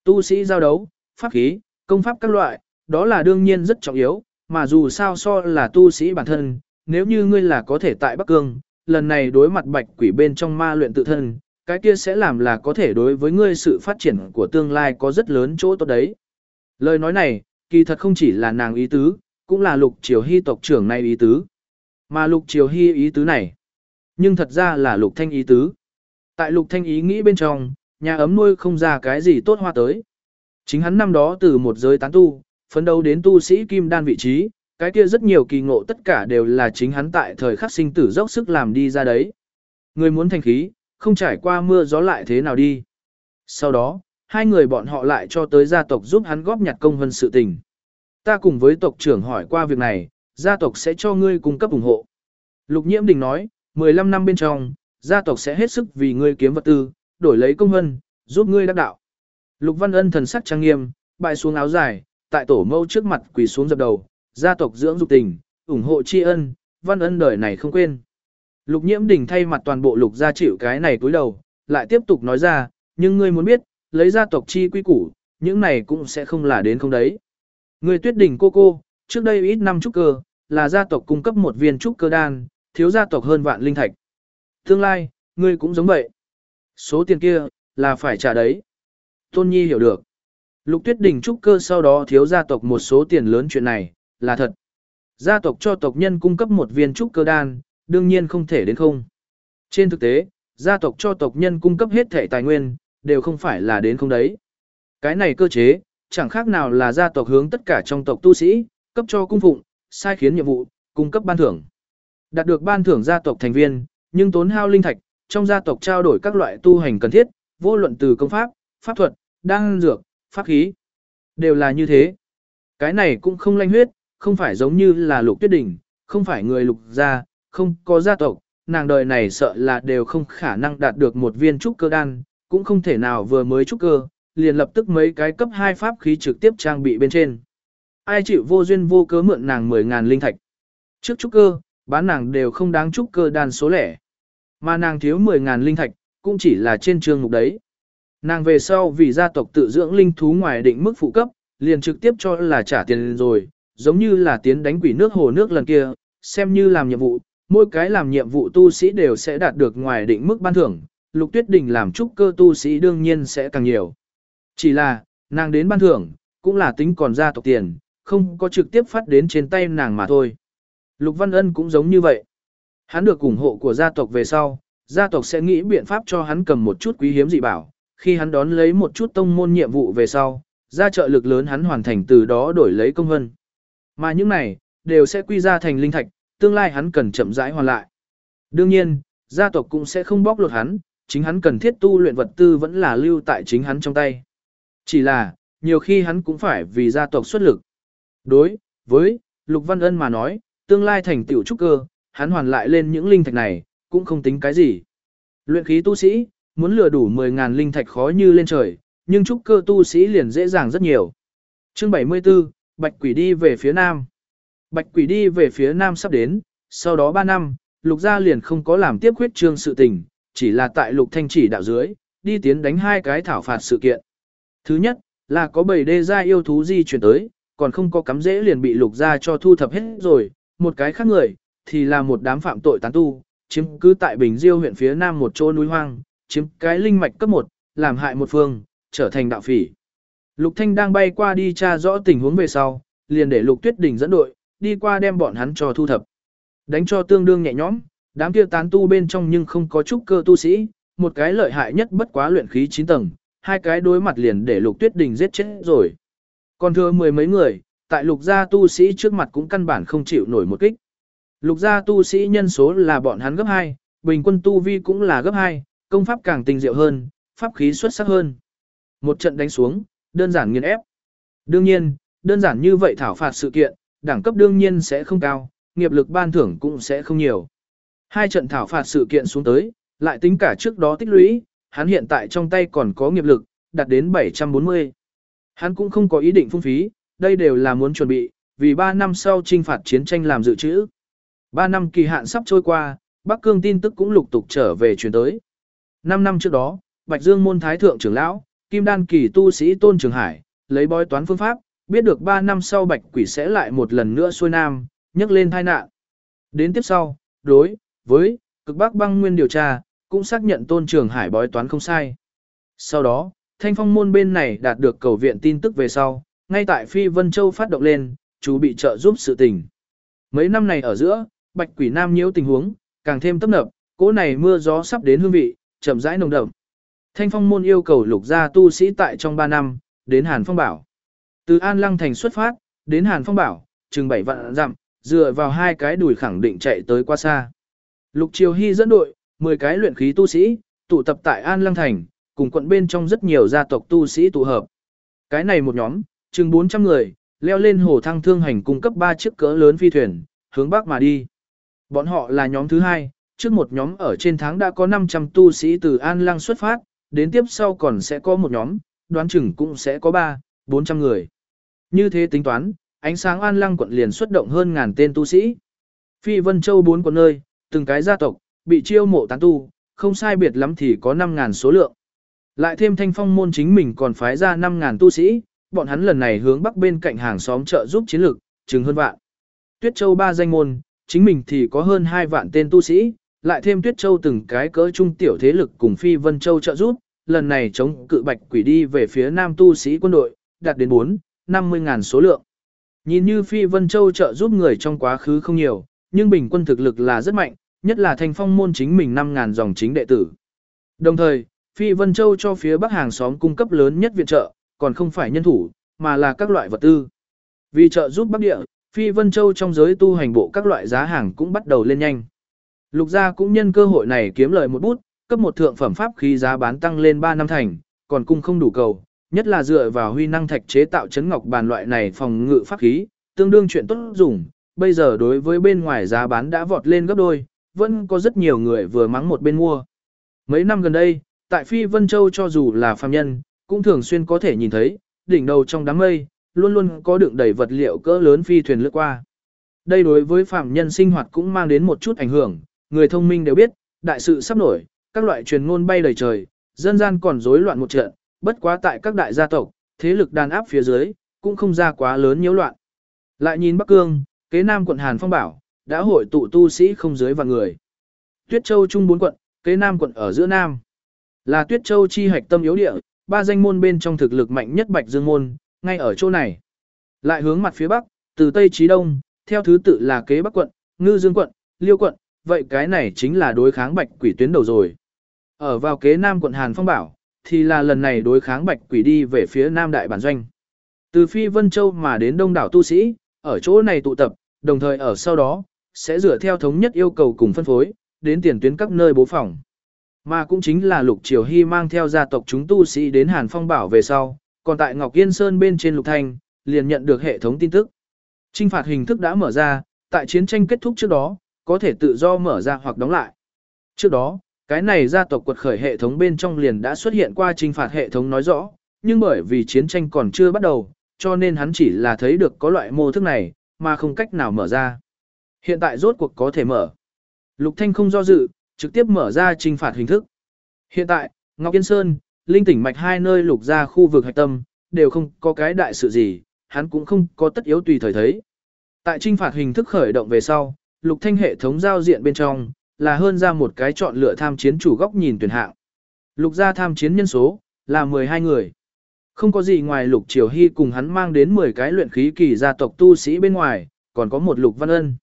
A: Tu sĩ giao đấu, pháp khí, công pháp các loại, đó là đương nhiên rất trọng yếu, mà dù sao so là tu sĩ bản thân, nếu như ngươi là có thể tại Bắc Cương, lần này đối mặt bạch quỷ bên trong ma luyện tự thân, cái kia sẽ làm là có thể đối với ngươi sự phát triển của tương lai có rất lớn chỗ tốt đấy. Lời nói này, kỳ thật không chỉ là nàng ý tứ, cũng là lục triều hy tộc trưởng này ý tứ. Mà lục triều hy ý tứ này, nhưng thật ra là lục thanh ý tứ. Tại lục thanh ý nghĩ bên trong, nhà ấm nuôi không ra cái gì tốt hoa tới. Chính hắn năm đó từ một giới tán tu, phấn đấu đến tu sĩ kim đan vị trí, cái kia rất nhiều kỳ ngộ tất cả đều là chính hắn tại thời khắc sinh tử dốc sức làm đi ra đấy. Người muốn thành khí, không trải qua mưa gió lại thế nào đi. Sau đó, hai người bọn họ lại cho tới gia tộc giúp hắn góp nhặt công hơn sự tình. Ta cùng với tộc trưởng hỏi qua việc này, gia tộc sẽ cho ngươi cung cấp ủng hộ. Lục Nhiễm Đình nói, 15 năm bên trong, gia tộc sẽ hết sức vì ngươi kiếm vật tư, đổi lấy công hơn, giúp ngươi đắc đạo. Lục Văn Ân thần sắc trang nghiêm, bại xuống áo dài, tại tổ mâu trước mặt quỳ xuống dập đầu, gia tộc dưỡng dục tình, ủng hộ tri ân, Văn Ân đời này không quên. Lục Nhiễm Đình thay mặt toàn bộ lục gia chịu cái này cúi đầu, lại tiếp tục nói ra, nhưng ngươi muốn biết, lấy gia tộc chi quy củ, những này cũng sẽ không là đến không đấy. người tuyết đỉnh cô cô, trước đây ít năm trúc cơ, là gia tộc cung cấp một viên trúc cơ đan, thiếu gia tộc hơn vạn linh thạch. Tương lai, ngươi cũng giống vậy. Số tiền kia, là phải trả đấy. Tôn Nhi hiểu được. Lục tuyết đỉnh trúc cơ sau đó thiếu gia tộc một số tiền lớn chuyện này, là thật. Gia tộc cho tộc nhân cung cấp một viên trúc cơ đan, đương nhiên không thể đến không. Trên thực tế, gia tộc cho tộc nhân cung cấp hết thể tài nguyên, đều không phải là đến không đấy. Cái này cơ chế, chẳng khác nào là gia tộc hướng tất cả trong tộc tu sĩ, cấp cho cung phụng, sai khiến nhiệm vụ, cung cấp ban thưởng. Đạt được ban thưởng gia tộc thành viên, nhưng tốn hao linh thạch, trong gia tộc trao đổi các loại tu hành cần thiết, vô luận từ công pháp, pháp thuật, đan dược, pháp khí, đều là như thế. Cái này cũng không lanh huyết, không phải giống như là lục tuyết đỉnh, không phải người lục gia, không có gia tộc, nàng đời này sợ là đều không khả năng đạt được một viên trúc cơ đan, cũng không thể nào vừa mới trúc cơ, liền lập tức mấy cái cấp 2 pháp khí trực tiếp trang bị bên trên. Ai chịu vô duyên vô cớ mượn nàng 10.000 linh thạch. Trước trúc cơ, bán nàng đều không đáng trúc cơ đan số lẻ. Mà nàng thiếu 10.000 linh thạch, cũng chỉ là trên trường mục đấy. Nàng về sau vì gia tộc tự dưỡng linh thú ngoài định mức phụ cấp, liền trực tiếp cho là trả tiền rồi, giống như là tiến đánh quỷ nước hồ nước lần kia, xem như làm nhiệm vụ, mỗi cái làm nhiệm vụ tu sĩ đều sẽ đạt được ngoài định mức ban thưởng, Lục Tuyết Đình làm trúc cơ tu sĩ đương nhiên sẽ càng nhiều. Chỉ là, nàng đến ban thưởng, cũng là tính còn ra tộc tiền, không có trực tiếp phát đến trên tay nàng mà thôi. Lục Văn Ân cũng giống như vậy. Hắn được ủng hộ của gia tộc về sau, gia tộc sẽ nghĩ biện pháp cho hắn cầm một chút quý hiếm dị bảo, khi hắn đón lấy một chút tông môn nhiệm vụ về sau, ra trợ lực lớn hắn hoàn thành từ đó đổi lấy công vân. Mà những này, đều sẽ quy ra thành linh thạch, tương lai hắn cần chậm rãi hoàn lại. Đương nhiên, gia tộc cũng sẽ không bóc lột hắn, chính hắn cần thiết tu luyện vật tư vẫn là lưu tại chính hắn trong tay. Chỉ là, nhiều khi hắn cũng phải vì gia tộc xuất lực. Đối với Lục Văn Ân mà nói, tương lai thành tiểu trúc cơ, hắn hoàn lại lên những linh thạch này, cũng không tính cái gì. Luyện khí tu sĩ, muốn lừa đủ 10.000 linh thạch khó như lên trời, nhưng trúc cơ tu sĩ liền dễ dàng rất nhiều. Chương 74, Bạch Quỷ đi về phía nam. Bạch quỷ đi về phía nam sắp đến, sau đó 3 năm, lục gia liền không có làm tiếp khuyết trương sự tình, chỉ là tại lục thanh chỉ đạo dưới, đi tiến đánh hai cái thảo phạt sự kiện. Thứ nhất, là có bầy đê gia yêu thú di chuyển tới, còn không có cắm dễ liền bị lục gia cho thu thập hết rồi, một cái khác người, thì là một đám phạm tội tán tu, chiếm cứ tại Bình Diêu huyện phía nam một chỗ núi hoang, chiếm cái linh mạch cấp 1, làm hại một phương, trở thành đạo phỉ. Lục Thanh đang bay qua đi tra rõ tình huống về sau, liền để Lục Tuyết Đình dẫn đội, đi qua đem bọn hắn cho thu thập. Đánh cho tương đương nhẹ nhõm, đám kia tán tu bên trong nhưng không có chút cơ tu sĩ, một cái lợi hại nhất bất quá luyện khí 9 tầng, hai cái đối mặt liền để Lục Tuyết Đình giết chết rồi. Còn thừa mười mấy người, tại lục gia tu sĩ trước mặt cũng căn bản không chịu nổi một kích. Lục gia tu sĩ nhân số là bọn hắn gấp 2, bình quân tu vi cũng là gấp 2, công pháp càng tinh diệu hơn, pháp khí xuất sắc hơn. Một trận đánh xuống, đơn giản nghiền ép. Đương nhiên, đơn giản như vậy thảo phạt sự kiện, đẳng cấp đương nhiên sẽ không cao, nghiệp lực ban thưởng cũng sẽ không nhiều. Hai trận thảo phạt sự kiện xuống tới, lại tính cả trước đó tích lũy, hắn hiện tại trong tay còn có nghiệp lực, đạt đến 740. Hắn cũng không có ý định phung phí, đây đều là muốn chuẩn bị, vì 3 năm sau trinh phạt chiến tranh làm dự trữ. 3 năm kỳ hạn sắp trôi qua, Bắc Cương tin tức cũng lục tục trở về truyền tới. 5 năm trước đó, Bạch Dương môn thái thượng trưởng lão, Kim Đan kỳ tu sĩ Tôn Trường Hải, lấy bói toán phương pháp, biết được 3 năm sau Bạch Quỷ sẽ lại một lần nữa xuôi nam, nhấc lên tai nạn. Đến tiếp sau, đối với cực Bắc băng nguyên điều tra, cũng xác nhận Tôn Trường Hải bói toán không sai. Sau đó, Thanh Phong môn bên này đạt được cầu viện tin tức về sau, ngay tại Phi Vân Châu phát động lên, chú bị trợ giúp sự tình. Mấy năm này ở giữa, Bạch Quỷ Nam nhiễu tình huống, càng thêm tấp nập, cỗ này mưa gió sắp đến hương vị, chậm rãi nồng đậm. Thanh Phong môn yêu cầu lục gia tu sĩ tại trong 3 năm, đến Hàn Phong Bảo. Từ An Lăng thành xuất phát, đến Hàn Phong Bảo, chừng 7 vạn dặm, dựa vào hai cái đùi khẳng định chạy tới qua xa. Lục Triều Hy dẫn đội, 10 cái luyện khí tu sĩ, tụ tập tại An Lăng thành, cùng quận bên trong rất nhiều gia tộc tu sĩ tụ hợp. Cái này một nhóm, chừng 400 người, leo lên hồ thăng thương hành cung cấp 3 chiếc cỡ lớn phi thuyền, hướng bắc mà đi. Bọn họ là nhóm thứ hai, trước một nhóm ở trên tháng đã có 500 tu sĩ từ An Lăng xuất phát, đến tiếp sau còn sẽ có một nhóm, đoán chừng cũng sẽ có 3, 400 người. Như thế tính toán, ánh sáng An Lăng quận liền xuất động hơn ngàn tên tu sĩ. Phi Vân Châu bốn quận nơi, từng cái gia tộc, bị chiêu mộ tán tu, không sai biệt lắm thì có 5.000 số lượng. Lại thêm thanh phong môn chính mình còn phái ra 5.000 tu sĩ, bọn hắn lần này hướng bắc bên cạnh hàng xóm trợ giúp chiến lược, chừng hơn vạn. Tuyết Châu ba danh môn, chính mình thì có hơn 2 vạn tên tu sĩ, lại thêm Tuyết Châu từng cái cỡ trung tiểu thế lực cùng Phi Vân Châu trợ giúp, lần này chống cự bạch quỷ đi về phía nam tu sĩ quân đội, đạt đến 4, 50 ngàn số lượng. Nhìn như Phi Vân Châu trợ giúp người trong quá khứ không nhiều, nhưng bình quân thực lực là rất mạnh, nhất là thanh phong môn chính mình 5 ngàn dòng chính đệ tử. Đồng thời, Phi Vân Châu cho phía bắc hàng xóm cung cấp lớn nhất viện trợ, còn không phải nhân thủ, mà là các loại vật tư. Vì trợ giúp Bắc Địa, Phi Vân Châu trong giới tu hành bộ các loại giá hàng cũng bắt đầu lên nhanh. Lục gia cũng nhân cơ hội này kiếm lợi một bút, cấp một thượng phẩm pháp khí giá bán tăng lên 3 năm thành, còn cung không đủ cầu, nhất là dựa vào huy năng thạch chế tạo chấn ngọc bàn loại này phòng ngự pháp khí, tương đương chuyện tốt dùng, bây giờ đối với bên ngoài giá bán đã vọt lên gấp đôi, vẫn có rất nhiều người vừa mắng một bên mua. Mấy năm gần đây, tại Phi Vân Châu cho dù là phàm nhân, cũng thường xuyên có thể nhìn thấy, đỉnh đầu trong đám mây, luôn luôn có đựng đầy vật liệu cỡ lớn phi thuyền lướt qua. Đây đối với phàm nhân sinh hoạt cũng mang đến một chút ảnh hưởng, người thông minh đều biết, đại sự sắp nổi, các loại truyền ngôn bay đầy trời, dân gian còn rối loạn một trận, bất quá tại các đại gia tộc, thế lực đàn áp phía dưới, cũng không ra quá lớn nhiễu loạn. Lại nhìn Bắc Cương, kế Nam quận Hàn Phong Bảo, đã hội tụ tu sĩ không dưới vạn người. Tuyết Châu Trung bốn quận, kế Nam quận ở giữa Nam. Là Tuyết Châu chi hạch tâm yếu địa, ba danh môn bên trong thực lực mạnh nhất Bạch Dương môn, ngay ở chỗ này. Lại hướng mặt phía bắc, từ tây chí đông, theo thứ tự là kế Bắc quận, Ngư Dương quận, Liêu quận, vậy cái này chính là đối kháng Bạch Quỷ tuyến đầu rồi. Ở vào kế Nam quận Hàn Phong Bảo, thì là lần này đối kháng Bạch Quỷ đi về phía Nam đại bản doanh. Từ Phi Vân Châu mà đến Đông đảo tu sĩ, ở chỗ này tụ tập, đồng thời ở sau đó, sẽ dựa theo thống nhất yêu cầu cùng phân phối, đến tiền tuyến các nơi bố phòng. Mà cũng chính là Lục Triều Hy mang theo gia tộc chúng tu sĩ đến Hàn Phong Bảo về sau, còn tại Ngọc Yên Sơn bên trên Lục Thanh, liền nhận được hệ thống tin tức. Trinh phạt hình thức đã mở ra, tại chiến tranh kết thúc trước đó, có thể tự do mở ra hoặc đóng lại. Trước đó, cái này gia tộc quật khởi hệ thống bên trong liền đã xuất hiện qua trinh phạt hệ thống nói rõ, nhưng bởi vì chiến tranh còn chưa bắt đầu, cho nên hắn chỉ là thấy được có loại mô thức này, mà không cách nào mở ra. Hiện tại rốt cuộc có thể mở. Lục Thanh không do dự, trực tiếp mở ra trinh phạt hình thức. Hiện tại, Ngọc Yên Sơn, Linh tỉnh mạch hai nơi lục ra khu vực hạch tâm, đều không có cái đại sự gì, hắn cũng không có tất yếu tùy thời thấy. Tại trinh phạt hình thức khởi động về sau, lục thanh hệ thống giao diện bên trong, là hơn ra một cái chọn lựa tham chiến chủ góc nhìn tuyển hạng. Lục gia tham chiến nhân số, là 12 người. Không có gì ngoài Lục Triều Hy cùng hắn mang đến 10 cái luyện khí kỳ gia tộc tu sĩ bên ngoài, còn có một Lục Văn Ân.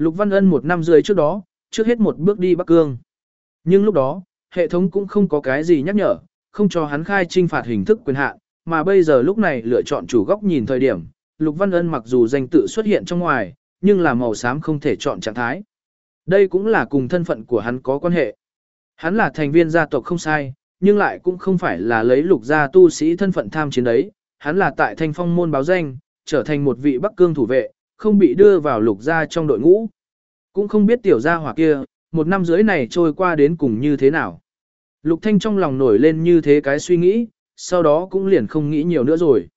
A: Lục Văn Ân một năm rưỡi trước đó, trước hết một bước đi Bắc Cương. Nhưng lúc đó, hệ thống cũng không có cái gì nhắc nhở, không cho hắn khai trinh phạt hình thức quyền hạn, mà bây giờ lúc này lựa chọn chủ góc nhìn thời điểm, Lục Văn Ân mặc dù danh tự xuất hiện trong ngoài, nhưng là màu xám không thể chọn trạng thái. Đây cũng là cùng thân phận của hắn có quan hệ. Hắn là thành viên gia tộc không sai, nhưng lại cũng không phải là lấy lục gia tu sĩ thân phận tham chiến đấy, hắn là tại thanh phong môn báo danh, trở thành một vị Bắc Cương thủ vệ, không bị đưa vào lục gia trong đội ngũ. Cũng không biết tiểu gia hỏa kia, một năm dưới này trôi qua đến cùng như thế nào. Lục Thanh trong lòng nổi lên như thế cái suy nghĩ, sau đó cũng liền không nghĩ nhiều nữa rồi.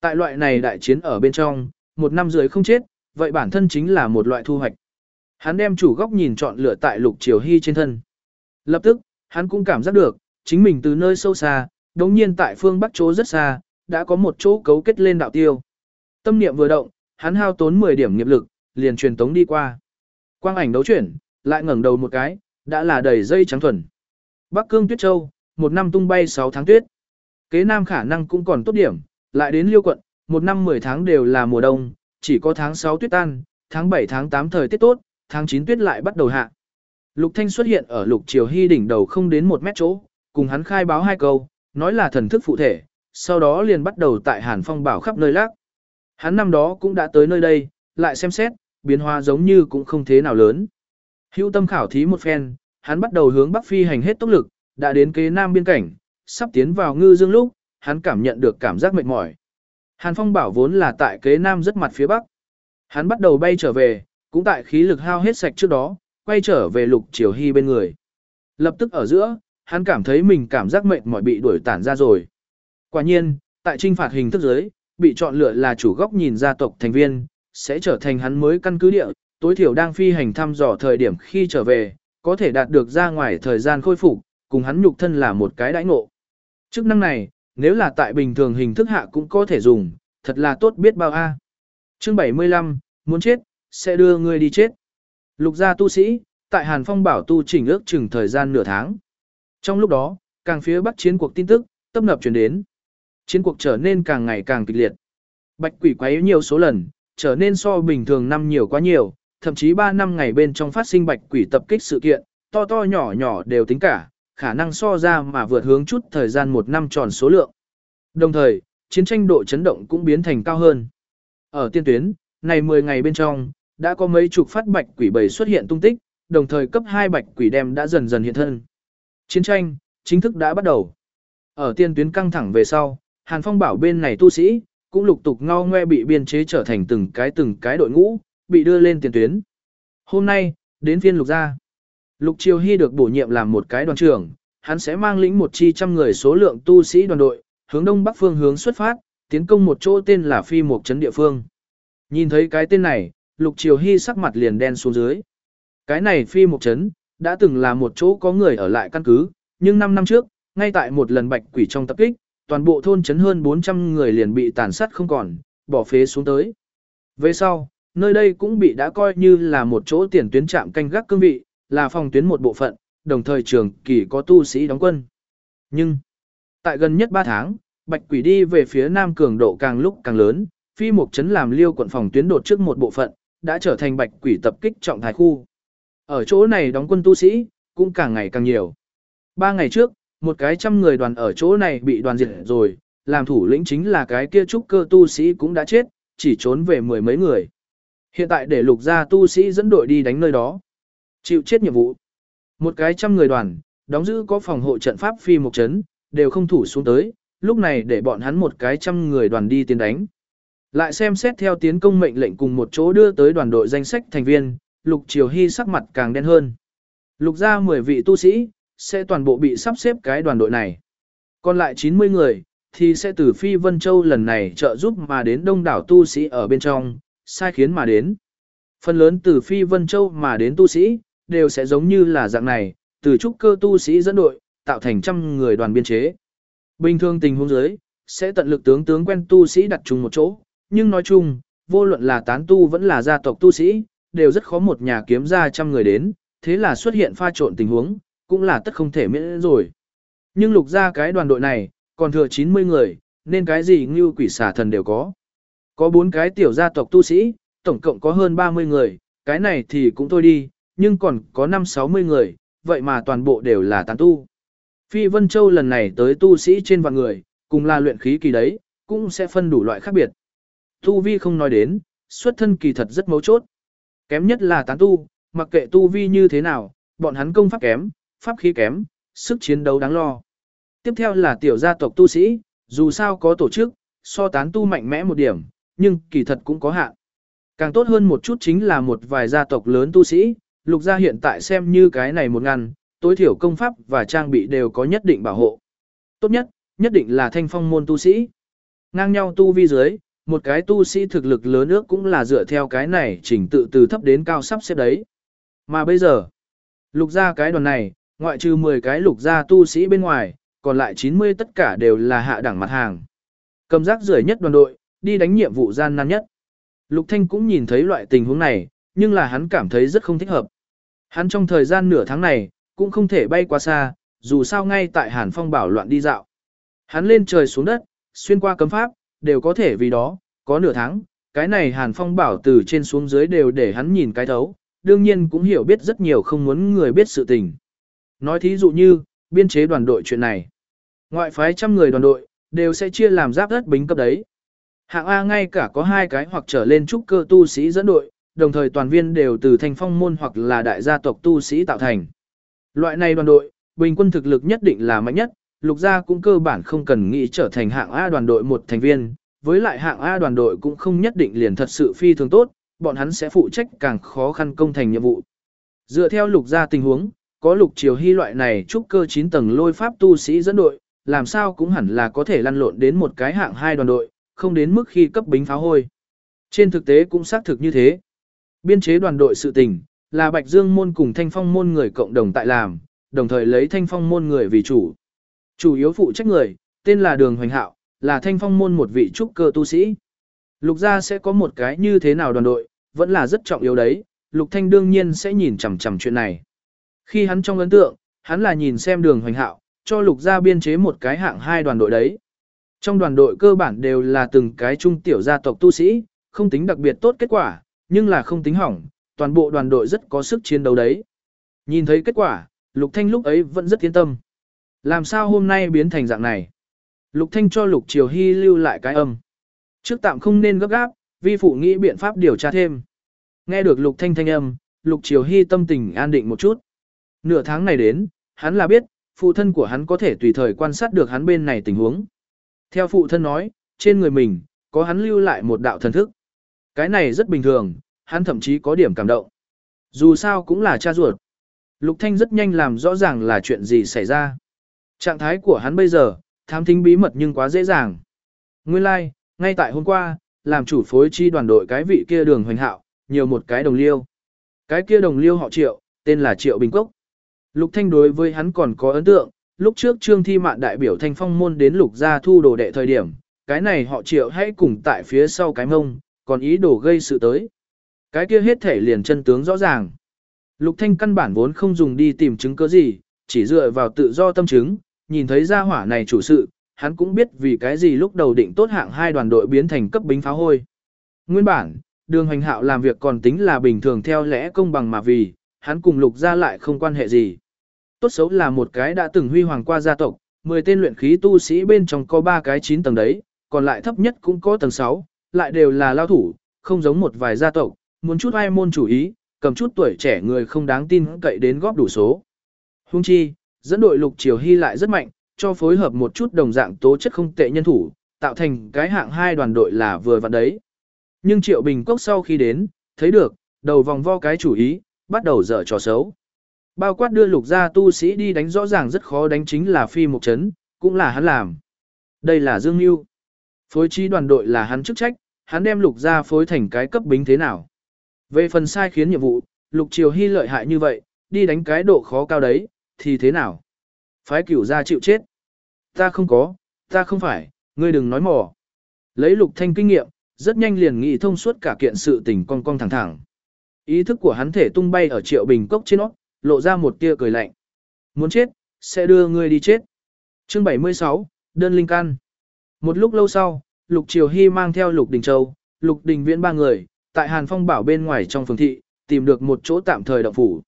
A: Tại loại này đại chiến ở bên trong, một năm dưới không chết, vậy bản thân chính là một loại thu hoạch. Hắn đem chủ góc nhìn chọn lựa tại Lục Triều Hy trên thân. Lập tức, hắn cũng cảm giác được, chính mình từ nơi sâu xa, đống nhiên tại phương bắc chỗ rất xa, đã có một chỗ cấu kết lên đạo tiêu. Tâm niệm vừa động, hắn hao tốn 10 điểm nghiệp lực, liền truyền tống đi qua. Quang ảnh đấu chuyển, lại ngẩng đầu một cái, đã là đầy dây trắng thuần. Bắc Cương Tuyết Châu, một năm tung bay 6 tháng tuyết. Kế Nam khả năng cũng còn tốt điểm, lại đến Liêu quận, một năm 10 tháng đều là mùa đông, chỉ có tháng 6 tuyết tan, tháng 7 tháng 8 thời tiết tốt, tháng 9 tuyết lại bắt đầu hạ. Lục Thanh xuất hiện ở Lục Triều Hy đỉnh đầu không đến một mét chỗ, cùng hắn khai báo hai câu, nói là thần thức phụ thể, sau đó liền bắt đầu tại Hàn Phong bảo khắp nơi lác. Hắn năm đó cũng đã tới nơi đây, lại xem xét, biến hóa giống như cũng không thế nào lớn. Hữu tâm khảo thí một phen, hắn bắt đầu hướng bắc phi hành hết tốc lực, đã đến kế nam biên cảnh, sắp tiến vào ngư dương lúc, hắn cảm nhận được cảm giác mệt mỏi. Hàn Phong bảo vốn là tại kế nam rất mặt phía bắc. Hắn bắt đầu bay trở về, cũng tại khí lực hao hết sạch trước đó, quay trở về lục triều hy bên người. Lập tức ở giữa, hắn cảm thấy mình cảm giác mệt mỏi bị đuổi tản ra rồi. Quả nhiên, tại trinh phạt hình thức giới, bị chọn lựa là chủ góc nhìn gia tộc thành viên, sẽ trở thành hắn mới căn cứ địa, tối thiểu đang phi hành thăm dò thời điểm khi trở về, có thể đạt được ra ngoài thời gian khôi phục, cùng hắn nhục thân là một cái đãi ngộ. Chức năng này, nếu là tại bình thường hình thức hạ cũng có thể dùng, thật là tốt biết bao a. Chương 75, muốn chết, sẽ đưa ngươi đi chết. Lục gia tu sĩ, tại Hàn Phong bảo tu chỉnh ước chừng thời gian nửa tháng. Trong lúc đó, càng phía bắc chiến cuộc tin tức, tâm nập truyền đến. Chiến cuộc trở nên càng ngày càng kịch liệt. Bạch quỷ quấy nhiều số lần, trở nên so bình thường năm nhiều quá nhiều, thậm chí 3 năm ngày bên trong phát sinh bạch quỷ tập kích sự kiện, to to nhỏ nhỏ đều tính cả, khả năng so ra mà vượt hướng chút thời gian một năm tròn số lượng. Đồng thời, chiến tranh độ chấn động cũng biến thành cao hơn. Ở tiên tuyến, này 10 ngày bên trong, đã có mấy chục phát bạch quỷ bầy xuất hiện tung tích, đồng thời cấp 2 bạch quỷ đem đã dần dần hiện thân. Chiến tranh, chính thức đã bắt đầu. Ở tiên tuyến căng thẳng về sau, Hàn Phong bảo bên này tu sĩ, cũng lục tục ngao ngoe bị biên chế trở thành từng cái từng cái đội ngũ, bị đưa lên tiền tuyến. Hôm nay, đến phiên lục gia. Lục Triều Hy được bổ nhiệm làm một cái đoàn trưởng, hắn sẽ mang lĩnh một chi trăm người số lượng tu sĩ đoàn đội, hướng đông bắc phương hướng xuất phát, tiến công một chỗ tên là Phi Mộc Trấn địa phương. Nhìn thấy cái tên này, Lục Triều Hy sắc mặt liền đen xuống dưới. Cái này Phi Mộc Trấn, đã từng là một chỗ có người ở lại căn cứ, nhưng 5 năm trước, ngay tại một lần bạch quỷ trong tập kích, toàn bộ thôn trấn hơn 400 người liền bị tàn sát không còn, bỏ phế xuống tới. Về sau, nơi đây cũng bị đã coi như là một chỗ tiền tuyến trạm canh gác cương vị, là phòng tuyến một bộ phận, đồng thời trường kỳ có tu sĩ đóng quân. Nhưng, tại gần nhất 3 tháng, bạch quỷ đi về phía nam cường độ càng lúc càng lớn, phi mục trấn làm liêu quận phòng tuyến đột trước một bộ phận, đã trở thành bạch quỷ tập kích trọng thái khu. Ở chỗ này đóng quân tu sĩ, cũng càng ngày càng nhiều. Ba ngày trước, một cái trăm người đoàn ở chỗ này bị đoàn diệt rồi, làm thủ lĩnh chính là cái kia trúc cơ tu sĩ cũng đã chết, chỉ trốn về mười mấy người. Hiện tại để lục gia tu sĩ dẫn đội đi đánh nơi đó. Chịu chết nhiệm vụ. Một cái trăm người đoàn, đóng giữ có phòng hộ trận pháp phi một chấn, đều không thủ xuống tới, lúc này để bọn hắn một cái trăm người đoàn đi tiến đánh. Lại xem xét theo tiến công mệnh lệnh cùng một chỗ đưa tới đoàn đội danh sách thành viên, Lục Triều Hy sắc mặt càng đen hơn. Lục ra 10 vị tu sĩ, sẽ toàn bộ bị sắp xếp cái đoàn đội này. Còn lại 90 người, thì sẽ từ Phi Vân Châu lần này trợ giúp mà đến đông đảo tu sĩ ở bên trong, sai khiến mà đến. Phần lớn từ Phi Vân Châu mà đến tu sĩ, đều sẽ giống như là dạng này, từ trúc cơ tu sĩ dẫn đội, tạo thành trăm người đoàn biên chế. Bình thường tình huống dưới sẽ tận lực tướng tướng quen tu sĩ đặt chung một chỗ, nhưng nói chung, vô luận là tán tu vẫn là gia tộc tu sĩ, đều rất khó một nhà kiếm ra trăm người đến, thế là xuất hiện pha trộn tình huống, cũng là tất không thể miễn rồi. Nhưng lục ra cái đoàn đội này, còn thừa 90 người, nên cái gì như quỷ xà thần đều có. Có bốn cái tiểu gia tộc tu sĩ, tổng cộng có hơn 30 người, cái này thì cũng thôi đi, nhưng còn có 5-60 người, vậy mà toàn bộ đều là tán tu. Phi Vân Châu lần này tới tu sĩ trên vạn người, cùng là luyện khí kỳ đấy, cũng sẽ phân đủ loại khác biệt. Tu vi không nói đến, xuất thân kỳ thật rất mấu chốt. Kém nhất là tán tu, mặc kệ tu vi như thế nào, bọn hắn công pháp kém, pháp khí kém, sức chiến đấu đáng lo. Tiếp theo là tiểu gia tộc tu sĩ, dù sao có tổ chức, so tán tu mạnh mẽ một điểm, nhưng kỳ thật cũng có hạn. Càng tốt hơn một chút chính là một vài gia tộc lớn tu sĩ, lục gia hiện tại xem như cái này một ngăn, tối thiểu công pháp và trang bị đều có nhất định bảo hộ. Tốt nhất, nhất định là thanh phong môn tu sĩ. Ngang nhau tu vi dưới, một cái tu sĩ thực lực lớn ước cũng là dựa theo cái này chỉnh tự từ thấp đến cao sắp xếp đấy. Mà bây giờ, lục gia cái đoàn này, ngoại trừ 10 cái lục gia tu sĩ bên ngoài, còn lại 90 tất cả đều là hạ đẳng mặt hàng. Cầm rác rưởi nhất đoàn đội, đi đánh nhiệm vụ gian nan nhất. Lục Thanh cũng nhìn thấy loại tình huống này, nhưng là hắn cảm thấy rất không thích hợp. Hắn trong thời gian nửa tháng này, cũng không thể bay quá xa, dù sao ngay tại Hàn Phong bảo loạn đi dạo. Hắn lên trời xuống đất, xuyên qua cấm pháp, đều có thể vì đó, có nửa tháng, cái này Hàn Phong bảo từ trên xuống dưới đều để hắn nhìn cái thấu, đương nhiên cũng hiểu biết rất nhiều không muốn người biết sự tình. Nói thí dụ như, biên chế đoàn đội chuyện này. Ngoại phái trăm người đoàn đội, đều sẽ chia làm giáp đất bính cấp đấy. Hạng A ngay cả có hai cái hoặc trở lên trúc cơ tu sĩ dẫn đội, đồng thời toàn viên đều từ thành phong môn hoặc là đại gia tộc tu sĩ tạo thành. Loại này đoàn đội, bình quân thực lực nhất định là mạnh nhất, lục gia cũng cơ bản không cần nghĩ trở thành hạng A đoàn đội một thành viên, với lại hạng A đoàn đội cũng không nhất định liền thật sự phi thường tốt, bọn hắn sẽ phụ trách càng khó khăn công thành nhiệm vụ. Dựa theo lục gia tình huống, có lục triều hy loại này trúc cơ 9 tầng lôi pháp tu sĩ dẫn đội, làm sao cũng hẳn là có thể lăn lộn đến một cái hạng hai đoàn đội, không đến mức khi cấp bính pháo hôi. Trên thực tế cũng xác thực như thế. Biên chế đoàn đội sự tình, là Bạch Dương môn cùng Thanh Phong môn người cộng đồng tại làm, đồng thời lấy Thanh Phong môn người vì chủ. Chủ yếu phụ trách người, tên là Đường Hoành Hạo, là Thanh Phong môn một vị trúc cơ tu sĩ. Lục gia sẽ có một cái như thế nào đoàn đội, vẫn là rất trọng yếu đấy, Lục Thanh đương nhiên sẽ nhìn chằm chằm chuyện này. Khi hắn trong ấn tượng, hắn là nhìn xem Đường Hoành Hạo, cho Lục gia biên chế một cái hạng hai đoàn đội đấy. Trong đoàn đội cơ bản đều là từng cái trung tiểu gia tộc tu sĩ, không tính đặc biệt tốt kết quả, nhưng là không tính hỏng, toàn bộ đoàn đội rất có sức chiến đấu đấy. Nhìn thấy kết quả, Lục Thanh lúc ấy vẫn rất yên tâm. Làm sao hôm nay biến thành dạng này? Lục Thanh cho Lục Triều Hy lưu lại cái âm. Trước tạm không nên gấp gáp, vi phụ nghĩ biện pháp điều tra thêm. Nghe được Lục Thanh thanh âm, Lục Triều Hy tâm tình an định một chút. Nửa tháng này đến, hắn là biết, phụ thân của hắn có thể tùy thời quan sát được hắn bên này tình huống. Theo phụ thân nói, trên người mình, có hắn lưu lại một đạo thần thức. Cái này rất bình thường, hắn thậm chí có điểm cảm động. Dù sao cũng là cha ruột. Lục Thanh rất nhanh làm rõ ràng là chuyện gì xảy ra. Trạng thái của hắn bây giờ, thám thính bí mật nhưng quá dễ dàng. Nguyên lai, like, ngay tại hôm qua, làm chủ phối chi đoàn đội cái vị kia đường hoành hạo, nhiều một cái đồng liêu. Cái kia đồng liêu họ Triệu, tên là Triệu Bình Cốc. Lục Thanh đối với hắn còn có ấn tượng, lúc trước Trương Thi Mạn đại biểu Thanh Phong môn đến Lục gia thu đồ đệ thời điểm, cái này họ Triệu hãy cùng tại phía sau cái mông, còn ý đồ gây sự tới. Cái kia hết thể liền chân tướng rõ ràng. Lục Thanh căn bản vốn không dùng đi tìm chứng cứ gì, chỉ dựa vào tự do tâm chứng, nhìn thấy gia hỏa này chủ sự, hắn cũng biết vì cái gì lúc đầu định tốt hạng hai đoàn đội biến thành cấp bính pháo hôi. Nguyên bản, đường hành hạo làm việc còn tính là bình thường theo lẽ công bằng mà vì, hắn cùng lục gia lại không quan hệ gì. Tốt xấu là một cái đã từng huy hoàng qua gia tộc, 10 tên luyện khí tu sĩ bên trong có 3 cái 9 tầng đấy, còn lại thấp nhất cũng có tầng 6, lại đều là lao thủ, không giống một vài gia tộc, muốn chút ai môn chủ ý, cầm chút tuổi trẻ người không đáng tin cậy đến góp đủ số. Hung chi, dẫn đội lục triều hy lại rất mạnh, cho phối hợp một chút đồng dạng tố chất không tệ nhân thủ, tạo thành cái hạng hai đoàn đội là vừa vặn đấy. Nhưng Triệu Bình Cốc sau khi đến, thấy được, đầu vòng vo cái chủ ý, bắt đầu dở trò xấu. Bao quát đưa lục gia tu sĩ đi đánh rõ ràng rất khó đánh chính là phi mục chấn, cũng là hắn làm. Đây là Dương Nhu. Phối trí đoàn đội là hắn chức trách, hắn đem lục gia phối thành cái cấp bính thế nào. Về phần sai khiến nhiệm vụ, lục triều hy lợi hại như vậy, đi đánh cái độ khó cao đấy, thì thế nào? Phái cửu gia chịu chết. Ta không có, ta không phải, ngươi đừng nói mò. Lấy lục thanh kinh nghiệm, rất nhanh liền nghĩ thông suốt cả kiện sự tình cong cong thẳng thẳng. Ý thức của hắn thể tung bay ở triệu bình cốc trên nó, lộ ra một tia cười lạnh. Muốn chết, sẽ đưa ngươi đi chết. Chương 76, đơn linh căn. Một lúc lâu sau, Lục Triều Hy mang theo Lục Đình Châu, Lục Đình Viễn ba người, tại Hàn Phong Bảo bên ngoài trong phường thị, tìm được một chỗ tạm thời động phủ.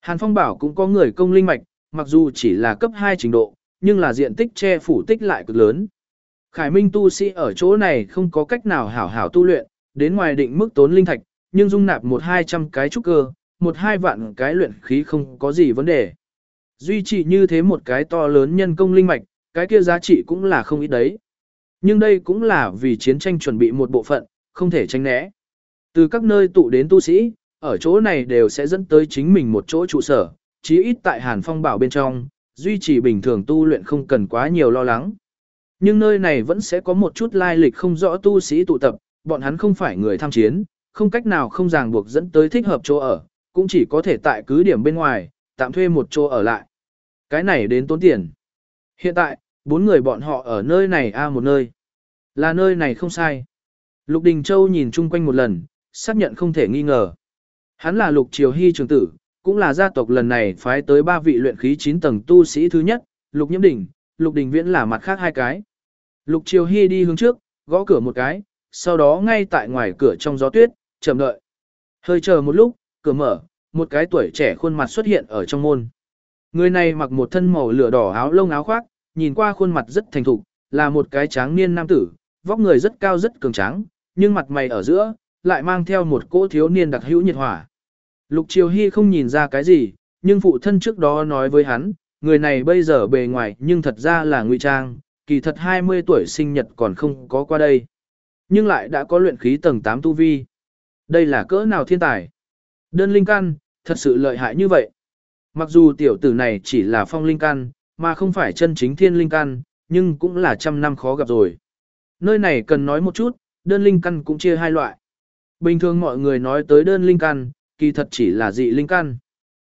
A: Hàn Phong Bảo cũng có người công linh mạch, mặc dù chỉ là cấp 2 trình độ, nhưng là diện tích che phủ tích lại cực lớn. Khải Minh tu sĩ ở chỗ này không có cách nào hảo hảo tu luyện, đến ngoài định mức tốn linh thạch, nhưng dung nạp một hai trăm cái trúc cơ, một hai vạn cái luyện khí không có gì vấn đề. Duy trì như thế một cái to lớn nhân công linh mạch, cái kia giá trị cũng là không ít đấy. Nhưng đây cũng là vì chiến tranh chuẩn bị một bộ phận, không thể tránh né. Từ các nơi tụ đến tu sĩ, ở chỗ này đều sẽ dẫn tới chính mình một chỗ trụ sở, chí ít tại Hàn Phong Bảo bên trong, duy trì bình thường tu luyện không cần quá nhiều lo lắng. Nhưng nơi này vẫn sẽ có một chút lai lịch không rõ tu sĩ tụ tập, bọn hắn không phải người tham chiến, không cách nào không ràng buộc dẫn tới thích hợp chỗ ở, cũng chỉ có thể tại cứ điểm bên ngoài, tạm thuê một chỗ ở lại. Cái này đến tốn tiền. Hiện tại, bốn người bọn họ ở nơi này a một nơi. Là nơi này không sai. Lục Đình Châu nhìn chung quanh một lần, xác nhận không thể nghi ngờ. Hắn là Lục Triều Hy trường tử, cũng là gia tộc lần này phái tới ba vị luyện khí 9 tầng tu sĩ thứ nhất, Lục Nhiễm Đình, Lục Đình Viễn là mặt khác hai cái. Lục Triều Hy đi hướng trước, gõ cửa một cái, sau đó ngay tại ngoài cửa trong gió tuyết, chờ đợi. Hơi chờ một lúc, cửa mở, một cái tuổi trẻ khuôn mặt xuất hiện ở trong môn. Người này mặc một thân màu lửa đỏ áo lông áo khoác, nhìn qua khuôn mặt rất thành thục, là một cái tráng niên nam tử, vóc người rất cao rất cường tráng, nhưng mặt mày ở giữa lại mang theo một cỗ thiếu niên đặc hữu nhiệt hỏa. Lục Triều Hy không nhìn ra cái gì, nhưng phụ thân trước đó nói với hắn, người này bây giờ bề ngoài nhưng thật ra là ngụy trang, kỳ thật 20 tuổi sinh nhật còn không có qua đây. Nhưng lại đã có luyện khí tầng 8 tu vi. Đây là cỡ nào thiên tài? Đơn linh căn, thật sự lợi hại như vậy. Mặc dù tiểu tử này chỉ là phong linh căn, mà không phải chân chính thiên linh căn, nhưng cũng là trăm năm khó gặp rồi. Nơi này cần nói một chút, đơn linh căn cũng chia hai loại. Bình thường mọi người nói tới đơn linh căn, kỳ thật chỉ là dị linh căn.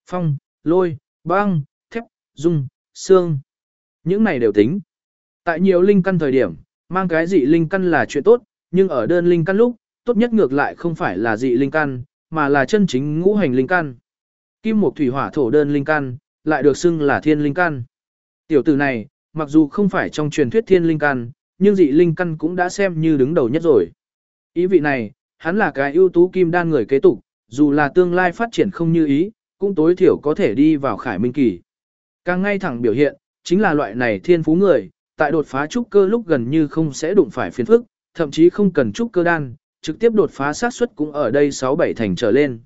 A: Phong, lôi, băng, thép, dung, xương. Những này đều tính. Tại nhiều linh căn thời điểm, mang cái dị linh căn là chuyện tốt, nhưng ở đơn linh căn lúc, tốt nhất ngược lại không phải là dị linh căn, mà là chân chính ngũ hành linh căn. Kim mộc thủy hỏa thổ đơn linh căn, lại được xưng là thiên linh căn. Tiểu tử này, mặc dù không phải trong truyền thuyết thiên linh căn, nhưng dị linh căn cũng đã xem như đứng đầu nhất rồi. Ý vị này, hắn là cái ưu tú kim đan người kế tục, dù là tương lai phát triển không như ý, cũng tối thiểu có thể đi vào khải minh kỳ. Càng ngay thẳng biểu hiện, chính là loại này thiên phú người, tại đột phá trúc cơ lúc gần như không sẽ đụng phải phiền phức, thậm chí không cần trúc cơ đan, trực tiếp đột phá sát suất cũng ở đây 6-7 thành trở lên.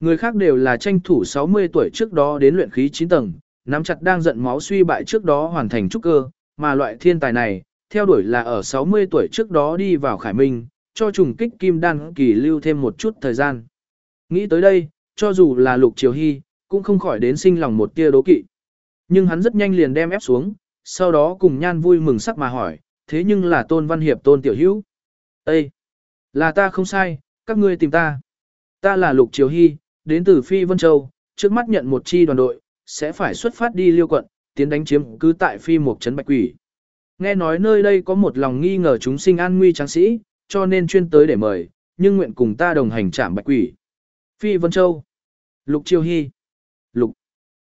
A: Người khác đều là tranh thủ 60 tuổi trước đó đến luyện khí 9 tầng, nắm chặt đang giận máu suy bại trước đó hoàn thành trúc cơ, mà loại thiên tài này, theo đuổi là ở 60 tuổi trước đó đi vào khải minh, cho trùng kích kim đan kỳ lưu thêm một chút thời gian. Nghĩ tới đây, cho dù là lục triều hy, cũng không khỏi đến sinh lòng một tia đố kỵ. Nhưng hắn rất nhanh liền đem ép xuống, sau đó cùng nhan vui mừng sắc mà hỏi, thế nhưng là tôn văn hiệp tôn tiểu hữu. Ê! Là ta không sai, các ngươi tìm ta. Ta là lục triều hy, đến từ Phi Vân Châu, trước mắt nhận một chi đoàn đội, sẽ phải xuất phát đi liêu quận, tiến đánh chiếm cứ tại Phi Mộc trấn Bạch Quỷ. Nghe nói nơi đây có một lòng nghi ngờ chúng sinh an nguy tráng sĩ, cho nên chuyên tới để mời, nhưng nguyện cùng ta đồng hành chạm Bạch Quỷ. Phi Vân Châu. Lục Chiêu Hy. Lục.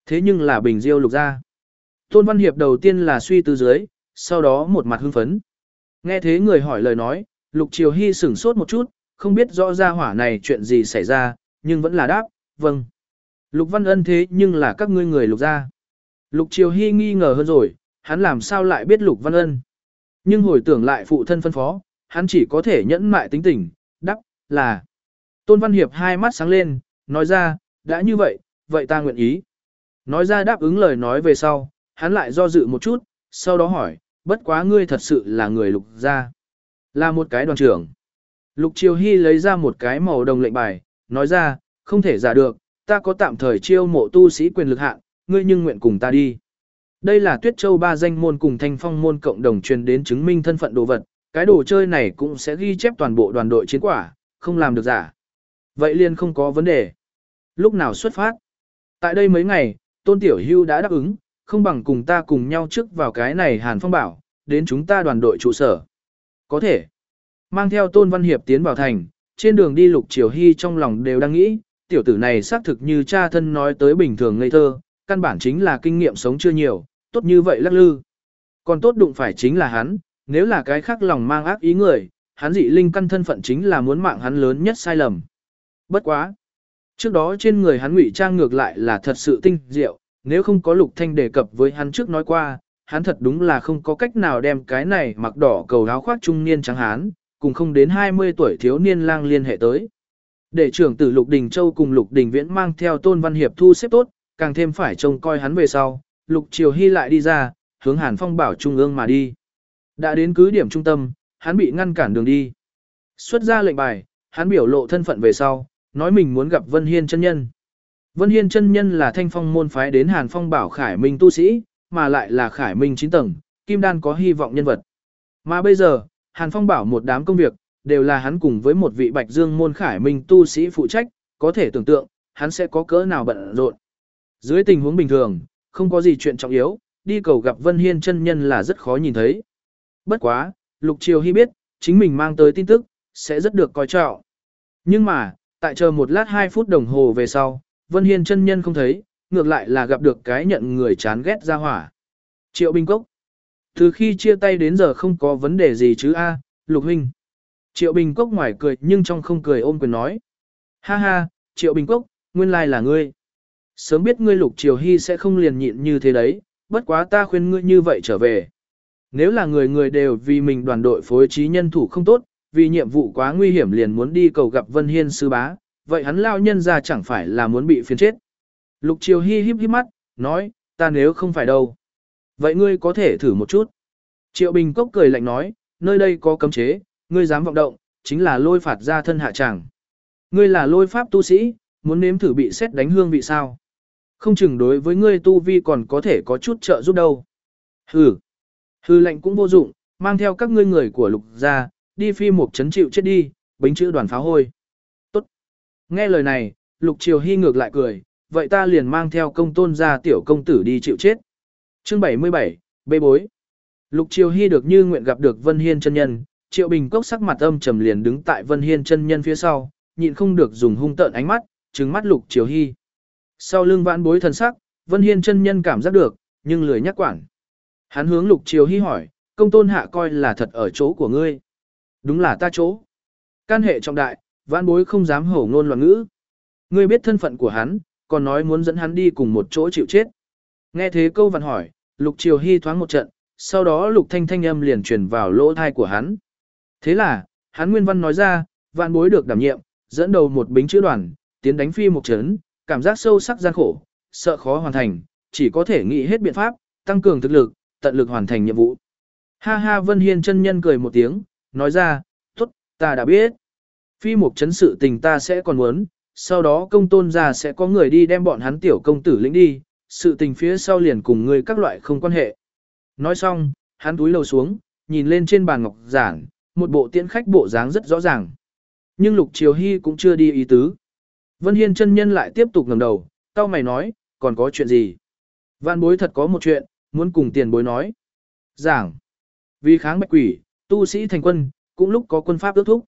A: Thế nhưng là Bình Diêu Lục ra. Tôn Văn Hiệp đầu tiên là suy tư dưới, sau đó một mặt hưng phấn. Nghe thế người hỏi lời nói, Lục Triều Hy sửng sốt một chút, không biết rõ ra hỏa này chuyện gì xảy ra, nhưng vẫn là đáp, vâng. Lục Văn Ân thế nhưng là các ngươi người lục gia. Lục Triều Hy nghi ngờ hơn rồi, hắn làm sao lại biết Lục Văn Ân. Nhưng hồi tưởng lại phụ thân phân phó, hắn chỉ có thể nhẫn mại tính tình, đắc, là. Tôn Văn Hiệp hai mắt sáng lên, nói ra, đã như vậy, vậy ta nguyện ý. Nói ra đáp ứng lời nói về sau, hắn lại do dự một chút, sau đó hỏi, bất quá ngươi thật sự là người lục gia. Là một cái đoàn trưởng. Lục Triều Hy lấy ra một cái màu đồng lệnh bài, nói ra, không thể giả được, ta có tạm thời chiêu mộ tu sĩ quyền lực hạn, ngươi nhưng nguyện cùng ta đi. Đây là Tuyết Châu ba danh môn cùng Thanh Phong môn cộng đồng truyền đến chứng minh thân phận đồ vật, cái đồ chơi này cũng sẽ ghi chép toàn bộ đoàn đội chiến quả, không làm được giả. Vậy liền không có vấn đề. Lúc nào xuất phát? Tại đây mấy ngày, Tôn Tiểu Hưu đã đáp ứng, không bằng cùng ta cùng nhau trước vào cái này Hàn Phong bảo, đến chúng ta đoàn đội trụ sở. Có thể. Mang theo Tôn Văn Hiệp tiến vào thành, trên đường đi Lục Triều Hy trong lòng đều đang nghĩ, tiểu tử này xác thực như cha thân nói tới bình thường ngây thơ, căn bản chính là kinh nghiệm sống chưa nhiều, tốt như vậy lắc lư. Còn tốt đụng phải chính là hắn, nếu là cái khác lòng mang ác ý người, hắn dị linh căn thân phận chính là muốn mạng hắn lớn nhất sai lầm. Bất quá. Trước đó trên người hắn ngụy trang ngược lại là thật sự tinh diệu, nếu không có Lục Thanh đề cập với hắn trước nói qua, hắn thật đúng là không có cách nào đem cái này mặc đỏ cầu áo khoác trung niên trắng hán, cùng không đến 20 tuổi thiếu niên lang liên hệ tới. Để trưởng tử Lục Đình Châu cùng Lục Đình Viễn mang theo Tôn Văn Hiệp thu xếp tốt, càng thêm phải trông coi hắn về sau, Lục Triều Hy lại đi ra, hướng Hàn Phong bảo trung ương mà đi. Đã đến cứ điểm trung tâm, hắn bị ngăn cản đường đi. Xuất ra lệnh bài, hắn biểu lộ thân phận về sau, nói mình muốn gặp Vân Hiên chân nhân. Vân Hiên chân nhân là thanh phong môn phái đến Hàn Phong bảo Khải Minh tu sĩ, mà lại là Khải Minh 9 tầng, Kim Đan có hy vọng nhân vật. Mà bây giờ, Hàn Phong bảo một đám công việc, đều là hắn cùng với một vị Bạch Dương môn Khải Minh tu sĩ phụ trách, có thể tưởng tượng, hắn sẽ có cỡ nào bận rộn. Dưới tình huống bình thường, không có gì chuyện trọng yếu, đi cầu gặp Vân Hiên chân nhân là rất khó nhìn thấy. Bất quá, Lục Triều Hy biết, chính mình mang tới tin tức, sẽ rất được coi trọng. Nhưng mà, tại chờ một lát 2 phút đồng hồ về sau, Vân Hiên chân nhân không thấy, ngược lại là gặp được cái nhận người chán ghét ra hỏa. Triệu Bình Cốc. Từ khi chia tay đến giờ không có vấn đề gì chứ a, Lục Huynh. Triệu Bình Cốc ngoài cười nhưng trong không cười ôm quyền nói. Ha ha, Triệu Bình Cốc, nguyên lai là ngươi. Sớm biết ngươi Lục Triều Hy sẽ không liền nhịn như thế đấy, bất quá ta khuyên ngươi như vậy trở về. Nếu là người người đều vì mình đoàn đội phối trí nhân thủ không tốt, vì nhiệm vụ quá nguy hiểm liền muốn đi cầu gặp Vân Hiên sư bá, vậy hắn lao nhân ra chẳng phải là muốn bị phiền chết. Lục Triều Hy híp híp mắt, nói, ta nếu không phải đâu. Vậy ngươi có thể thử một chút. Triệu Bình Cốc cười lạnh nói, nơi đây có cấm chế, ngươi dám vọng động, chính là lôi phạt ra thân hạ chẳng. Ngươi là lôi pháp tu sĩ, muốn nếm thử bị xét đánh hương vị sao. Không chừng đối với ngươi tu vi còn có thể có chút trợ giúp đâu. Hừ. Hừ lạnh cũng vô dụng, mang theo các ngươi người của lục ra, đi phi một chấn chịu chết đi, bính chữ đoàn pháo hôi. Tốt. Nghe lời này, lục triều hy ngược lại cười, vậy ta liền mang theo công tôn ra tiểu công tử đi chịu chết. Chương 77, bê bối. Lục triều hy được như nguyện gặp được Vân Hiên chân nhân, triệu bình cốc sắc mặt âm trầm liền đứng tại Vân Hiên chân nhân phía sau, nhịn không được dùng hung tợn ánh mắt, trừng mắt lục triều hy. Sau lưng vãn bối thần sắc, Vân Hiên chân nhân cảm giác được, nhưng lười nhắc quản. Hắn hướng lục triều hy hỏi, công tôn hạ coi là thật ở chỗ của ngươi. Đúng là ta chỗ. Can hệ trọng đại, vãn bối không dám hổ ngôn loạn ngữ. Ngươi biết thân phận của hắn, còn nói muốn dẫn hắn đi cùng một chỗ chịu chết. Nghe thế câu vặn hỏi, lục triều hy thoáng một trận, sau đó lục thanh thanh âm liền truyền vào lỗ tai của hắn. Thế là, hắn nguyên văn nói ra, vạn bối được đảm nhiệm, dẫn đầu một bính chữ đoàn, tiến đánh phi một chấn, cảm giác sâu sắc gian khổ, sợ khó hoàn thành, chỉ có thể nghĩ hết biện pháp, tăng cường thực lực, tận lực hoàn thành nhiệm vụ. Ha ha Vân Hiên chân nhân cười một tiếng, nói ra, tốt, ta đã biết. Phi một chấn sự tình ta sẽ còn muốn, sau đó công tôn ra sẽ có người đi đem bọn hắn tiểu công tử lĩnh đi, sự tình phía sau liền cùng người các loại không quan hệ. Nói xong, hắn túi lầu xuống, nhìn lên trên bàn ngọc giản, một bộ tiễn khách bộ dáng rất rõ ràng. Nhưng Lục Triều Hy cũng chưa đi ý tứ. Vân Hiên chân nhân lại tiếp tục ngẩng đầu, cao mày nói, còn có chuyện gì? Vạn bối thật có một chuyện, muốn cùng tiền bối nói. Giảng. Vì kháng bạch quỷ, tu sĩ thành quân, cũng lúc có quân pháp ước thúc.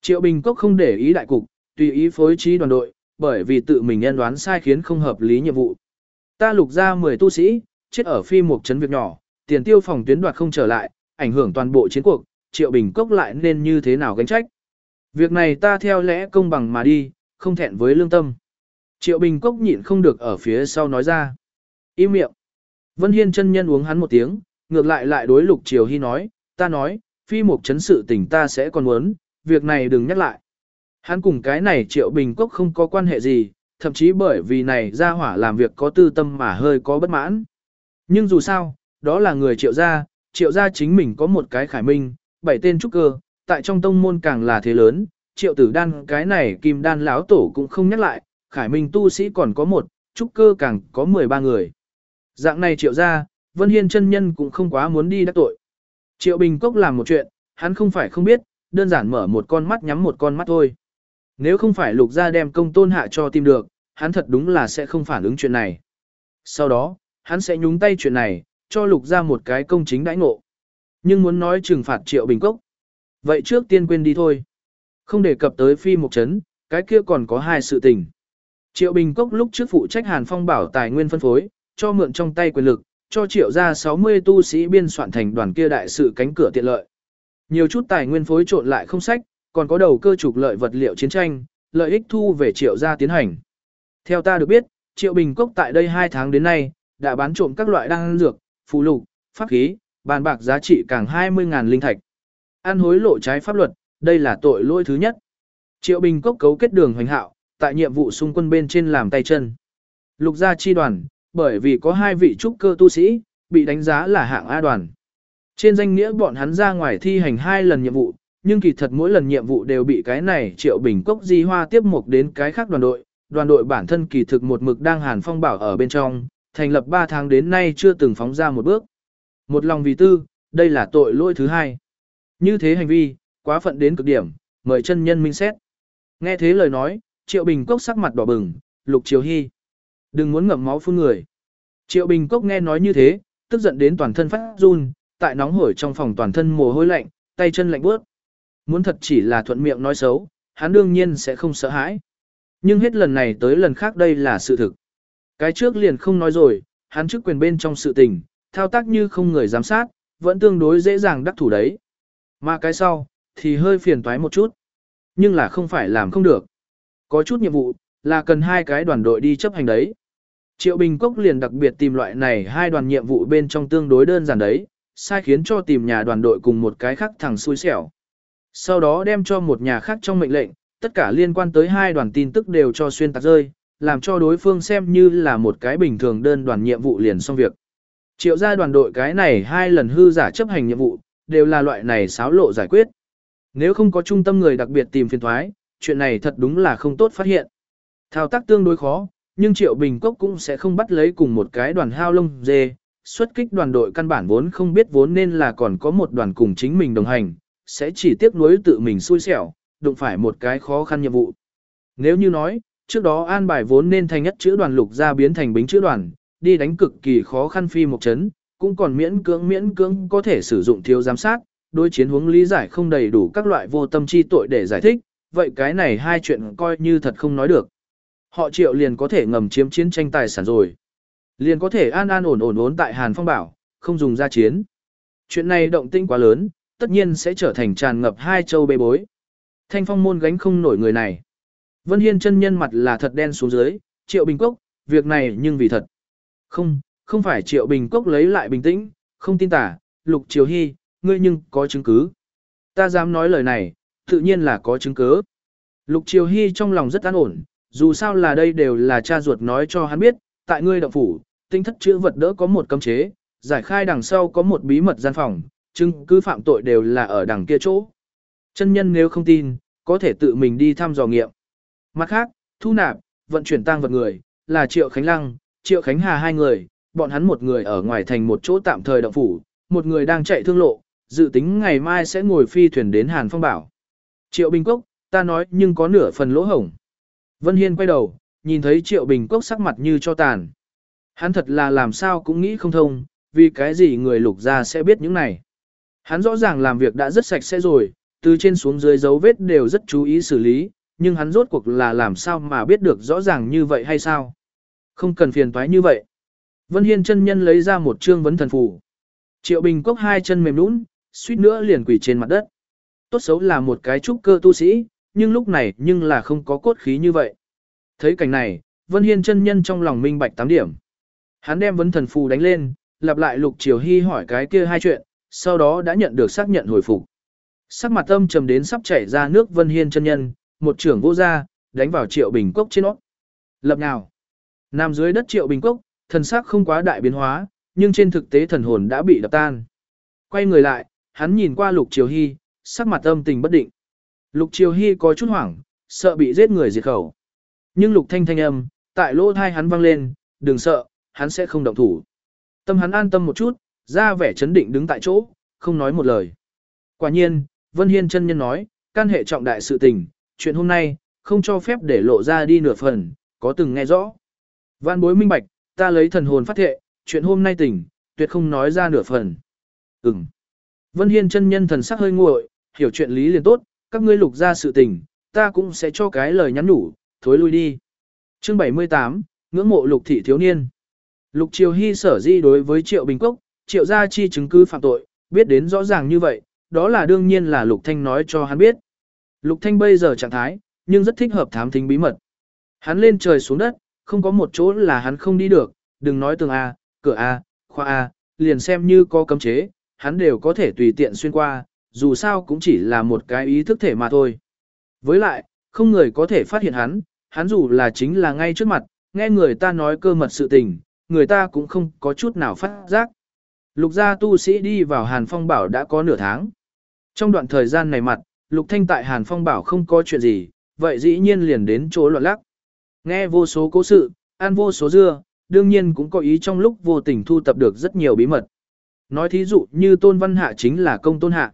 A: Triệu Bình Cốc không để ý đại cục, tùy ý phối trí đoàn đội, bởi vì tự mình nhân đoán sai khiến không hợp lý nhiệm vụ. Ta lục ra 10 tu sĩ, chết ở phi một chấn việc nhỏ, tiền tiêu phòng tuyến đoạt không trở lại, ảnh hưởng toàn bộ chiến cuộc, Triệu Bình Cốc lại nên như thế nào gánh trách. Việc này ta theo lẽ công bằng mà đi, không thẹn với lương tâm. Triệu Bình Cốc nhịn không được ở phía sau nói ra. Im miệng. Vân Hiên chân nhân uống hắn một tiếng, ngược lại lại đối Lục Triều Hy nói, ta nói, phi một chấn sự tình ta sẽ còn muốn, việc này đừng nhắc lại. Hắn cùng cái này Triệu Bình quốc không có quan hệ gì, thậm chí bởi vì này ra hỏa làm việc có tư tâm mà hơi có bất mãn. Nhưng dù sao, đó là người Triệu gia, Triệu gia chính mình có một cái khải minh, bảy tên trúc cơ, tại trong tông môn càng là thế lớn, Triệu tử đan cái này kim đan lão tổ cũng không nhắc lại, khải minh tu sĩ còn có một, trúc cơ càng có 13 người. Dạng này Triệu gia, Vân Hiên chân nhân cũng không quá muốn đi đắc tội. Triệu Bình Cốc làm một chuyện, hắn không phải không biết, đơn giản mở một con mắt nhắm một con mắt thôi. Nếu không phải lục gia đem công tôn hạ cho tìm được, hắn thật đúng là sẽ không phản ứng chuyện này. Sau đó, hắn sẽ nhúng tay chuyện này, cho lục gia một cái công chính đãi ngộ. Nhưng muốn nói trừng phạt triệu bình cốc. Vậy trước tiên quên đi thôi. Không đề cập tới phi một chấn, cái kia còn có hai sự tình. Triệu Bình Cốc lúc trước phụ trách Hàn Phong bảo tài nguyên phân phối, cho mượn trong tay quyền lực, cho triệu ra 60 tu sĩ biên soạn thành đoàn kia đại sự cánh cửa tiện lợi. Nhiều chút tài nguyên phối trộn lại không sách, còn có đầu cơ trục lợi vật liệu chiến tranh, lợi ích thu về triệu gia tiến hành. Theo ta được biết, triệu bình cốc tại đây 2 tháng đến nay, đã bán trộm các loại đan dược, phụ lục, pháp khí, bàn bạc giá trị càng 20.000 linh thạch. Ăn hối lộ trái pháp luật, đây là tội lỗi thứ nhất. Triệu bình cốc cấu kết đường hoành hạo, tại nhiệm vụ xung quân bên trên làm tay chân. Lục gia chi đoàn, bởi vì có hai vị trúc cơ tu sĩ, bị đánh giá là hạng A đoàn. Trên danh nghĩa bọn hắn ra ngoài thi hành hai lần nhiệm vụ, nhưng kỳ thật mỗi lần nhiệm vụ đều bị cái này triệu bình cốc di hoa tiếp mục đến cái khác đoàn đội. Đoàn đội bản thân kỳ thực một mực đang hàn phong bảo ở bên trong, thành lập 3 tháng đến nay chưa từng phóng ra một bước. Một lòng vì tư, đây là tội lỗi thứ hai. Như thế hành vi, quá phận đến cực điểm, mời chân nhân minh xét. Nghe thế lời nói, triệu bình cốc sắc mặt đỏ bừng, lục triều hy. Đừng muốn ngậm máu phun người. Triệu bình cốc nghe nói như thế, tức giận đến toàn thân phát run, tại nóng hổi trong phòng toàn thân mồ hôi lạnh, tay chân lạnh bước. Muốn thật chỉ là thuận miệng nói xấu, hắn đương nhiên sẽ không sợ hãi. Nhưng hết lần này tới lần khác đây là sự thực. Cái trước liền không nói rồi, hắn chức quyền bên trong sự tình, thao tác như không người giám sát, vẫn tương đối dễ dàng đắc thủ đấy. Mà cái sau, thì hơi phiền toái một chút. Nhưng là không phải làm không được. Có chút nhiệm vụ, là cần hai cái đoàn đội đi chấp hành đấy. Triệu Bình Cốc liền đặc biệt tìm loại này hai đoàn nhiệm vụ bên trong tương đối đơn giản đấy, sai khiến cho tìm nhà đoàn đội cùng một cái khác thằng xui xẻo. Sau đó đem cho một nhà khác trong mệnh lệnh, tất cả liên quan tới hai đoàn tin tức đều cho xuyên tạc rơi, làm cho đối phương xem như là một cái bình thường đơn đoàn nhiệm vụ liền xong việc. Triệu gia đoàn đội cái này hai lần hư giả chấp hành nhiệm vụ, đều là loại này xáo lộ giải quyết. Nếu không có trung tâm người đặc biệt tìm phiền thoái, chuyện này thật đúng là không tốt phát hiện. Thao tác tương đối khó, nhưng Triệu Bình Cốc cũng sẽ không bắt lấy cùng một cái đoàn hao lông dê, xuất kích đoàn đội căn bản vốn không biết vốn nên là còn có một đoàn cùng chính mình đồng hành, sẽ chỉ tiếc nuối tự mình xui xẻo, đụng phải một cái khó khăn nhiệm vụ. Nếu như nói, trước đó an bài vốn nên thành nhất chữ đoàn lục ra biến thành bính chữ đoàn, đi đánh cực kỳ khó khăn phi một chấn, cũng còn miễn cưỡng miễn cưỡng có thể sử dụng thiếu giám sát, đối chiến hướng lý giải không đầy đủ các loại vô tâm chi tội để giải thích, vậy cái này hai chuyện coi như thật không nói được. Họ triệu liền có thể ngầm chiếm chiến tranh tài sản rồi. Liền có thể an an ổn ổn ổn tại Hàn Phong Bảo, không dùng ra chiến. Chuyện này động tĩnh quá lớn, tất nhiên sẽ trở thành tràn ngập hai châu bê bối. Thanh phong môn gánh không nổi người này. Vân Hiên chân nhân mặt là thật đen xuống dưới, triệu bình cốc, việc này nhưng vì thật. Không, không phải triệu bình cốc lấy lại bình tĩnh, không tin tả, lục triều hy, ngươi nhưng có chứng cứ. Ta dám nói lời này, tự nhiên là có chứng cứ. Lục triều hy trong lòng rất an ổn, dù sao là đây đều là cha ruột nói cho hắn biết, tại ngươi động phủ, tinh thất chữ vật đỡ có một cấm chế, giải khai đằng sau có một bí mật gian phòng, chứng cứ phạm tội đều là ở đằng kia chỗ. Chân nhân nếu không tin, có thể tự mình đi thăm dò nghiệm. Mặt khác, thu nạp, vận chuyển tang vật người, là Triệu Khánh Lăng, Triệu Khánh Hà hai người, bọn hắn một người ở ngoài thành một chỗ tạm thời động phủ, một người đang chạy thương lộ, dự tính ngày mai sẽ ngồi phi thuyền đến Hàn Phong Bảo. Triệu Bình Cốc, ta nói nhưng có nửa phần lỗ hổng. Vân Hiên quay đầu, nhìn thấy Triệu Bình Cốc sắc mặt như cho tàn. Hắn thật là làm sao cũng nghĩ không thông, vì cái gì người lục gia sẽ biết những này. Hắn rõ ràng làm việc đã rất sạch sẽ rồi, từ trên xuống dưới dấu vết đều rất chú ý xử lý, nhưng hắn rốt cuộc là làm sao mà biết được rõ ràng như vậy hay sao? Không cần phiền toái như vậy. Vân Hiên chân nhân lấy ra một trương vấn thần phù. Triệu Bình Cốc hai chân mềm nhũn, suýt nữa liền quỳ trên mặt đất. Tốt xấu là một cái trúc cơ tu sĩ, nhưng lúc này nhưng là không có cốt khí như vậy. Thấy cảnh này, Vân Hiên chân nhân trong lòng minh bạch tám điểm. Hắn đem vấn thần phù đánh lên, lặp lại Lục Triều Hy hỏi cái kia hai chuyện, sau đó đã nhận được xác nhận hồi phục. Sắc mặt âm trầm đến sắp chảy ra nước Vân Hiên chân nhân, một trưởng vô ra, đánh vào Triệu Bình Cốc trên nó. Lập nào? Nằm dưới đất Triệu Bình Cốc, thần sắc không quá đại biến hóa, nhưng trên thực tế thần hồn đã bị đập tan. Quay người lại, hắn nhìn qua Lục Triều Hy, sắc mặt âm tình bất định. Lục Triều Hy có chút hoảng, sợ bị giết người diệt khẩu. Nhưng Lục Thanh thanh âm, tại lỗ thai hắn vang lên, đừng sợ, hắn sẽ không động thủ. Tâm hắn an tâm một chút, ra vẻ chấn định đứng tại chỗ, không nói một lời. Quả nhiên, Vân Hiên chân nhân nói, can hệ trọng đại sự tình, chuyện hôm nay, không cho phép để lộ ra đi nửa phần, có từng nghe rõ. Văn bối minh bạch, ta lấy thần hồn phát thệ, chuyện hôm nay tỉnh, tuyệt không nói ra nửa phần. Ừm. Vân Hiên chân nhân thần sắc hơi nguội, hiểu chuyện lý liền tốt, các ngươi lục ra sự tình, ta cũng sẽ cho cái lời nhắn nhủ, thối lui đi. Chương 78, ngưỡng mộ Lục thị thiếu niên. Lục Triều Hy sở di đối với Triệu Bình Cốc, Triệu gia chi chứng cứ phạm tội, biết đến rõ ràng như vậy, đó là đương nhiên là Lục Thanh nói cho hắn biết. Lục Thanh bây giờ trạng thái, nhưng rất thích hợp thám thính bí mật. Hắn lên trời xuống đất, không có một chỗ là hắn không đi được, đừng nói tường A, cửa A, khoa A, liền xem như có cấm chế, hắn đều có thể tùy tiện xuyên qua, dù sao cũng chỉ là một cái ý thức thể mà thôi. Với lại, không người có thể phát hiện hắn, hắn dù là chính là ngay trước mặt, nghe người ta nói cơ mật sự tình, người ta cũng không có chút nào phát giác. Lục gia tu sĩ đi vào Hàn Phong Bảo đã có nửa tháng. Trong đoạn thời gian này mặt, Lục Thanh tại Hàn Phong Bảo không có chuyện gì, vậy dĩ nhiên liền đến chỗ loạn lắc. Nghe vô số cố sự, ăn vô số dưa, đương nhiên cũng có ý trong lúc vô tình thu tập được rất nhiều bí mật. Nói thí dụ như Tôn Văn Hạ chính là công tôn hạ.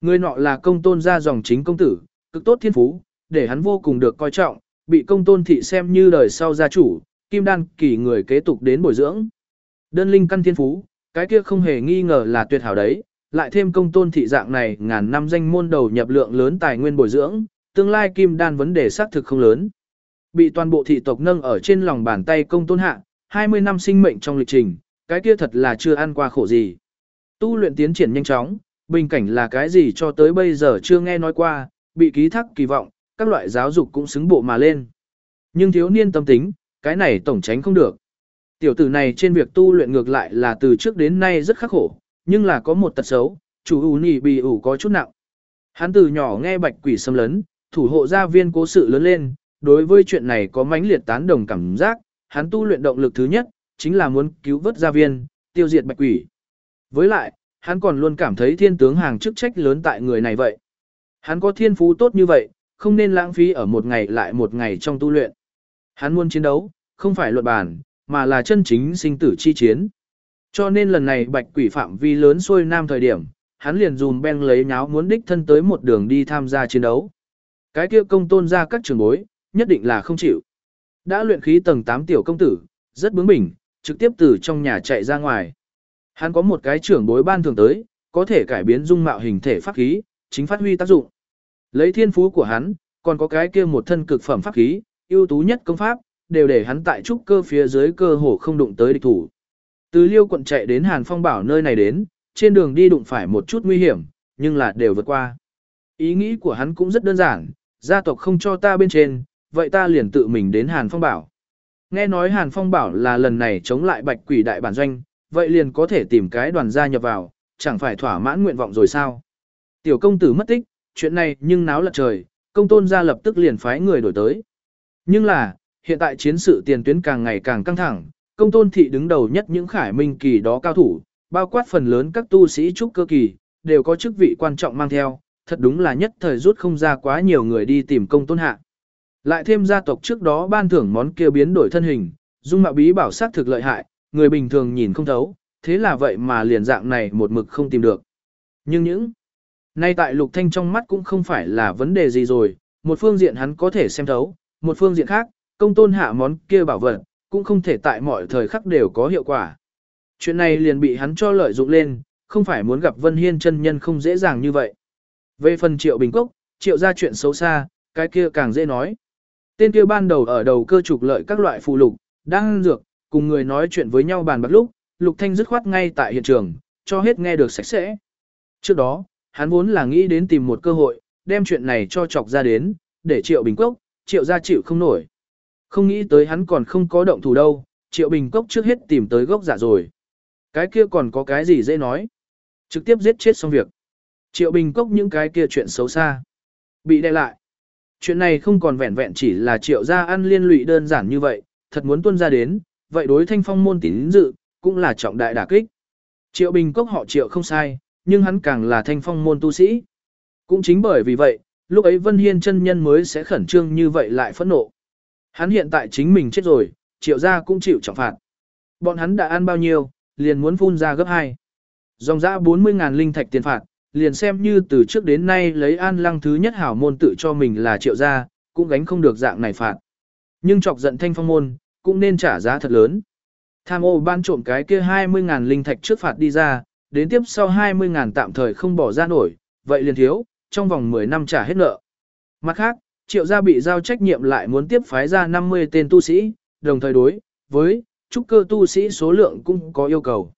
A: Người nọ là công tôn gia dòng chính công tử, cực tốt thiên phú, để hắn vô cùng được coi trọng, bị công tôn thị xem như đời sau gia chủ, kim đan kỳ người kế tục đến bồi dưỡng. Đơn linh căn thiên phú, cái kia không hề nghi ngờ là tuyệt hảo đấy, lại thêm công tôn thị dạng này ngàn năm danh môn đầu nhập lượng lớn tài nguyên bồi dưỡng, tương lai kim đan vấn đề xác thực không lớn. Bị toàn bộ thị tộc nâng ở trên lòng bàn tay công tôn hạ, 20 năm sinh mệnh trong lịch trình, cái kia thật là chưa ăn qua khổ gì. Tu luyện tiến triển nhanh chóng, bình cảnh là cái gì cho tới bây giờ chưa nghe nói qua, bị ký thác kỳ vọng, các loại giáo dục cũng xứng bộ mà lên. Nhưng thiếu niên tâm tính, cái này tổng tránh không được. Tiểu tử này trên việc tu luyện ngược lại là từ trước đến nay rất khắc khổ, nhưng là có một tật xấu, chủ ủ nỉ bị ủ có chút nặng. Hắn từ nhỏ nghe bạch quỷ xâm lấn, thủ hộ gia viên cố sự lớn lên, đối với chuyện này có mãnh liệt tán đồng cảm giác, hắn tu luyện động lực thứ nhất, chính là muốn cứu vớt gia viên, tiêu diệt bạch quỷ. Với lại, hắn còn luôn cảm thấy thiên tướng hàng chức trách lớn tại người này vậy. Hắn có thiên phú tốt như vậy, không nên lãng phí ở một ngày lại một ngày trong tu luyện. Hắn muốn chiến đấu, không phải luận bàn, mà là chân chính sinh tử chi chiến. Cho nên lần này bạch quỷ phạm vi lớn xuôi nam thời điểm, hắn liền dùm ben lấy nháo muốn đích thân tới một đường đi tham gia chiến đấu. Cái kia công tôn ra các trường bối, nhất định là không chịu. Đã luyện khí tầng 8 tiểu công tử, rất bướng bỉnh, trực tiếp từ trong nhà chạy ra ngoài. Hắn có một cái trưởng bối ban thường tới, có thể cải biến dung mạo hình thể pháp khí, chính phát huy tác dụng. Lấy thiên phú của hắn, còn có cái kia một thân cực phẩm pháp khí, ưu tú nhất công pháp, đều để hắn tại trúc cơ phía dưới cơ hồ không đụng tới địch thủ. Từ Liêu quận chạy đến Hàn Phong Bảo nơi này đến, trên đường đi đụng phải một chút nguy hiểm, nhưng là đều vượt qua. Ý nghĩ của hắn cũng rất đơn giản, gia tộc không cho ta bên trên, vậy ta liền tự mình đến Hàn Phong Bảo. Nghe nói Hàn Phong Bảo là lần này chống lại bạch quỷ đại bản doanh, vậy liền có thể tìm cái đoàn gia nhập vào, chẳng phải thỏa mãn nguyện vọng rồi sao. Tiểu công tử mất tích, chuyện này nhưng náo lật trời, công tôn gia lập tức liền phái người đổi tới. Nhưng là, hiện tại chiến sự tiền tuyến càng ngày càng căng thẳng, công tôn thị đứng đầu nhất những khải minh kỳ đó cao thủ, bao quát phần lớn các tu sĩ trúc cơ kỳ, đều có chức vị quan trọng mang theo, thật đúng là nhất thời rút không ra quá nhiều người đi tìm công tôn hạ. Lại thêm gia tộc trước đó ban thưởng món kia biến đổi thân hình, dung mạo bí bảo sát thực lợi hại, người bình thường nhìn không thấu, thế là vậy mà liền dạng này một mực không tìm được. Nhưng những nay tại Lục Thanh trong mắt cũng không phải là vấn đề gì rồi, một phương diện hắn có thể xem thấu, một phương diện khác, công tôn hạ món kia bảo vật, cũng không thể tại mọi thời khắc đều có hiệu quả. Chuyện này liền bị hắn cho lợi dụng lên, không phải muốn gặp Vân Hiên chân nhân không dễ dàng như vậy. Về phần Triệu Bình Cốc, Triệu ra chuyện xấu xa, cái kia càng dễ nói. Tên kia ban đầu ở đầu cơ trục lợi các loại phụ lục, đang dược, cùng người nói chuyện với nhau bàn bạc lúc, Lục Thanh dứt khoát ngay tại hiện trường, cho hết nghe được sạch sẽ. Trước đó, hắn vốn là nghĩ đến tìm một cơ hội, đem chuyện này cho chọc ra đến, để Triệu Bình Cốc, Triệu gia chịu không nổi. Không nghĩ tới hắn còn không có động thủ đâu, Triệu Bình Cốc trước hết tìm tới gốc giả rồi. Cái kia còn có cái gì dễ nói. Trực tiếp giết chết xong việc. Triệu Bình Cốc những cái kia chuyện xấu xa. Bị đe lại. Chuyện này không còn vẹn vẹn chỉ là triệu gia ăn liên lụy đơn giản như vậy, thật muốn tuân ra đến, vậy đối thanh phong môn tín dự, cũng là trọng đại đả kích. Triệu Bình Cốc họ triệu không sai, nhưng hắn càng là thanh phong môn tu sĩ. Cũng chính bởi vì vậy, lúc ấy Vân Hiên chân nhân mới sẽ khẩn trương như vậy lại phẫn nộ. Hắn hiện tại chính mình chết rồi, triệu gia cũng chịu trọng phạt. Bọn hắn đã ăn bao nhiêu, liền muốn phun ra gấp 2. Dòng ra 40.000 linh thạch tiền phạt, liền xem như từ trước đến nay lấy an lăng thứ nhất hảo môn tự cho mình là triệu gia, cũng gánh không được dạng này phạt. Nhưng chọc giận thanh phong môn, cũng nên trả giá thật lớn. Tham ô ban trộm cái kia 20.000 linh thạch trước phạt đi ra, đến tiếp sau 20.000 tạm thời không bỏ ra nổi, vậy liền thiếu, trong vòng 10 năm trả hết nợ. Mặt khác, triệu gia bị giao trách nhiệm lại muốn tiếp phái ra 50 tên tu sĩ, đồng thời đối với trúc cơ tu sĩ số lượng cũng có yêu cầu.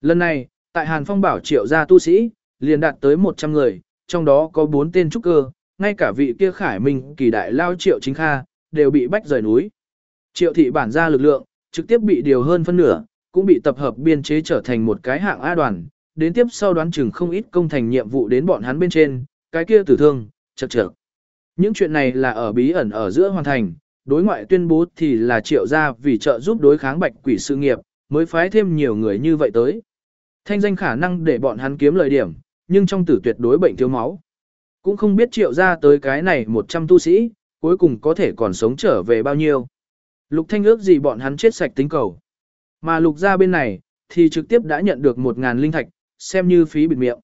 A: Lần này, tại Hàn Phong bảo triệu gia tu sĩ, liền đạt tới 100 người, trong đó có 4 tên trúc cơ, ngay cả vị kia khải minh kỳ đại lao triệu chính kha, đều bị bách rời núi. Triệu thị bản ra lực lượng, trực tiếp bị điều hơn phân nửa, cũng bị tập hợp biên chế trở thành một cái hạng A đoàn, đến tiếp sau đoán chừng không ít công thành nhiệm vụ đến bọn hắn bên trên, cái kia tử thương, chật chật. Những chuyện này là ở bí ẩn ở giữa hoàn thành, đối ngoại tuyên bố thì là triệu gia vì trợ giúp đối kháng bạch quỷ sự nghiệp, mới phái thêm nhiều người như vậy tới. Thanh danh khả năng để bọn hắn kiếm lợi điểm, nhưng trong tử tuyệt đối bệnh thiếu máu. Cũng không biết triệu gia tới cái này 100 tu sĩ, cuối cùng có thể còn sống trở về bao nhiêu. Lục thanh ước gì bọn hắn chết sạch tính cầu. Mà lục gia bên này, thì trực tiếp đã nhận được 1.000 linh thạch, xem như phí bịt miệng.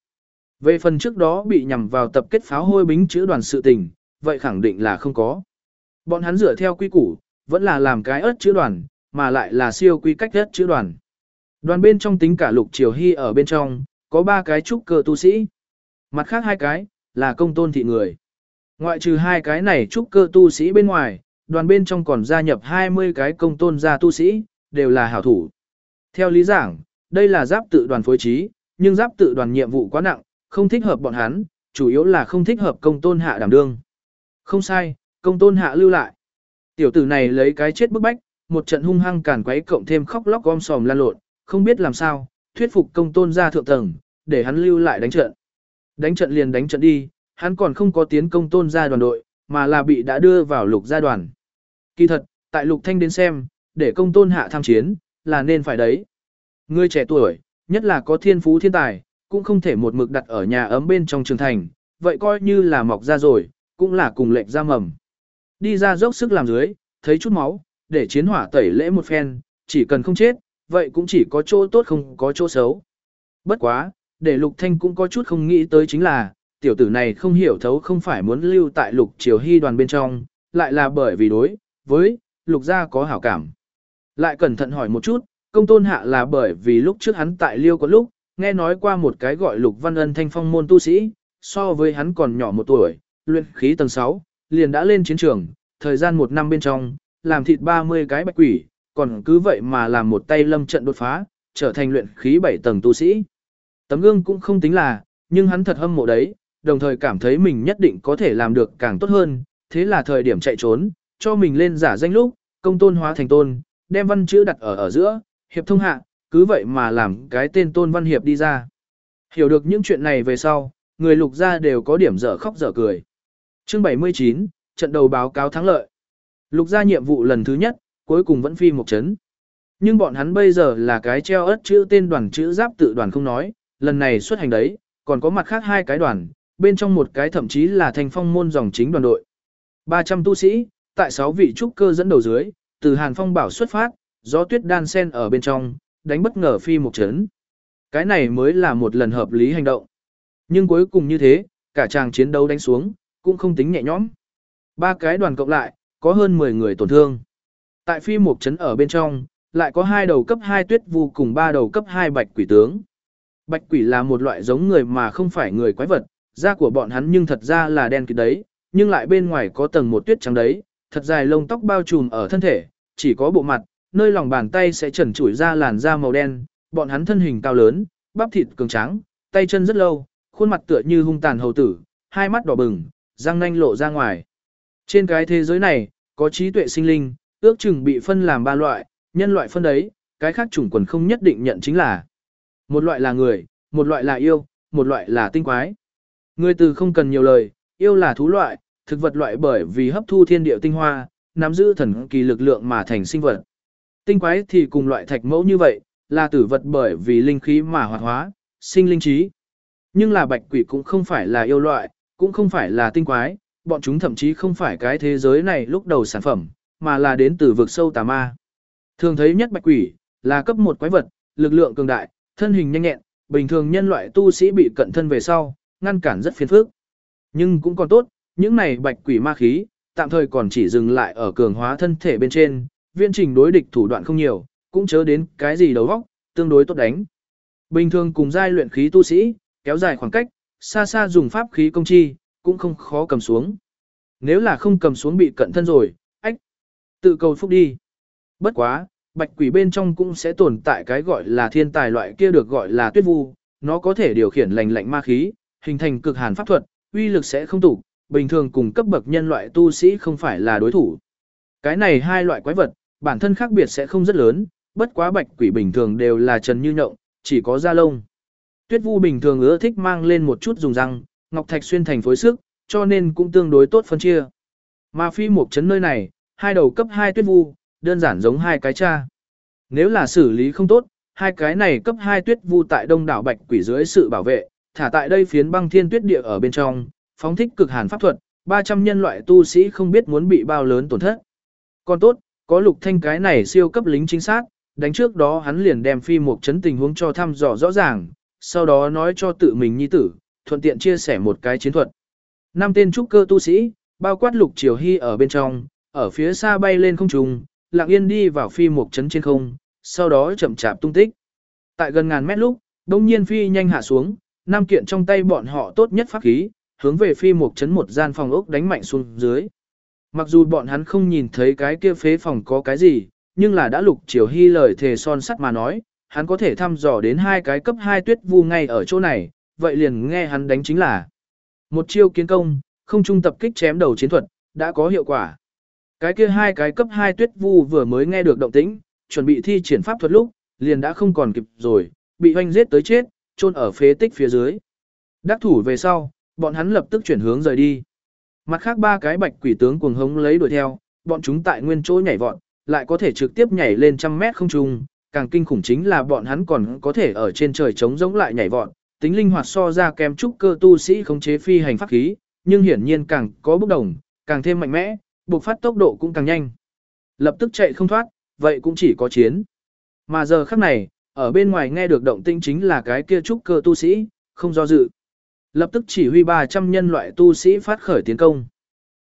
A: Về phần trước đó bị nhằm vào tập kết pháo hôi bính chữ đoàn sự tình, vậy khẳng định là không có. Bọn hắn dựa theo quy củ, vẫn là làm cái ớt chữ đoàn, mà lại là siêu quy cách ớt chữ đoàn. Đoàn bên trong tính cả lục triều hy ở bên trong, có ba cái trúc cơ tu sĩ. Mặt khác hai cái, là công tôn thị người. Ngoại trừ hai cái này trúc cơ tu sĩ bên ngoài, đoàn bên trong còn gia nhập 20 cái công tôn gia tu sĩ, đều là hảo thủ. Theo lý giảng, đây là giáp tự đoàn phối trí, nhưng giáp tự đoàn nhiệm vụ quá nặng, không thích hợp bọn hắn, chủ yếu là không thích hợp công tôn hạ đảm đương. Không sai, công tôn hạ lưu lại. Tiểu tử này lấy cái chết bức bách, một trận hung hăng càn quấy cộng thêm khóc lóc gom sòm lan lộn, không biết làm sao, thuyết phục công tôn ra thượng tầng, để hắn lưu lại đánh trận. Đánh trận liền đánh trận đi, hắn còn không có tiến công tôn ra đoàn đội, mà là bị đã đưa vào lục gia đoàn. Kỳ thật, tại lục thanh đến xem, để công tôn hạ tham chiến, là nên phải đấy. Người trẻ tuổi, nhất là có thiên phú thiên tài, cũng không thể một mực đặt ở nhà ấm bên trong trường thành, vậy coi như là mọc ra rồi, cũng là cùng lệnh ra mầm. Đi ra dốc sức làm dưới, thấy chút máu, để chiến hỏa tẩy lễ một phen, chỉ cần không chết, vậy cũng chỉ có chỗ tốt không có chỗ xấu. Bất quá, để Lục Thanh cũng có chút không nghĩ tới chính là, tiểu tử này không hiểu thấu không phải muốn lưu tại Lục Triều Hy đoàn bên trong, lại là bởi vì đối với Lục gia có hảo cảm. Lại cẩn thận hỏi một chút, công tôn hạ là bởi vì lúc trước hắn tại Liêu có lúc, nghe nói qua một cái gọi Lục Văn Ân thanh phong môn tu sĩ, so với hắn còn nhỏ một tuổi, luyện khí tầng 6, liền đã lên chiến trường, thời gian một năm bên trong, làm thịt 30 cái bạch quỷ, còn cứ vậy mà làm một tay lâm trận đột phá, trở thành luyện khí 7 tầng tu sĩ. Tấm gương cũng không tính là, nhưng hắn thật hâm mộ đấy, đồng thời cảm thấy mình nhất định có thể làm được càng tốt hơn, thế là thời điểm chạy trốn, cho mình lên giả danh lúc, công tôn hóa thành tôn, đem văn chữ đặt ở ở giữa, hiệp thông hạ, cứ vậy mà làm cái tên tôn văn hiệp đi ra. Hiểu được những chuyện này về sau, người lục gia đều có điểm dở khóc dở cười. Chương 79, trận đầu báo cáo thắng lợi. Lục gia nhiệm vụ lần thứ nhất, cuối cùng vẫn phi một chấn. Nhưng bọn hắn bây giờ là cái treo ớt chữ tên đoàn chữ giáp tự đoàn không nói, lần này xuất hành đấy, còn có mặt khác hai cái đoàn, bên trong một cái thậm chí là thành phong môn dòng chính đoàn đội. 300 tu sĩ, tại 6 vị trúc cơ dẫn đầu dưới, từ Hàn Phong bảo xuất phát, gió tuyết đan sen ở bên trong, đánh bất ngờ phi một chấn. Cái này mới là một lần hợp lý hành động. Nhưng cuối cùng như thế, cả chàng chiến đấu đánh xuống, cũng không tính nhẹ nhõm. Ba cái đoàn cộng lại, có hơn 10 người tổn thương. Tại phi mục trấn ở bên trong, lại có hai đầu cấp 2 tuyết vu cùng ba đầu cấp 2 bạch quỷ tướng. Bạch quỷ là một loại giống người mà không phải người quái vật, da của bọn hắn nhưng thật ra là đen kịt đấy, nhưng lại bên ngoài có tầng một tuyết trắng đấy, thật dài lông tóc bao trùm ở thân thể, chỉ có bộ mặt, nơi lòng bàn tay sẽ trần trụi ra làn da màu đen, bọn hắn thân hình cao lớn, bắp thịt cường tráng, tay chân rất lâu, khuôn mặt tựa như hung tàn hầu tử, hai mắt đỏ bừng, răng nanh lộ ra ngoài. Trên cái thế giới này, có trí tuệ sinh linh, ước chừng bị phân làm ba loại, nhân loại phân đấy, cái khác chủng quần không nhất định nhận chính là một loại là người, một loại là yêu, một loại là tinh quái. Người từ không cần nhiều lời, yêu là thú loại, thực vật loại bởi vì hấp thu thiên địa tinh hoa, nắm giữ thần kỳ lực lượng mà thành sinh vật. Tinh quái thì cùng loại thạch mẫu như vậy, là tử vật bởi vì linh khí mà hoạt hóa, sinh linh trí. Nhưng là bạch quỷ cũng không phải là yêu loại, cũng không phải là tinh quái, bọn chúng thậm chí không phải cái thế giới này lúc đầu sản phẩm, mà là đến từ vực sâu tà ma. Thường thấy nhất bạch quỷ, là cấp một quái vật, lực lượng cường đại, thân hình nhanh nhẹn, bình thường nhân loại tu sĩ bị cận thân về sau, ngăn cản rất phiền phức. Nhưng cũng còn tốt, những này bạch quỷ ma khí, tạm thời còn chỉ dừng lại ở cường hóa thân thể bên trên, viên trình đối địch thủ đoạn không nhiều, cũng chớ đến cái gì đầu vóc, tương đối tốt đánh. Bình thường cùng giai luyện khí tu sĩ, kéo dài khoảng cách, xa xa dùng pháp khí công chi, cũng không khó cầm xuống. Nếu là không cầm xuống bị cận thân rồi, ách, tự cầu phúc đi. Bất quá, bạch quỷ bên trong cũng sẽ tồn tại cái gọi là thiên tài loại kia được gọi là tuyết vu, nó có thể điều khiển lành lạnh ma khí, hình thành cực hàn pháp thuật, uy lực sẽ không tụ, bình thường cùng cấp bậc nhân loại tu sĩ không phải là đối thủ. Cái này hai loại quái vật, bản thân khác biệt sẽ không rất lớn, bất quá bạch quỷ bình thường đều là trần như nhộng, chỉ có da lông. Tuyết vu bình thường ưa thích mang lên một chút dùng răng, ngọc thạch xuyên thành phối sức, cho nên cũng tương đối tốt phân chia. Mà phi một chấn nơi này, hai đầu cấp 2 tuyết vu, đơn giản giống hai cái cha. Nếu là xử lý không tốt, hai cái này cấp 2 tuyết vu tại đông đảo bạch quỷ dưới sự bảo vệ, thả tại đây phiến băng thiên tuyết địa ở bên trong, phóng thích cực hàn pháp thuật, 300 nhân loại tu sĩ không biết muốn bị bao lớn tổn thất. Còn tốt, có lục thanh cái này siêu cấp lính chính xác, đánh trước đó hắn liền đem phi một chấn tình huống cho thăm dò rõ ràng, sau đó nói cho tự mình nhi tử, thuận tiện chia sẻ một cái chiến thuật. Năm tên trúc cơ tu sĩ, bao quát lục triều hy ở bên trong, ở phía xa bay lên không trung, lặng yên đi vào phi một chấn trên không, sau đó chậm chạp tung tích. Tại gần ngàn mét lúc, đông nhiên phi nhanh hạ xuống, nam kiện trong tay bọn họ tốt nhất pháp khí, hướng về phi một chấn một gian phòng ốc đánh mạnh xuống dưới. Mặc dù bọn hắn không nhìn thấy cái kia phế phòng có cái gì, nhưng là đã lục triều hy lời thề son sắt mà nói, hắn có thể thăm dò đến hai cái cấp 2 tuyết vu ngay ở chỗ này, vậy liền nghe hắn đánh chính là một chiêu kiến công, không trung tập kích chém đầu chiến thuật, đã có hiệu quả. Cái kia hai cái cấp 2 tuyết vu vừa mới nghe được động tĩnh, chuẩn bị thi triển pháp thuật lúc, liền đã không còn kịp rồi, bị hoanh giết tới chết, chôn ở phế tích phía dưới. Đắc thủ về sau, bọn hắn lập tức chuyển hướng rời đi. Mặt khác ba cái bạch quỷ tướng cuồng hống lấy đuổi theo, bọn chúng tại nguyên chỗ nhảy vọt, lại có thể trực tiếp nhảy lên trăm mét không trung, càng kinh khủng chính là bọn hắn còn có thể ở trên trời trống giống lại nhảy vọt, tính linh hoạt so ra kém trúc cơ tu sĩ khống chế phi hành pháp khí, nhưng hiển nhiên càng có bốc đồng, càng thêm mạnh mẽ, buộc phát tốc độ cũng càng nhanh. Lập tức chạy không thoát, vậy cũng chỉ có chiến. Mà giờ khắc này, ở bên ngoài nghe được động tinh chính là cái kia trúc cơ tu sĩ, không do dự. Lập tức chỉ huy 300 nhân loại tu sĩ phát khởi tiến công.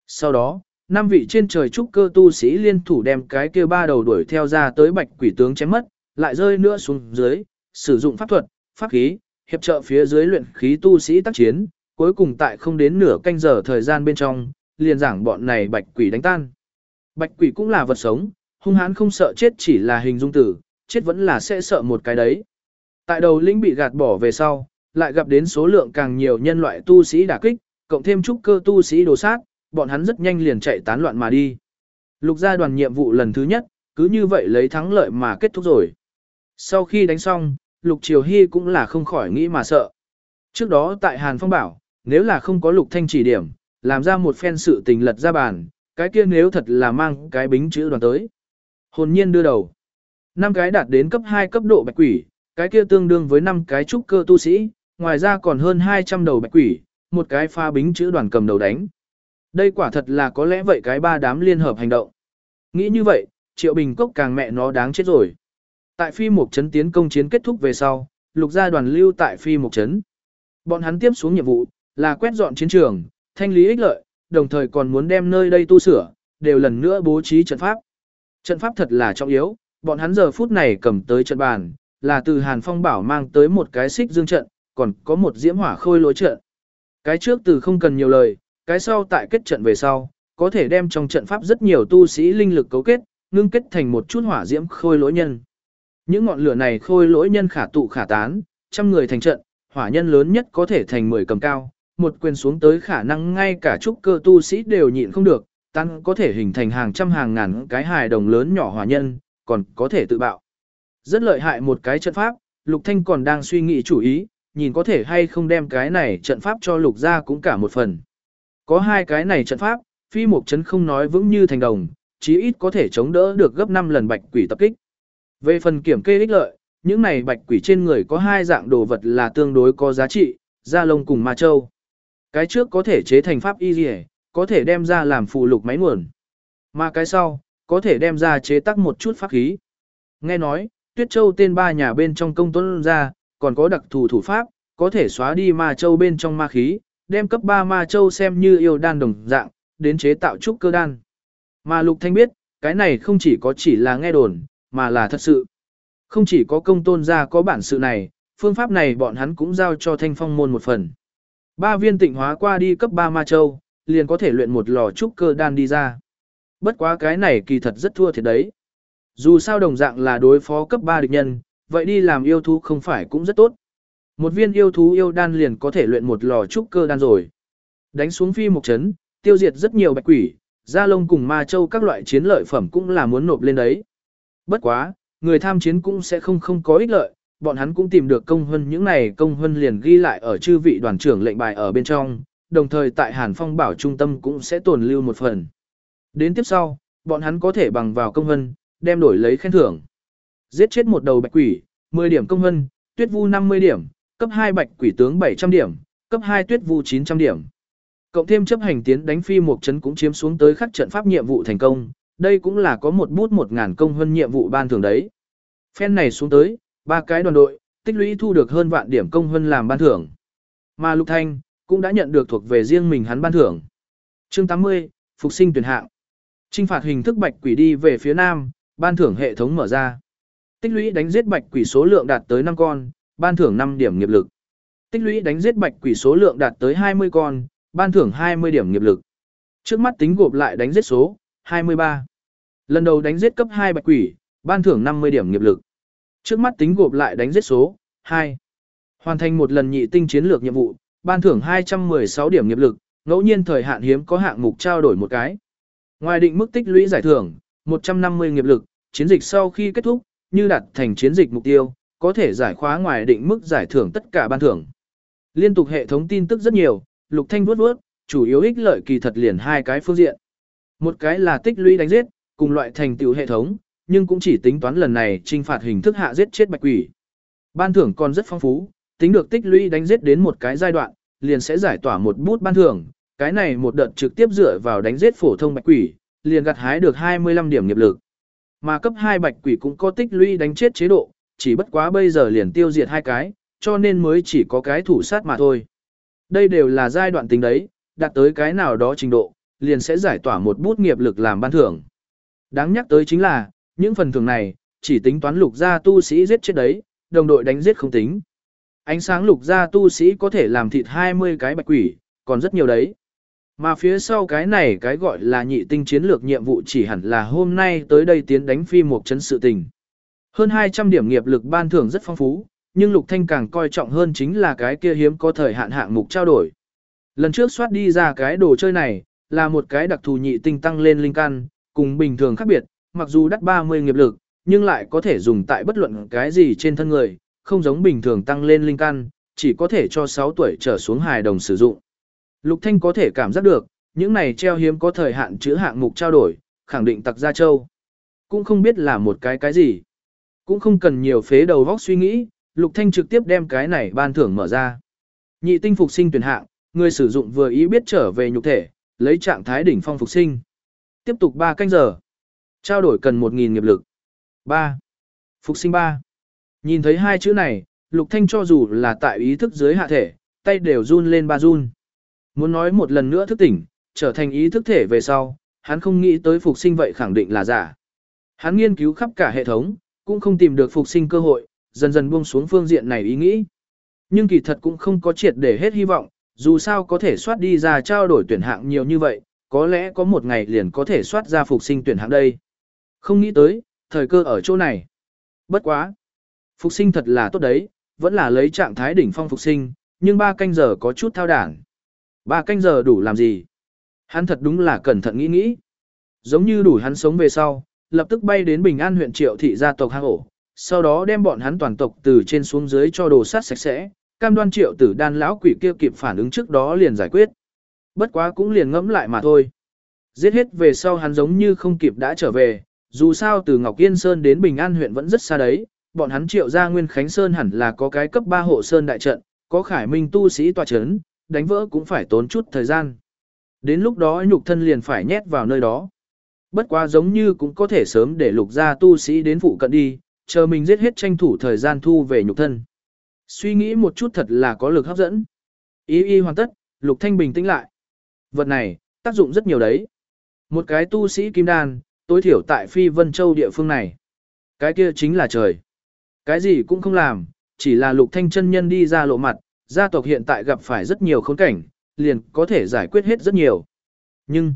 A: Sau đó, năm vị trên trời trúc cơ tu sĩ liên thủ đem cái kia ba đầu đuổi theo ra tới bạch quỷ tướng chém mất, lại rơi nữa xuống dưới, sử dụng pháp thuật, pháp khí, hiệp trợ phía dưới luyện khí tu sĩ tác chiến, cuối cùng tại không đến nửa canh giờ thời gian bên trong, liền giảng bọn này bạch quỷ đánh tan. Bạch quỷ cũng là vật sống, hung hãn không sợ chết chỉ là hình dung tử, chết vẫn là sẽ sợ một cái đấy. Tại đầu lĩnh bị gạt bỏ về sau, lại gặp đến số lượng càng nhiều nhân loại tu sĩ đả kích, cộng thêm trúc cơ tu sĩ đồ sát, bọn hắn rất nhanh liền chạy tán loạn mà đi. Lục gia đoàn nhiệm vụ lần thứ nhất, cứ như vậy lấy thắng lợi mà kết thúc rồi. Sau khi đánh xong, Lục Triều Hy cũng là không khỏi nghĩ mà sợ. Trước đó tại Hàn Phong bảo, nếu là không có Lục Thanh chỉ điểm, làm ra một phen sự tình lật ra bàn, cái kia nếu thật là mang cái bính chữ đoàn tới. Hồn nhiên đưa đầu. năm cái đạt đến cấp 2 cấp độ bạch quỷ, cái kia tương đương với năm cái trúc cơ tu sĩ, ngoài ra còn hơn 200 đầu bạch quỷ, một cái pha bính chữ đoàn cầm đầu đánh. Đây quả thật là có lẽ vậy cái ba đám liên hợp hành động. Nghĩ như vậy, Triệu Bình Cốc càng mẹ nó đáng chết rồi. Tại phi mục trấn tiến công chiến kết thúc về sau, lục gia đoàn lưu tại phi mục trấn. Bọn hắn tiếp xuống nhiệm vụ là quét dọn chiến trường, thanh lý ích lợi, đồng thời còn muốn đem nơi đây tu sửa, đều lần nữa bố trí trận pháp. Trận pháp thật là trọng yếu, bọn hắn giờ phút này cầm tới trận bàn, là từ Hàn Phong bảo mang tới một cái xích dương trận, còn có một diễm hỏa khôi lối trận. Cái trước từ không cần nhiều lời, cái sau tại kết trận về sau, có thể đem trong trận pháp rất nhiều tu sĩ linh lực cấu kết, ngưng kết thành một chút hỏa diễm khôi lỗi nhân. Những ngọn lửa này khôi lỗi nhân khả tụ khả tán, trăm người thành trận, hỏa nhân lớn nhất có thể thành 10 cầm cao, một quyền xuống tới khả năng ngay cả trúc cơ tu sĩ đều nhịn không được, tăng có thể hình thành hàng trăm hàng ngàn cái hài đồng lớn nhỏ hỏa nhân, còn có thể tự bạo. Rất lợi hại một cái trận pháp, Lục Thanh còn đang suy nghĩ chủ ý, nhìn có thể hay không đem cái này trận pháp cho Lục gia cũng cả một phần. Có hai cái này trận pháp, phi mục chấn không nói vững như thành đồng, chí ít có thể chống đỡ được gấp 5 lần bạch quỷ tập kích. Về phần kiểm kê ích lợi, những này bạch quỷ trên người có hai dạng đồ vật là tương đối có giá trị, da lông cùng ma châu. Cái trước có thể chế thành pháp y dì có thể đem ra làm phụ lục máy nguồn. Mà cái sau, có thể đem ra chế tác một chút pháp khí. Nghe nói, Tuyết Châu tên ba nhà bên trong công tuấn ra, còn có đặc thù thủ pháp, có thể xóa đi ma châu bên trong ma khí, đem cấp 3 ma châu xem như yêu đan đồng dạng, đến chế tạo trúc cơ đan. Mà Lục Thanh biết, cái này không chỉ có chỉ là nghe đồn, mà là thật sự. Không chỉ có công tôn gia có bản sự này, phương pháp này bọn hắn cũng giao cho thanh phong môn một phần. Ba viên tịnh hóa qua đi cấp 3 ma châu, liền có thể luyện một lò trúc cơ đan đi ra. Bất quá cái này kỳ thật rất thua thiệt đấy. Dù sao đồng dạng là đối phó cấp 3 địch nhân, vậy đi làm yêu thú không phải cũng rất tốt. Một viên yêu thú yêu đan liền có thể luyện một lò trúc cơ đan rồi. Đánh xuống phi một chấn, tiêu diệt rất nhiều bạch quỷ, gia lông cùng ma châu các loại chiến lợi phẩm cũng là muốn nộp lên đấy. Bất quá, người tham chiến cũng sẽ không không có ích lợi, bọn hắn cũng tìm được công hân những này công hân liền ghi lại ở chư vị đoàn trưởng lệnh bài ở bên trong, đồng thời tại Hàn Phong bảo trung tâm cũng sẽ tồn lưu một phần. Đến tiếp sau, bọn hắn có thể bằng vào công hân, đem đổi lấy khen thưởng. Giết chết một đầu bạch quỷ, 10 điểm công hân, tuyết vu 50 điểm, cấp 2 bạch quỷ tướng 700 điểm, cấp 2 tuyết vu 900 điểm. Cộng thêm chấp hành tiến đánh phi một chấn cũng chiếm xuống tới khắc trận pháp nhiệm vụ thành công, đây cũng là có một bút một ngàn công hơn nhiệm vụ ban thưởng đấy. Phen này xuống tới, ba cái đoàn đội, tích lũy thu được hơn vạn điểm công hơn làm ban thưởng. Mà Lục Thanh cũng đã nhận được thuộc về riêng mình hắn ban thưởng. Chương 80, phục sinh tuyển hạng. Trinh phạt hình thức bạch quỷ đi về phía nam, ban thưởng hệ thống mở ra. Tích lũy đánh giết bạch quỷ số lượng đạt tới 5 con, ban thưởng 5 điểm nghiệp lực. Tích lũy đánh giết bạch quỷ số lượng đạt tới 20 con, ban thưởng 20 điểm nghiệp lực. Trước mắt tính gộp lại đánh giết số 23. Lần đầu đánh giết cấp 2 bạch quỷ, ban thưởng 50 điểm nghiệp lực. Trước mắt tính gộp lại đánh giết số 2. Hoàn thành một lần nhị tinh chiến lược nhiệm vụ, ban thưởng 216 điểm nghiệp lực, ngẫu nhiên thời hạn hiếm có hạng mục trao đổi một cái. Ngoài định mức tích lũy giải thưởng, 150 nghiệp lực, chiến dịch sau khi kết thúc, như đạt thành chiến dịch mục tiêu, có thể giải khóa ngoài định mức giải thưởng tất cả ban thưởng. Liên tục hệ thống tin tức rất nhiều, Lục Thanh vuốt vuốt, chủ yếu ích lợi kỳ thật liền hai cái phương diện. Một cái là tích lũy đánh giết, cùng loại thành tựu hệ thống, nhưng cũng chỉ tính toán lần này trinh phạt hình thức hạ giết chết bạch quỷ. Ban thưởng còn rất phong phú, tính được tích lũy đánh giết đến một cái giai đoạn, liền sẽ giải tỏa một bút ban thưởng, cái này một đợt trực tiếp dựa vào đánh giết phổ thông bạch quỷ, liền gặt hái được 25 điểm nghiệp lực. Mà cấp 2 bạch quỷ cũng có tích lũy đánh chết chế độ, chỉ bất quá bây giờ liền tiêu diệt hai cái, cho nên mới chỉ có cái thủ sát mà thôi. Đây đều là giai đoạn tính đấy, đạt tới cái nào đó trình độ, liền sẽ giải tỏa một bút nghiệp lực làm ban thưởng. Đáng nhắc tới chính là, những phần thưởng này, chỉ tính toán lục gia tu sĩ giết chết đấy, đồng đội đánh giết không tính. Ánh sáng lục gia tu sĩ có thể làm thịt 20 cái bạch quỷ, còn rất nhiều đấy. Mà phía sau cái này cái gọi là nhị tinh chiến lược nhiệm vụ chỉ hẳn là hôm nay tới đây tiến đánh phi một chấn sự tình. Hơn 200 điểm nghiệp lực ban thưởng rất phong phú, nhưng Lục Thanh càng coi trọng hơn chính là cái kia hiếm có thời hạn hạng mục trao đổi. Lần trước soát đi ra cái đồ chơi này, là một cái đặc thù nhị tinh tăng lên linh căn, cùng bình thường khác biệt, mặc dù đắt 30 nghiệp lực, nhưng lại có thể dùng tại bất luận cái gì trên thân người, không giống bình thường tăng lên linh căn, chỉ có thể cho 6 tuổi trở xuống hài đồng sử dụng. Lục Thanh có thể cảm giác được, những này treo hiếm có thời hạn chữ hạng mục trao đổi, khẳng định tặc gia châu. Cũng không biết là một cái cái gì. Cũng không cần nhiều phế đầu vóc suy nghĩ, Lục Thanh trực tiếp đem cái này ban thưởng mở ra. Nhị tinh phục sinh tuyển hạng, người sử dụng vừa ý biết trở về nhục thể, lấy trạng thái đỉnh phong phục sinh. Tiếp tục 3 canh giờ. Trao đổi cần 1.000 nghiệp lực. 3. Phục sinh 3. Nhìn thấy hai chữ này, Lục Thanh cho dù là tại ý thức dưới hạ thể, tay đều run lên ba run. Muốn nói một lần nữa thức tỉnh, trở thành ý thức thể về sau, hắn không nghĩ tới phục sinh vậy khẳng định là giả. Hắn nghiên cứu khắp cả hệ thống, cũng không tìm được phục sinh cơ hội, dần dần buông xuống phương diện này ý nghĩ. Nhưng kỳ thật cũng không có triệt để hết hy vọng, dù sao có thể soát đi ra trao đổi tuyển hạng nhiều như vậy, có lẽ có một ngày liền có thể soát ra phục sinh tuyển hạng đây. Không nghĩ tới, thời cơ ở chỗ này. Bất quá. Phục sinh thật là tốt đấy, vẫn là lấy trạng thái đỉnh phong phục sinh, nhưng ba canh giờ có chút thao đảng. Ba canh giờ đủ làm gì? Hắn thật đúng là cẩn thận nghĩ nghĩ. Giống như đủ hắn sống về sau, lập tức bay đến Bình An huyện Triệu thị gia tộc hang ổ, sau đó đem bọn hắn toàn tộc từ trên xuống dưới cho đồ sát sạch sẽ, cam đoan Triệu tử đan lão quỷ kia kịp phản ứng trước đó liền giải quyết. Bất quá cũng liền ngẫm lại mà thôi. Giết hết về sau hắn giống như không kịp đã trở về, dù sao từ Ngọc Yên Sơn đến Bình An huyện vẫn rất xa đấy, bọn hắn Triệu ra Nguyên Khánh Sơn hẳn là có cái cấp 3 hộ sơn đại trận, có khải minh tu sĩ tòa chấn, đánh vỡ cũng phải tốn chút thời gian. Đến lúc đó nhục thân liền phải nhét vào nơi đó. Bất quá giống như cũng có thể sớm để lục gia tu sĩ đến phụ cận đi, chờ mình giết hết tranh thủ thời gian thu về nhục thân. Suy nghĩ một chút thật là có lực hấp dẫn. Ý y hoàn tất, lục thanh bình tĩnh lại. Vật này, tác dụng rất nhiều đấy. Một cái tu sĩ kim đan, tối thiểu tại phi vân châu địa phương này. Cái kia chính là trời. Cái gì cũng không làm, chỉ là lục thanh chân nhân đi ra lộ mặt, gia tộc hiện tại gặp phải rất nhiều khốn cảnh, liền có thể giải quyết hết rất nhiều. Nhưng,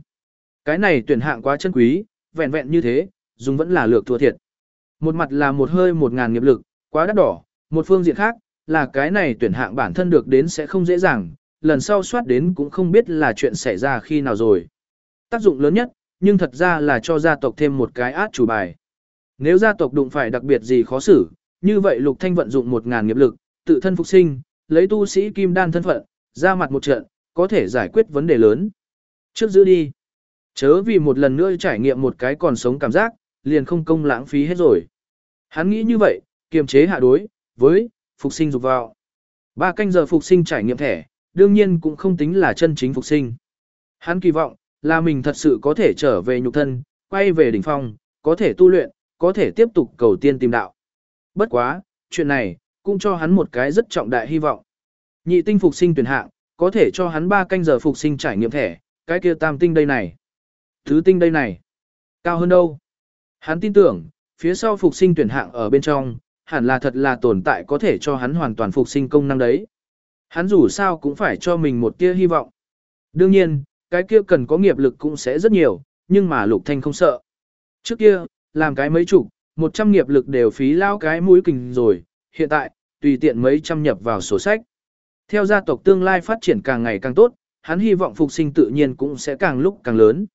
A: cái này tuyển hạng quá chân quý, vẹn vẹn như thế, dùng vẫn là lược thua thiệt. Một mặt là một hơi một ngàn nghiệp lực, quá đắt đỏ, một phương diện khác, là cái này tuyển hạng bản thân được đến sẽ không dễ dàng, lần sau soát đến cũng không biết là chuyện xảy ra khi nào rồi. Tác dụng lớn nhất, nhưng thật ra là cho gia tộc thêm một cái át chủ bài. Nếu gia tộc đụng phải đặc biệt gì khó xử, như vậy Lục Thanh vận dụng một ngàn nghiệp lực, tự thân phục sinh, lấy tu sĩ kim đan thân phận, ra mặt một trận, có thể giải quyết vấn đề lớn. Trước giữ đi. Chớ vì một lần nữa trải nghiệm một cái còn sống cảm giác, liền không công lãng phí hết rồi. Hắn nghĩ như vậy, kiềm chế hạ đối, với, phục sinh dục vào. Ba canh giờ phục sinh trải nghiệm thẻ, đương nhiên cũng không tính là chân chính phục sinh. Hắn kỳ vọng, là mình thật sự có thể trở về nhục thân, quay về đỉnh phong, có thể tu luyện, có thể tiếp tục cầu tiên tìm đạo. Bất quá, chuyện này, cũng cho hắn một cái rất trọng đại hy vọng. Nhị tinh phục sinh tuyển hạng, có thể cho hắn 3 canh giờ phục sinh trải nghiệm thẻ, cái kia tam tinh đây này. Thứ tinh đây này. Cao hơn đâu? Hắn tin tưởng, phía sau phục sinh tuyển hạng ở bên trong, hẳn là thật là tồn tại có thể cho hắn hoàn toàn phục sinh công năng đấy. Hắn dù sao cũng phải cho mình một tia hy vọng. Đương nhiên, cái kia cần có nghiệp lực cũng sẽ rất nhiều, nhưng mà Lục Thanh không sợ. Trước kia, làm cái mấy chục, một trăm nghiệp lực đều phí lao cái mũi kình rồi, hiện tại, tùy tiện mấy trăm nhập vào sổ sách. Theo gia tộc tương lai phát triển càng ngày càng tốt, hắn hy vọng phục sinh tự nhiên cũng sẽ càng lúc càng lớn.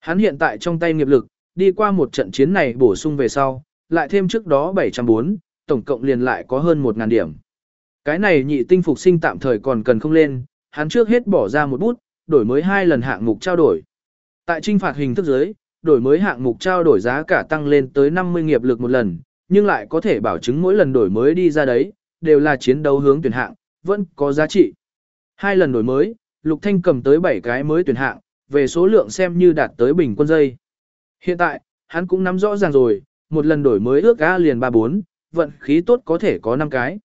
A: Hắn hiện tại trong tay nghiệp lực, đi qua một trận chiến này bổ sung về sau, lại thêm trước đó 704, tổng cộng liền lại có hơn 1.000 điểm. Cái này nhị tinh phục sinh tạm thời còn cần không lên, hắn trước hết bỏ ra một bút, đổi mới hai lần hạng mục trao đổi. Tại trinh phạt hình thức giới, đổi mới hạng mục trao đổi giá cả tăng lên tới 50 nghiệp lực một lần, nhưng lại có thể bảo chứng mỗi lần đổi mới đi ra đấy, đều là chiến đấu hướng tuyển hạng, vẫn có giá trị. Hai lần đổi mới, Lục Thanh cầm tới 7 cái mới tuyển hạng, về số lượng xem như đạt tới bình quân dây Hiện tại, hắn cũng nắm rõ ràng rồi, một lần đổi mới ước ga liền 34, vận khí tốt có thể có 5 cái.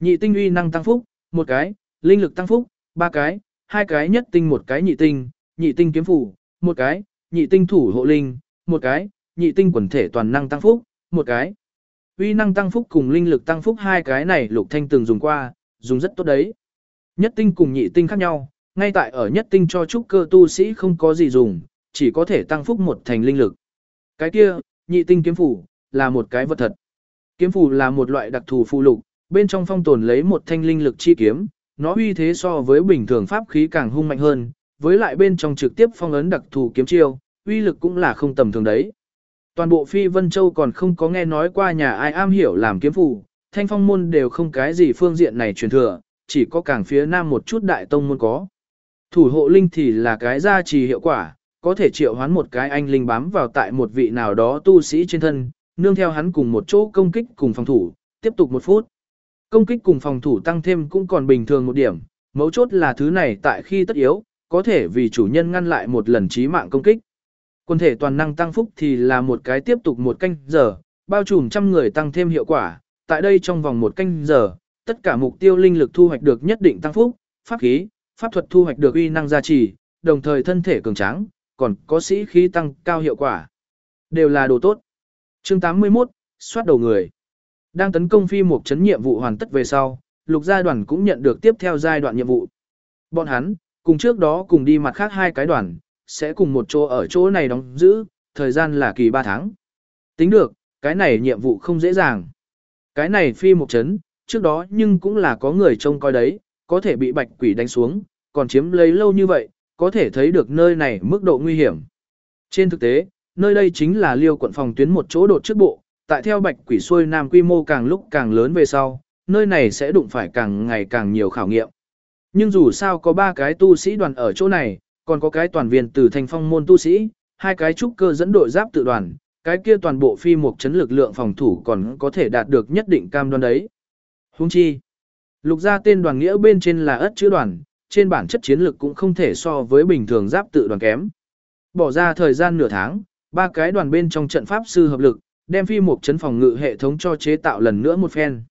A: Nhị tinh uy năng tăng phúc, một cái, linh lực tăng phúc, ba cái, hai cái nhất tinh một cái nhị tinh, nhị tinh kiếm phủ, một cái, nhị tinh thủ hộ linh, một cái, nhị tinh quần thể toàn năng tăng phúc, một cái. Uy năng tăng phúc cùng linh lực tăng phúc hai cái này Lục Thanh từng dùng qua, dùng rất tốt đấy. Nhất tinh cùng nhị tinh khác nhau, ngay tại ở nhất tinh cho trúc cơ tu sĩ không có gì dùng, chỉ có thể tăng phúc một thành linh lực. Cái kia, nhị tinh kiếm phủ, là một cái vật thật. Kiếm phủ là một loại đặc thù phụ lục, bên trong phong tồn lấy một thanh linh lực chi kiếm, nó uy thế so với bình thường pháp khí càng hung mạnh hơn, với lại bên trong trực tiếp phong ấn đặc thù kiếm chiêu, uy lực cũng là không tầm thường đấy. Toàn bộ Phi Vân Châu còn không có nghe nói qua nhà ai am hiểu làm kiếm Phủ, thanh phong môn đều không cái gì phương diện này truyền thừa, chỉ có càng phía nam một chút đại tông môn có. Thủ hộ linh thì là cái gia trì hiệu quả, có thể triệu hoán một cái anh linh bám vào tại một vị nào đó tu sĩ trên thân, nương theo hắn cùng một chỗ công kích cùng phòng thủ, tiếp tục một phút. Công kích cùng phòng thủ tăng thêm cũng còn bình thường một điểm, mấu chốt là thứ này tại khi tất yếu, có thể vì chủ nhân ngăn lại một lần chí mạng công kích. Quân thể toàn năng tăng phúc thì là một cái tiếp tục một canh giờ, bao trùm trăm người tăng thêm hiệu quả, tại đây trong vòng một canh giờ, tất cả mục tiêu linh lực thu hoạch được nhất định tăng phúc, pháp khí, pháp thuật thu hoạch được uy năng gia trì, đồng thời thân thể cường tráng, còn có sĩ khí tăng cao hiệu quả. Đều là đồ tốt. Chương 81, soát đầu người. Đang tấn công phi một chấn nhiệm vụ hoàn tất về sau, lục gia đoàn cũng nhận được tiếp theo giai đoạn nhiệm vụ. Bọn hắn, cùng trước đó cùng đi mặt khác hai cái đoàn, sẽ cùng một chỗ ở chỗ này đóng giữ, thời gian là kỳ 3 tháng. Tính được, cái này nhiệm vụ không dễ dàng. Cái này phi một chấn, trước đó nhưng cũng là có người trông coi đấy, có thể bị bạch quỷ đánh xuống, còn chiếm lấy lâu như vậy, có thể thấy được nơi này mức độ nguy hiểm. Trên thực tế, nơi đây chính là liêu quận phòng tuyến một chỗ đột trước bộ, tại theo bạch quỷ xuôi nam quy mô càng lúc càng lớn về sau, nơi này sẽ đụng phải càng ngày càng nhiều khảo nghiệm. Nhưng dù sao có ba cái tu sĩ đoàn ở chỗ này, còn có cái toàn viên từ thành phong môn tu sĩ, hai cái trúc cơ dẫn đội giáp tự đoàn, cái kia toàn bộ phi mục chấn lực lượng phòng thủ còn có thể đạt được nhất định cam đoan đấy. Hung chi, lục ra tên đoàn nghĩa bên trên là ất chữ đoàn, trên bản chất chiến lực cũng không thể so với bình thường giáp tự đoàn kém. Bỏ ra thời gian nửa tháng, ba cái đoàn bên trong trận pháp sư hợp lực, đem phi một chấn phòng ngự hệ thống cho chế tạo lần nữa một phen.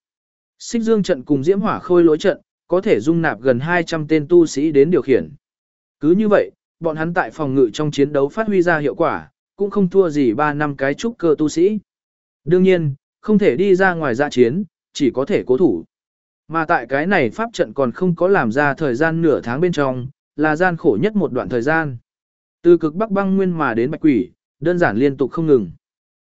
A: Xích dương trận cùng diễm hỏa khôi lối trận, có thể dung nạp gần 200 tên tu sĩ đến điều khiển. Cứ như vậy, bọn hắn tại phòng ngự trong chiến đấu phát huy ra hiệu quả, cũng không thua gì 3 năm cái trúc cơ tu sĩ. Đương nhiên, không thể đi ra ngoài ra chiến, chỉ có thể cố thủ. Mà tại cái này pháp trận còn không có làm ra thời gian nửa tháng bên trong, là gian khổ nhất một đoạn thời gian. Từ cực bắc băng nguyên mà đến bạch quỷ, đơn giản liên tục không ngừng.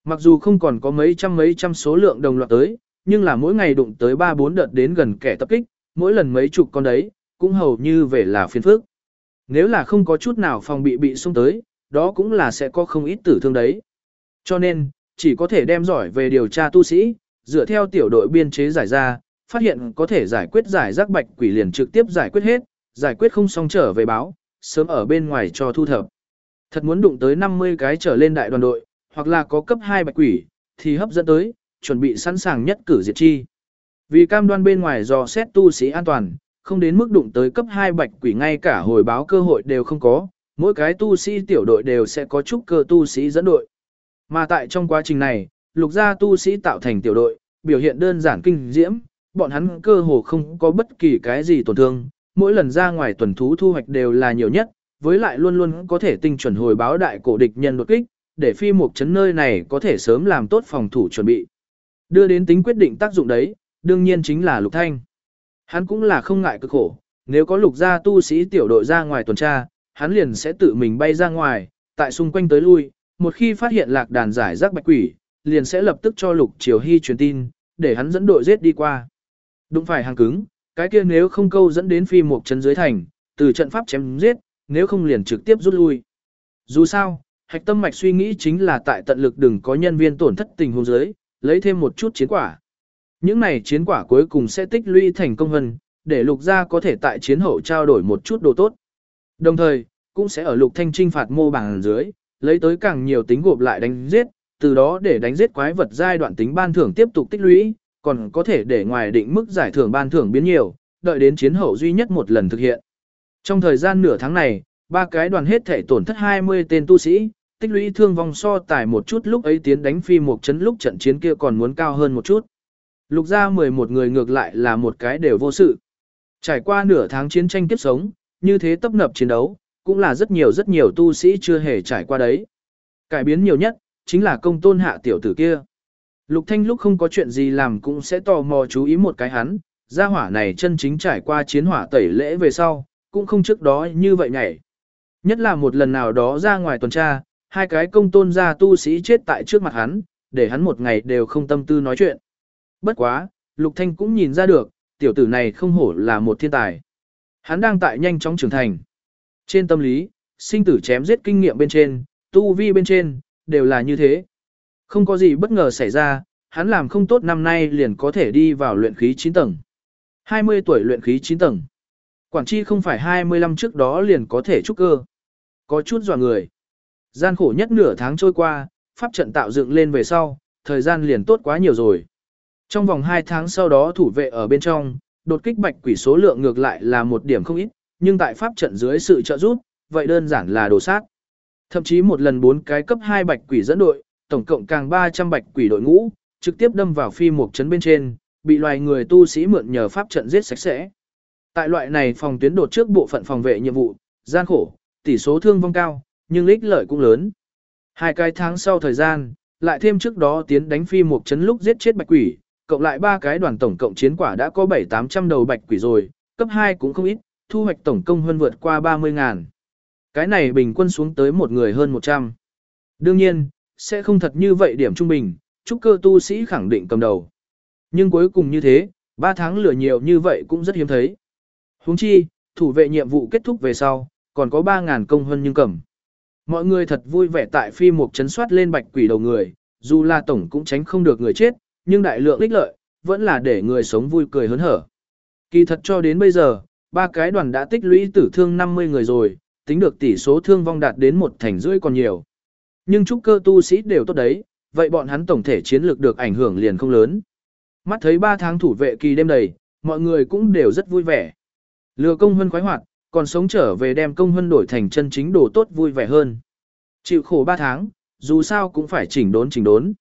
A: Mặc dù không còn có mấy trăm mấy trăm số lượng đồng loạt tới, nhưng là mỗi ngày đụng tới 3-4 đợt đến gần kẻ tập kích, mỗi lần mấy chục con đấy, cũng hầu như về là phiên phước. Nếu là không có chút nào phòng bị bị xung tới, đó cũng là sẽ có không ít tử thương đấy. Cho nên, chỉ có thể đem giỏi về điều tra tu sĩ, dựa theo tiểu đội biên chế giải ra, phát hiện có thể giải quyết giải rác bạch quỷ liền trực tiếp giải quyết hết, giải quyết không xong trở về báo, sớm ở bên ngoài cho thu thập. Thật muốn đụng tới 50 cái trở lên đại đoàn đội, hoặc là có cấp 2 bạch quỷ, thì hấp dẫn tới, chuẩn bị sẵn sàng nhất cử diệt chi. Vì cam đoan bên ngoài dò xét tu sĩ an toàn, không đến mức đụng tới cấp 2 bạch quỷ ngay cả hồi báo cơ hội đều không có, mỗi cái tu sĩ tiểu đội đều sẽ có chút cơ tu sĩ dẫn đội. Mà tại trong quá trình này, lục gia tu sĩ tạo thành tiểu đội, biểu hiện đơn giản kinh diễm, bọn hắn cơ hồ không có bất kỳ cái gì tổn thương, mỗi lần ra ngoài tuần thú thu hoạch đều là nhiều nhất, với lại luôn luôn có thể tinh chuẩn hồi báo đại cổ địch nhân đột kích, để phi mục chấn nơi này có thể sớm làm tốt phòng thủ chuẩn bị. Đưa đến tính quyết định tác dụng đấy, đương nhiên chính là lục thanh. Hắn cũng là không ngại cực khổ, nếu có lục gia tu sĩ tiểu đội ra ngoài tuần tra, hắn liền sẽ tự mình bay ra ngoài, tại xung quanh tới lui, một khi phát hiện lạc đàn giải rác bạch quỷ, liền sẽ lập tức cho lục triều hy truyền tin, để hắn dẫn đội giết đi qua. Đúng phải hàng cứng, cái kia nếu không câu dẫn đến phi một chân dưới thành, từ trận pháp chém giết, nếu không liền trực tiếp rút lui. Dù sao, hạch tâm mạch suy nghĩ chính là tại tận lực đừng có nhân viên tổn thất tình huống dưới, lấy thêm một chút chiến quả. Những này chiến quả cuối cùng sẽ tích lũy thành công hơn, để lục gia có thể tại chiến hậu trao đổi một chút đồ tốt. Đồng thời, cũng sẽ ở lục thanh trinh phạt mô bảng dưới, lấy tới càng nhiều tính gộp lại đánh giết, từ đó để đánh giết quái vật giai đoạn tính ban thưởng tiếp tục tích lũy, còn có thể để ngoài định mức giải thưởng ban thưởng biến nhiều, đợi đến chiến hậu duy nhất một lần thực hiện. Trong thời gian nửa tháng này, ba cái đoàn hết thể tổn thất 20 tên tu sĩ, tích lũy thương vong so tài một chút lúc ấy tiến đánh phi một chấn lúc trận chiến kia còn muốn cao hơn một chút. Lục ra 11 người ngược lại là một cái đều vô sự. Trải qua nửa tháng chiến tranh tiếp sống, như thế tấp nập chiến đấu, cũng là rất nhiều rất nhiều tu sĩ chưa hề trải qua đấy. Cải biến nhiều nhất, chính là công tôn hạ tiểu tử kia. Lục Thanh lúc không có chuyện gì làm cũng sẽ tò mò chú ý một cái hắn, gia hỏa này chân chính trải qua chiến hỏa tẩy lễ về sau, cũng không trước đó như vậy nhảy. Nhất là một lần nào đó ra ngoài tuần tra, hai cái công tôn gia tu sĩ chết tại trước mặt hắn, để hắn một ngày đều không tâm tư nói chuyện. Bất quá, Lục Thanh cũng nhìn ra được, tiểu tử này không hổ là một thiên tài. Hắn đang tại nhanh chóng trưởng thành. Trên tâm lý, sinh tử chém giết kinh nghiệm bên trên, tu vi bên trên, đều là như thế. Không có gì bất ngờ xảy ra, hắn làm không tốt năm nay liền có thể đi vào luyện khí 9 tầng. 20 tuổi luyện khí 9 tầng. Quản chi không phải 25 trước đó liền có thể trúc cơ. Có chút dò người. Gian khổ nhất nửa tháng trôi qua, pháp trận tạo dựng lên về sau, thời gian liền tốt quá nhiều rồi. Trong vòng 2 tháng sau đó thủ vệ ở bên trong, đột kích bạch quỷ số lượng ngược lại là một điểm không ít, nhưng tại pháp trận dưới sự trợ giúp, vậy đơn giản là đồ sát. Thậm chí một lần bốn cái cấp 2 bạch quỷ dẫn đội, tổng cộng càng 300 bạch quỷ đội ngũ, trực tiếp đâm vào phi mục trấn bên trên, bị loài người tu sĩ mượn nhờ pháp trận giết sạch sẽ. Tại loại này phòng tuyến đột trước bộ phận phòng vệ nhiệm vụ, gian khổ, tỷ số thương vong cao, nhưng ích lợi cũng lớn. Hai cái tháng sau thời gian, lại thêm trước đó tiến đánh phi mục trấn lúc giết chết bạch quỷ, cộng lại ba cái đoàn tổng cộng chiến quả đã có 7-800 đầu bạch quỷ rồi, cấp 2 cũng không ít, thu hoạch tổng công hơn vượt qua 30 ngàn. Cái này bình quân xuống tới một người hơn 100. Đương nhiên, sẽ không thật như vậy điểm trung bình, trúc cơ tu sĩ khẳng định cầm đầu. Nhưng cuối cùng như thế, 3 tháng lửa nhiều như vậy cũng rất hiếm thấy. Huống chi, thủ vệ nhiệm vụ kết thúc về sau, còn có 3.000 công hơn nhưng cầm. Mọi người thật vui vẻ tại phi mục chấn soát lên bạch quỷ đầu người, dù là tổng cũng tránh không được người chết, nhưng đại lượng ích lợi, vẫn là để người sống vui cười hớn hở. Kỳ thật cho đến bây giờ, ba cái đoàn đã tích lũy tử thương 50 người rồi, tính được tỷ số thương vong đạt đến một thành rưỡi còn nhiều. Nhưng trúc cơ tu sĩ đều tốt đấy, vậy bọn hắn tổng thể chiến lược được ảnh hưởng liền không lớn. Mắt thấy 3 tháng thủ vệ kỳ đêm đầy, mọi người cũng đều rất vui vẻ. Lừa công hân khoái hoạt, còn sống trở về đem công hân đổi thành chân chính đồ tốt vui vẻ hơn. Chịu khổ 3 tháng, dù sao cũng phải chỉnh đốn chỉnh đốn.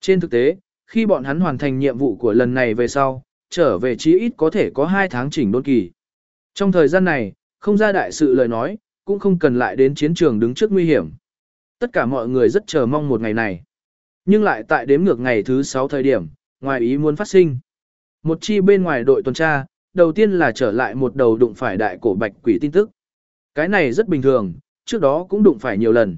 A: Trên thực tế, khi bọn hắn hoàn thành nhiệm vụ của lần này về sau, trở về chí ít có thể có 2 tháng chỉnh đốn kỳ. Trong thời gian này, không ra đại sự lời nói, cũng không cần lại đến chiến trường đứng trước nguy hiểm. Tất cả mọi người rất chờ mong một ngày này. Nhưng lại tại đếm ngược ngày thứ 6 thời điểm, ngoài ý muốn phát sinh. Một chi bên ngoài đội tuần tra, đầu tiên là trở lại một đầu đụng phải đại cổ bạch quỷ tin tức. Cái này rất bình thường, trước đó cũng đụng phải nhiều lần.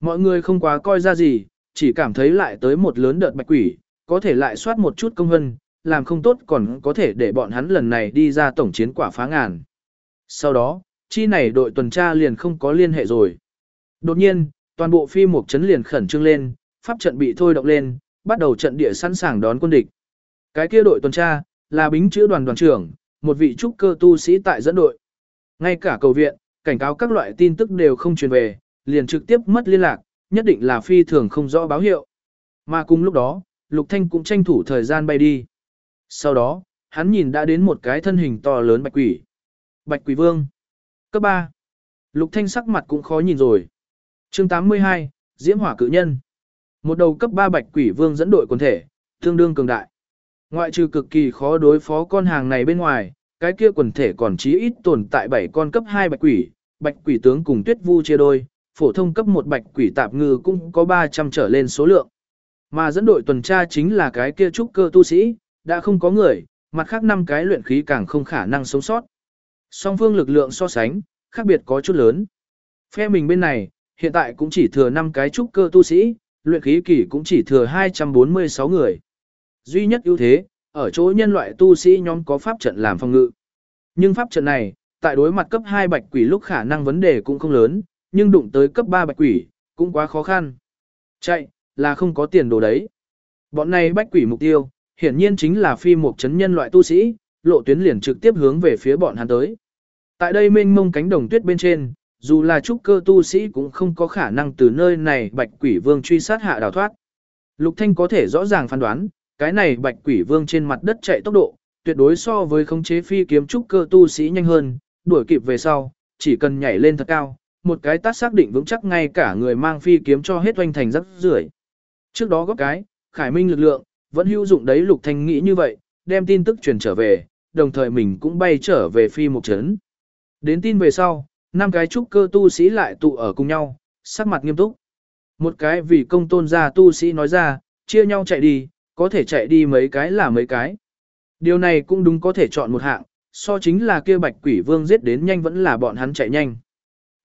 A: Mọi người không quá coi ra gì, chỉ cảm thấy lại tới một lớn đợt bạch quỷ, có thể lại soát một chút công hân, làm không tốt còn có thể để bọn hắn lần này đi ra tổng chiến quả phá ngàn. Sau đó, chi này đội tuần tra liền không có liên hệ rồi. Đột nhiên, toàn bộ phi một chấn liền khẩn trương lên, pháp trận bị thôi động lên, bắt đầu trận địa sẵn sàng đón quân địch. Cái kia đội tuần tra, là bính chữ đoàn đoàn trưởng, một vị trúc cơ tu sĩ tại dẫn đội. Ngay cả cầu viện, cảnh cáo các loại tin tức đều không truyền về, liền trực tiếp mất liên lạc, nhất định là phi thường không rõ báo hiệu. Mà cùng lúc đó, Lục Thanh cũng tranh thủ thời gian bay đi. Sau đó, hắn nhìn đã đến một cái thân hình to lớn bạch quỷ. Bạch quỷ vương. Cấp 3. Lục Thanh sắc mặt cũng khó nhìn rồi. Chương 82, Diễm Hỏa Cự Nhân. Một đầu cấp 3 bạch quỷ vương dẫn đội quần thể, tương đương cường đại. Ngoại trừ cực kỳ khó đối phó con hàng này bên ngoài, cái kia quần thể còn chí ít tồn tại 7 con cấp 2 bạch quỷ, bạch quỷ tướng cùng tuyết vu chia đôi, phổ thông cấp 1 bạch quỷ tạp ngư cũng có 300 trở lên số lượng. Mà dẫn đội tuần tra chính là cái kia trúc cơ tu sĩ, đã không có người, mặt khác năm cái luyện khí càng không khả năng sống sót. Song phương lực lượng so sánh, khác biệt có chút lớn. Phe mình bên này, hiện tại cũng chỉ thừa 5 cái trúc cơ tu sĩ, luyện khí kỳ cũng chỉ thừa 246 người. Duy nhất ưu thế, ở chỗ nhân loại tu sĩ nhóm có pháp trận làm phòng ngự. Nhưng pháp trận này, tại đối mặt cấp 2 bạch quỷ lúc khả năng vấn đề cũng không lớn, nhưng đụng tới cấp 3 bạch quỷ, cũng quá khó khăn. Chạy, là không có tiền đồ đấy. Bọn này bạch quỷ mục tiêu, hiển nhiên chính là phi một chấn nhân loại tu sĩ, lộ tuyến liền trực tiếp hướng về phía bọn hắn tới. Tại đây mênh mông cánh đồng tuyết bên trên, dù là trúc cơ tu sĩ cũng không có khả năng từ nơi này bạch quỷ vương truy sát hạ đào thoát. Lục Thanh có thể rõ ràng phán đoán, cái này bạch quỷ vương trên mặt đất chạy tốc độ, tuyệt đối so với khống chế phi kiếm trúc cơ tu sĩ nhanh hơn, đuổi kịp về sau, chỉ cần nhảy lên thật cao, một cái tát xác định vững chắc ngay cả người mang phi kiếm cho hết oanh thành rắc rưởi. Trước đó góp cái, khải minh lực lượng, vẫn hữu dụng đấy lục thanh nghĩ như vậy, đem tin tức truyền trở về, đồng thời mình cũng bay trở về phi một chấn. Đến tin về sau, năm cái trúc cơ tu sĩ lại tụ ở cùng nhau, sắc mặt nghiêm túc. Một cái vì công tôn gia tu sĩ nói ra, chia nhau chạy đi, có thể chạy đi mấy cái là mấy cái. Điều này cũng đúng có thể chọn một hạng, so chính là kia bạch quỷ vương giết đến nhanh vẫn là bọn hắn chạy nhanh.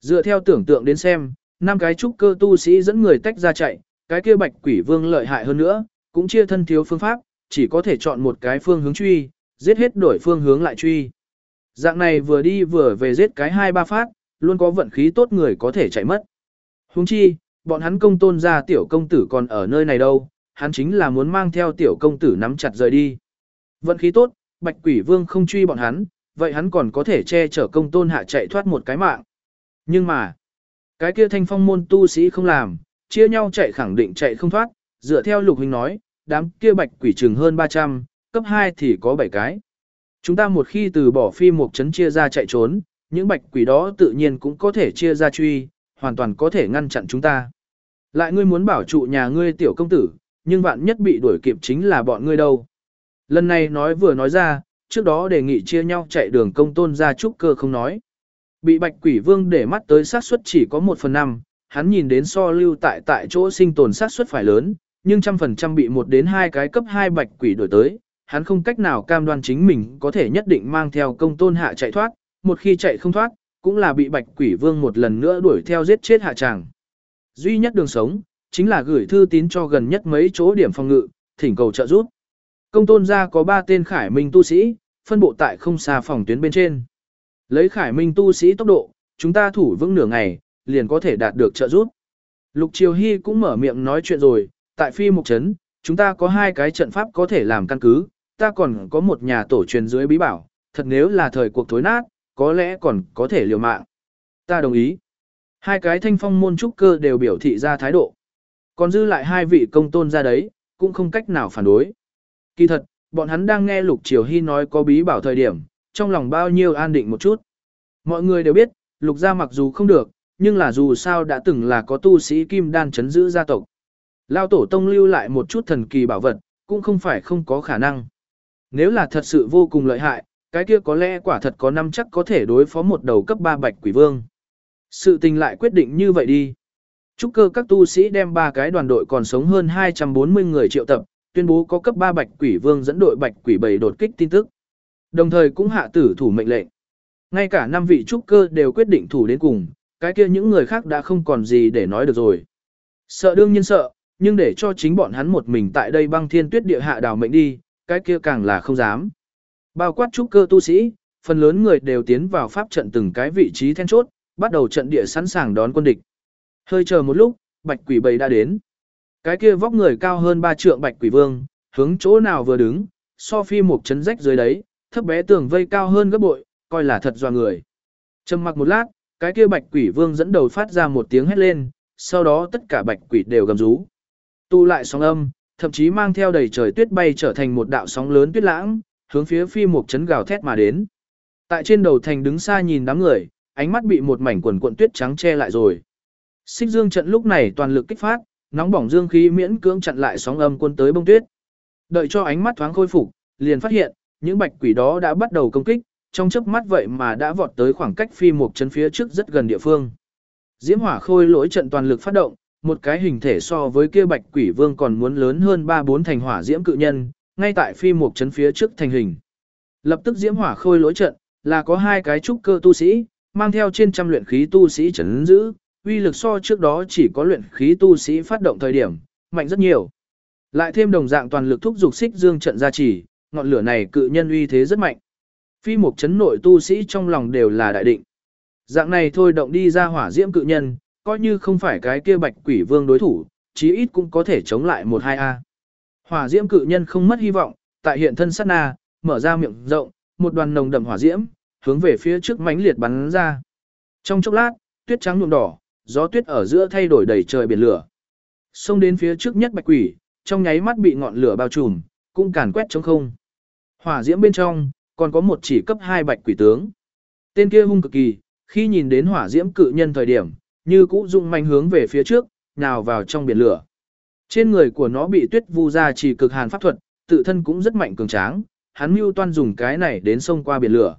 A: Dựa theo tưởng tượng đến xem, năm cái trúc cơ tu sĩ dẫn người tách ra chạy, cái kia bạch quỷ vương lợi hại hơn nữa, cũng chia thân thiếu phương pháp, chỉ có thể chọn một cái phương hướng truy, giết hết đổi phương hướng lại truy. Dạng này vừa đi vừa về giết cái hai ba phát, luôn có vận khí tốt người có thể chạy mất. Huống chi, bọn hắn công tôn ra tiểu công tử còn ở nơi này đâu, hắn chính là muốn mang theo tiểu công tử nắm chặt rời đi. Vận khí tốt, bạch quỷ vương không truy bọn hắn, vậy hắn còn có thể che chở công tôn hạ chạy thoát một cái mạng. Nhưng mà, cái kia thanh phong môn tu sĩ không làm, chia nhau chạy khẳng định chạy không thoát, dựa theo lục huynh nói, đám kia bạch quỷ chừng hơn 300, cấp 2 thì có 7 cái. Chúng ta một khi từ bỏ phi một chấn chia ra chạy trốn, những bạch quỷ đó tự nhiên cũng có thể chia ra truy, hoàn toàn có thể ngăn chặn chúng ta. Lại ngươi muốn bảo trụ nhà ngươi tiểu công tử, nhưng vạn nhất bị đuổi kịp chính là bọn ngươi đâu. Lần này nói vừa nói ra, trước đó đề nghị chia nhau chạy đường công tôn ra trúc cơ không nói. Bị bạch quỷ vương để mắt tới xác suất chỉ có 1 phần 5, hắn nhìn đến so lưu tại tại chỗ sinh tồn xác suất phải lớn, nhưng trăm phần trăm bị một đến hai cái cấp 2 bạch quỷ đổi tới, hắn không cách nào cam đoan chính mình có thể nhất định mang theo công tôn hạ chạy thoát, một khi chạy không thoát, cũng là bị bạch quỷ vương một lần nữa đuổi theo giết chết hạ tràng. Duy nhất đường sống, chính là gửi thư tín cho gần nhất mấy chỗ điểm phòng ngự, thỉnh cầu trợ giúp. Công tôn gia có 3 tên khải minh tu sĩ, phân bộ tại không xa phòng tuyến bên trên. Lấy khải minh tu sĩ tốc độ, chúng ta thủ vững nửa ngày, liền có thể đạt được trợ giúp. Lục Triều Hy cũng mở miệng nói chuyện rồi, tại phi mục trấn, chúng ta có hai cái trận pháp có thể làm căn cứ, ta còn có một nhà tổ truyền dưới bí bảo, thật nếu là thời cuộc thối nát, có lẽ còn có thể liều mạng. Ta đồng ý. Hai cái thanh phong môn trúc cơ đều biểu thị ra thái độ. Còn dư lại hai vị công tôn ra đấy, cũng không cách nào phản đối. Kỳ thật, bọn hắn đang nghe Lục Triều Hy nói có bí bảo thời điểm, trong lòng bao nhiêu an định một chút. Mọi người đều biết, Lục gia mặc dù không được, nhưng là dù sao đã từng là có tu sĩ kim đan chấn giữ gia tộc. Lao tổ tông lưu lại một chút thần kỳ bảo vật, cũng không phải không có khả năng. Nếu là thật sự vô cùng lợi hại, cái kia có lẽ quả thật có năm chắc có thể đối phó một đầu cấp 3 bạch quỷ vương. Sự tình lại quyết định như vậy đi. Trúc cơ các tu sĩ đem ba cái đoàn đội còn sống hơn 240 người triệu tập, tuyên bố có cấp 3 bạch quỷ vương dẫn đội bạch quỷ bầy đột kích tin tức. Đồng thời cũng hạ tử thủ mệnh lệnh. Ngay cả năm vị trúc cơ đều quyết định thủ đến cùng, cái kia những người khác đã không còn gì để nói được rồi. Sợ đương nhiên sợ, nhưng để cho chính bọn hắn một mình tại đây băng thiên tuyết địa hạ đào mệnh đi, cái kia càng là không dám. Bao quát trúc cơ tu sĩ, phần lớn người đều tiến vào pháp trận từng cái vị trí then chốt, bắt đầu trận địa sẵn sàng đón quân địch. Hơi chờ một lúc, bạch quỷ bầy đã đến. Cái kia vóc người cao hơn ba trượng bạch quỷ vương, hướng chỗ nào vừa đứng, so phi một chấn rách dưới đấy, thấp bé tường vây cao hơn gấp bội, coi là thật dọa người. Trầm mặc một lát, cái kia bạch quỷ vương dẫn đầu phát ra một tiếng hét lên, sau đó tất cả bạch quỷ đều gầm rú. Tu lại sóng âm, thậm chí mang theo đầy trời tuyết bay trở thành một đạo sóng lớn tuyết lãng, hướng phía phi một chấn gào thét mà đến. Tại trên đầu thành đứng xa nhìn đám người, ánh mắt bị một mảnh quần cuộn tuyết trắng che lại rồi. Xích dương trận lúc này toàn lực kích phát, nóng bỏng dương khí miễn cưỡng chặn lại sóng âm quân tới bông tuyết. Đợi cho ánh mắt thoáng khôi phục, liền phát hiện, những bạch quỷ đó đã bắt đầu công kích, trong chớp mắt vậy mà đã vọt tới khoảng cách phi một chấn phía trước rất gần địa phương. Diễm hỏa khôi lỗi trận toàn lực phát động, một cái hình thể so với kia bạch quỷ vương còn muốn lớn hơn 3-4 thành hỏa diễm cự nhân, ngay tại phi mục trấn phía trước thành hình. Lập tức diễm hỏa khôi lỗi trận, là có hai cái trúc cơ tu sĩ, mang theo trên trăm luyện khí tu sĩ chấn giữ, uy lực so trước đó chỉ có luyện khí tu sĩ phát động thời điểm, mạnh rất nhiều. Lại thêm đồng dạng toàn lực thúc dục xích dương trận gia trì, ngọn lửa này cự nhân uy thế rất mạnh. Phi mục chấn nội tu sĩ trong lòng đều là đại định. Dạng này thôi động đi ra hỏa diễm cự nhân, coi như không phải cái kia bạch quỷ vương đối thủ, chí ít cũng có thể chống lại một hai a Hỏa diễm cự nhân không mất hy vọng, tại hiện thân sát na, mở ra miệng rộng, một đoàn nồng đậm hỏa diễm, hướng về phía trước mãnh liệt bắn ra. Trong chốc lát, tuyết trắng nhuộm đỏ, gió tuyết ở giữa thay đổi đầy trời biển lửa. Xông đến phía trước nhất bạch quỷ, trong nháy mắt bị ngọn lửa bao trùm, cũng càn quét trống không. Hỏa diễm bên trong, còn có một chỉ cấp 2 bạch quỷ tướng. Tên kia hung cực kỳ, khi nhìn đến hỏa diễm cự nhân thời điểm, như cũ dụng manh hướng về phía trước, nào vào trong biển lửa. Trên người của nó bị tuyết vu ra chỉ cực hàn pháp thuật, tự thân cũng rất mạnh cường tráng, hắn mưu toan dùng cái này đến sông qua biển lửa.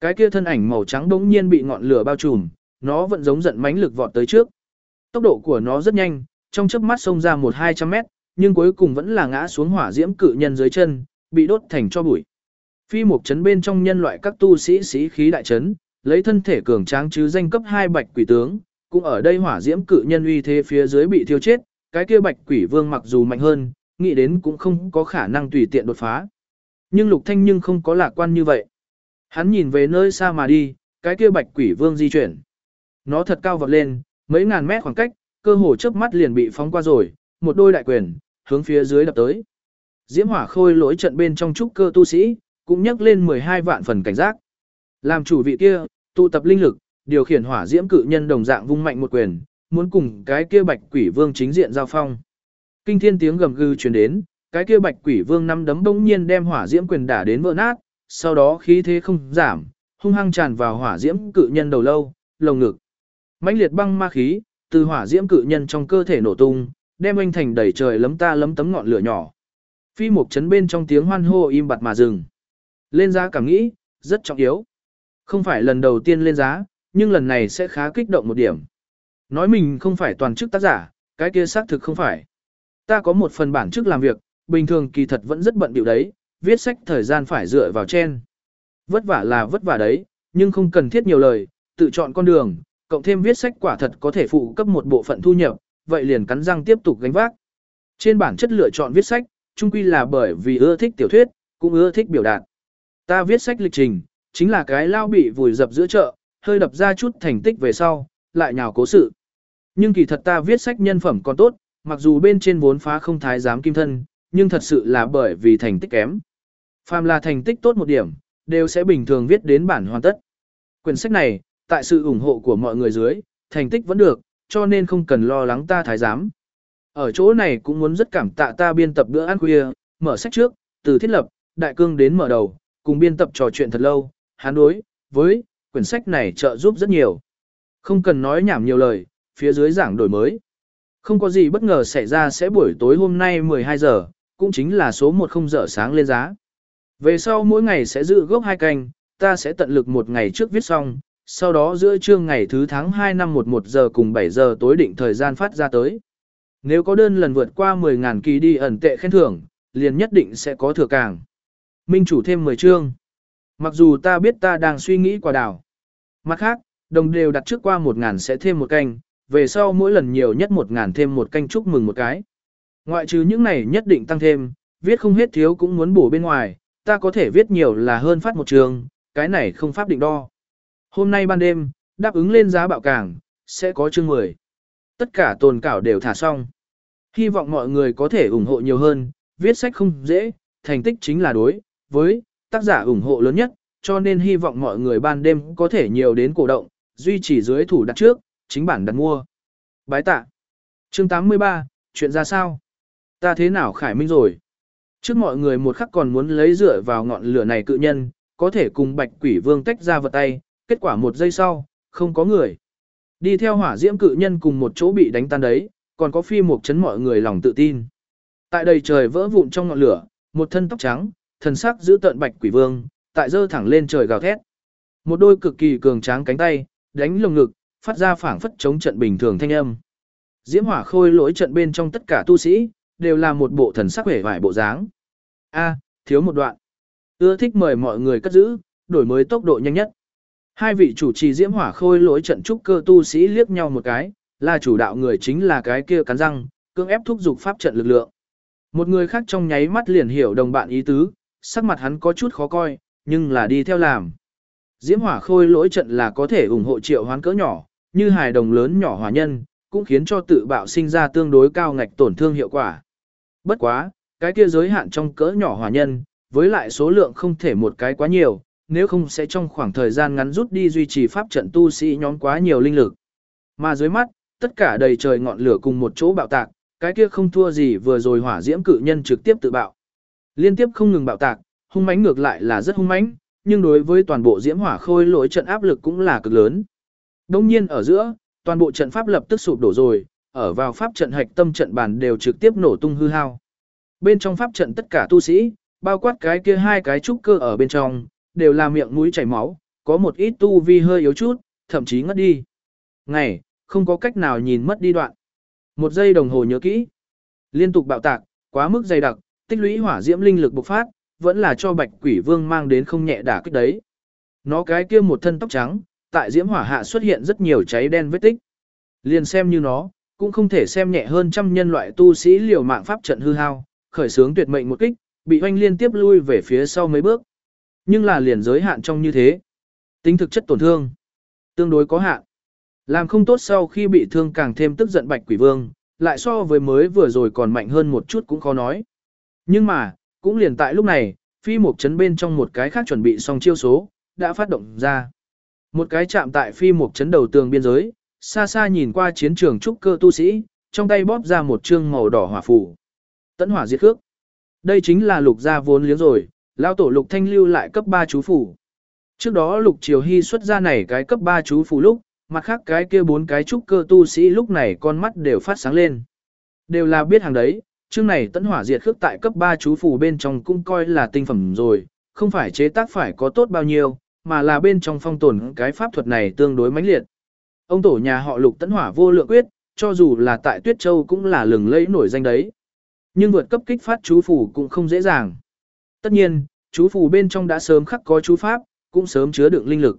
A: Cái kia thân ảnh màu trắng đống nhiên bị ngọn lửa bao trùm, nó vẫn giống giận mãnh lực vọt tới trước. Tốc độ của nó rất nhanh, trong chớp mắt xông ra một hai trăm mét, nhưng cuối cùng vẫn là ngã xuống hỏa diễm cự nhân dưới chân, bị đốt thành cho bụi. Phi mục chấn bên trong nhân loại các tu sĩ sĩ khí đại chấn, lấy thân thể cường tráng chứ danh cấp hai bạch quỷ tướng, cũng ở đây hỏa diễm cự nhân uy thế phía dưới bị thiêu chết, cái kia bạch quỷ vương mặc dù mạnh hơn, nghĩ đến cũng không có khả năng tùy tiện đột phá. Nhưng Lục Thanh nhưng không có lạc quan như vậy. Hắn nhìn về nơi xa mà đi, cái kia bạch quỷ vương di chuyển. Nó thật cao vọt lên, mấy ngàn mét khoảng cách, cơ hồ chớp mắt liền bị phóng qua rồi, một đôi đại quyền, hướng phía dưới đập tới. Diễm hỏa khôi lỗi trận bên trong trúc cơ tu sĩ, cũng nhắc lên 12 vạn phần cảnh giác. Làm chủ vị kia, tụ tập linh lực, điều khiển hỏa diễm cự nhân đồng dạng vung mạnh một quyền, muốn cùng cái kia bạch quỷ vương chính diện giao phong. Kinh thiên tiếng gầm gừ truyền đến, cái kia bạch quỷ vương năm đấm bỗng nhiên đem hỏa diễm quyền đả đến vỡ nát, sau đó khí thế không giảm, hung hăng tràn vào hỏa diễm cự nhân đầu lâu, lồng ngực. mãnh liệt băng ma khí từ hỏa diễm cự nhân trong cơ thể nổ tung, đem anh thành đầy trời lấm ta lấm tấm ngọn lửa nhỏ. Phi mục chấn bên trong tiếng hoan hô im bặt mà dừng. Lên giá cảm nghĩ, rất trọng yếu. Không phải lần đầu tiên lên giá, nhưng lần này sẽ khá kích động một điểm. Nói mình không phải toàn chức tác giả, cái kia xác thực không phải. Ta có một phần bản chức làm việc, bình thường kỳ thật vẫn rất bận biểu đấy, viết sách thời gian phải dựa vào chen. Vất vả là vất vả đấy, nhưng không cần thiết nhiều lời, tự chọn con đường, cộng thêm viết sách quả thật có thể phụ cấp một bộ phận thu nhập, vậy liền cắn răng tiếp tục gánh vác. Trên bản chất lựa chọn viết sách, chung quy là bởi vì ưa thích tiểu thuyết, cũng ưa thích biểu đạt. Ta viết sách lịch trình, chính là cái lao bị vùi dập giữa chợ, hơi đập ra chút thành tích về sau, lại nhào cố sự. Nhưng kỳ thật ta viết sách nhân phẩm còn tốt, mặc dù bên trên vốn phá không thái giám kim thân, nhưng thật sự là bởi vì thành tích kém. Phàm là thành tích tốt một điểm, đều sẽ bình thường viết đến bản hoàn tất. Quyển sách này, tại sự ủng hộ của mọi người dưới, thành tích vẫn được, cho nên không cần lo lắng ta thái giám. Ở chỗ này cũng muốn rất cảm tạ ta biên tập bữa ăn khuya, mở sách trước, từ thiết lập, đại cương đến mở đầu, cùng biên tập trò chuyện thật lâu, hắn đối với quyển sách này trợ giúp rất nhiều. Không cần nói nhảm nhiều lời, phía dưới giảng đổi mới. Không có gì bất ngờ xảy ra sẽ buổi tối hôm nay 12 giờ, cũng chính là số 10 giờ sáng lên giá. Về sau mỗi ngày sẽ giữ gốc hai canh, ta sẽ tận lực một ngày trước viết xong, sau đó giữa trưa ngày thứ tháng 2 năm 11 giờ cùng 7 giờ tối định thời gian phát ra tới. Nếu có đơn lần vượt qua 10.000 kỳ đi ẩn tệ khen thưởng, liền nhất định sẽ có thừa càng. Minh chủ thêm 10 chương. Mặc dù ta biết ta đang suy nghĩ quả đảo. Mặt khác, đồng đều đặt trước qua 1.000 sẽ thêm một canh, về sau mỗi lần nhiều nhất 1.000 thêm một canh chúc mừng một cái. Ngoại trừ những này nhất định tăng thêm, viết không hết thiếu cũng muốn bổ bên ngoài, ta có thể viết nhiều là hơn phát một trường, cái này không pháp định đo. Hôm nay ban đêm, đáp ứng lên giá bạo cảng, sẽ có chương 10. Tất cả tồn cảo đều thả xong. Hy vọng mọi người có thể ủng hộ nhiều hơn, viết sách không dễ, thành tích chính là đối, với tác giả ủng hộ lớn nhất, cho nên hy vọng mọi người ban đêm có thể nhiều đến cổ động, duy trì dưới thủ đặt trước, chính bản đặt mua. Bái tạ. Chương 83, chuyện ra sao? Ta thế nào khải minh rồi? Trước mọi người một khắc còn muốn lấy dựa vào ngọn lửa này cự nhân, có thể cùng bạch quỷ vương tách ra vật tay, kết quả một giây sau, không có người. Đi theo hỏa diễm cự nhân cùng một chỗ bị đánh tan đấy, còn có phi một chấn mọi người lòng tự tin. Tại đây trời vỡ vụn trong ngọn lửa, một thân tóc trắng, thần sắc giữ tận bạch quỷ vương, tại dơ thẳng lên trời gào thét. Một đôi cực kỳ cường tráng cánh tay, đánh lồng ngực, phát ra phảng phất chống trận bình thường thanh âm. Diễm hỏa khôi lỗi trận bên trong tất cả tu sĩ, đều là một bộ thần sắc vẻ vải bộ dáng. A, thiếu một đoạn. Ưa thích mời mọi người cất giữ, đổi mới tốc độ nhanh nhất. Hai vị chủ trì diễm hỏa khôi lỗi trận trúc cơ tu sĩ liếc nhau một cái, là chủ đạo người chính là cái kia cắn răng, cưỡng ép thúc dục pháp trận lực lượng. Một người khác trong nháy mắt liền hiểu đồng bạn ý tứ, sắc mặt hắn có chút khó coi, nhưng là đi theo làm. Diễm hỏa khôi lỗi trận là có thể ủng hộ triệu hoán cỡ nhỏ, như hài đồng lớn nhỏ hòa nhân, cũng khiến cho tự bạo sinh ra tương đối cao ngạch tổn thương hiệu quả. Bất quá, cái kia giới hạn trong cỡ nhỏ hòa nhân, với lại số lượng không thể một cái quá nhiều, nếu không sẽ trong khoảng thời gian ngắn rút đi duy trì pháp trận tu sĩ nhóm quá nhiều linh lực. Mà dưới mắt, tất cả đầy trời ngọn lửa cùng một chỗ bạo tạc, cái kia không thua gì vừa rồi hỏa diễm cự nhân trực tiếp tự bạo. Liên tiếp không ngừng bạo tạc, hung mãnh ngược lại là rất hung mãnh, nhưng đối với toàn bộ diễm hỏa khôi lỗi trận áp lực cũng là cực lớn. Đông nhiên ở giữa, toàn bộ trận pháp lập tức sụp đổ rồi, ở vào pháp trận hạch tâm trận bàn đều trực tiếp nổ tung hư hao. Bên trong pháp trận tất cả tu sĩ, bao quát cái kia hai cái trúc cơ ở bên trong, đều là miệng mũi chảy máu, có một ít tu vi hơi yếu chút, thậm chí ngất đi. Ngày, không có cách nào nhìn mất đi đoạn. Một giây đồng hồ nhớ kỹ. Liên tục bạo tạc, quá mức dày đặc, tích lũy hỏa diễm linh lực bộc phát, vẫn là cho bạch quỷ vương mang đến không nhẹ đả kích đấy. Nó cái kia một thân tóc trắng, tại diễm hỏa hạ xuất hiện rất nhiều cháy đen vết tích. Liền xem như nó, cũng không thể xem nhẹ hơn trăm nhân loại tu sĩ liều mạng pháp trận hư hao, khởi sướng tuyệt mệnh một kích, bị hoanh liên tiếp lui về phía sau mấy bước. Nhưng là liền giới hạn trong như thế. Tính thực chất tổn thương, tương đối có hạn. Làm không tốt sau khi bị thương càng thêm tức giận bạch quỷ vương, lại so với mới vừa rồi còn mạnh hơn một chút cũng khó nói. Nhưng mà, cũng liền tại lúc này, phi mục chấn bên trong một cái khác chuẩn bị xong chiêu số, đã phát động ra. Một cái chạm tại phi mục chấn đầu tường biên giới, xa xa nhìn qua chiến trường trúc cơ tu sĩ, trong tay bóp ra một chương màu đỏ hỏa phủ. Tấn hỏa diệt khước. Đây chính là lục gia vốn liếng rồi, lao tổ lục thanh lưu lại cấp 3 chú phủ. Trước đó lục triều hy xuất ra này cái cấp 3 chú phủ lúc, mặt khác cái kia bốn cái trúc cơ tu sĩ lúc này con mắt đều phát sáng lên. Đều là biết hàng đấy, chương này tấn hỏa diệt khước tại cấp 3 chú phù bên trong cũng coi là tinh phẩm rồi, không phải chế tác phải có tốt bao nhiêu, mà là bên trong phong tồn cái pháp thuật này tương đối mãnh liệt. Ông tổ nhà họ lục tấn hỏa vô lượng quyết, cho dù là tại Tuyết Châu cũng là lừng lẫy nổi danh đấy. Nhưng vượt cấp kích phát chú phù cũng không dễ dàng. Tất nhiên, chú phù bên trong đã sớm khắc có chú pháp, cũng sớm chứa đựng linh lực.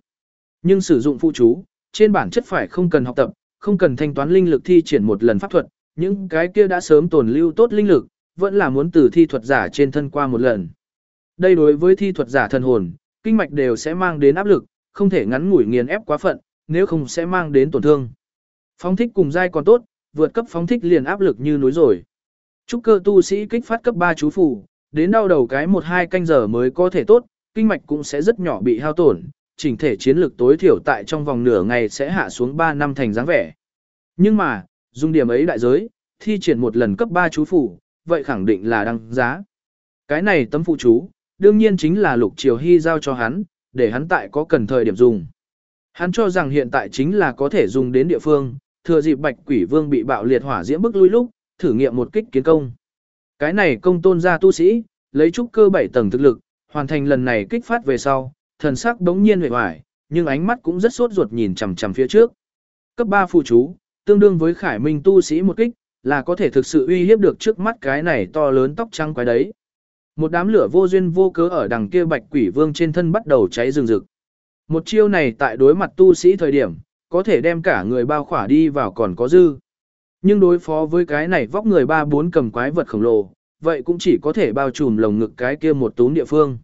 A: Nhưng sử dụng phụ chú, trên bản chất phải không cần học tập, không cần thanh toán linh lực thi triển một lần pháp thuật, những cái kia đã sớm tồn lưu tốt linh lực, vẫn là muốn từ thi thuật giả trên thân qua một lần. Đây đối với thi thuật giả thần hồn, kinh mạch đều sẽ mang đến áp lực, không thể ngắn ngủi nghiền ép quá phận, nếu không sẽ mang đến tổn thương. Phóng thích cùng giai còn tốt, vượt cấp phóng thích liền áp lực như núi rồi. Trúc cơ tu sĩ kích phát cấp 3 chú phù, đến đau đầu cái 1-2 canh giờ mới có thể tốt, kinh mạch cũng sẽ rất nhỏ bị hao tổn, chỉnh thể chiến lực tối thiểu tại trong vòng nửa ngày sẽ hạ xuống 3 năm thành dáng vẻ. Nhưng mà, dùng điểm ấy đại giới, thi triển một lần cấp 3 chú phủ, vậy khẳng định là đăng giá. Cái này tấm phụ chú, đương nhiên chính là lục triều hy giao cho hắn, để hắn tại có cần thời điểm dùng. Hắn cho rằng hiện tại chính là có thể dùng đến địa phương, thừa dịp bạch quỷ vương bị bạo liệt hỏa diễm bức lui lúc, thử nghiệm một kích kiến công. Cái này công tôn gia tu sĩ, lấy trúc cơ bảy tầng thực lực, hoàn thành lần này kích phát về sau, thần sắc đống nhiên hề hoài, nhưng ánh mắt cũng rất sốt ruột nhìn chằm chằm phía trước. Cấp 3 phụ chú, tương đương với khải minh tu sĩ một kích, là có thể thực sự uy hiếp được trước mắt cái này to lớn tóc trắng quái đấy. Một đám lửa vô duyên vô cớ ở đằng kia bạch quỷ vương trên thân bắt đầu cháy rừng rực. Một chiêu này tại đối mặt tu sĩ thời điểm, có thể đem cả người bao khỏa đi vào còn có dư. Nhưng đối phó với cái này vóc người ba bốn cầm quái vật khổng lồ, vậy cũng chỉ có thể bao trùm lồng ngực cái kia một túm địa phương.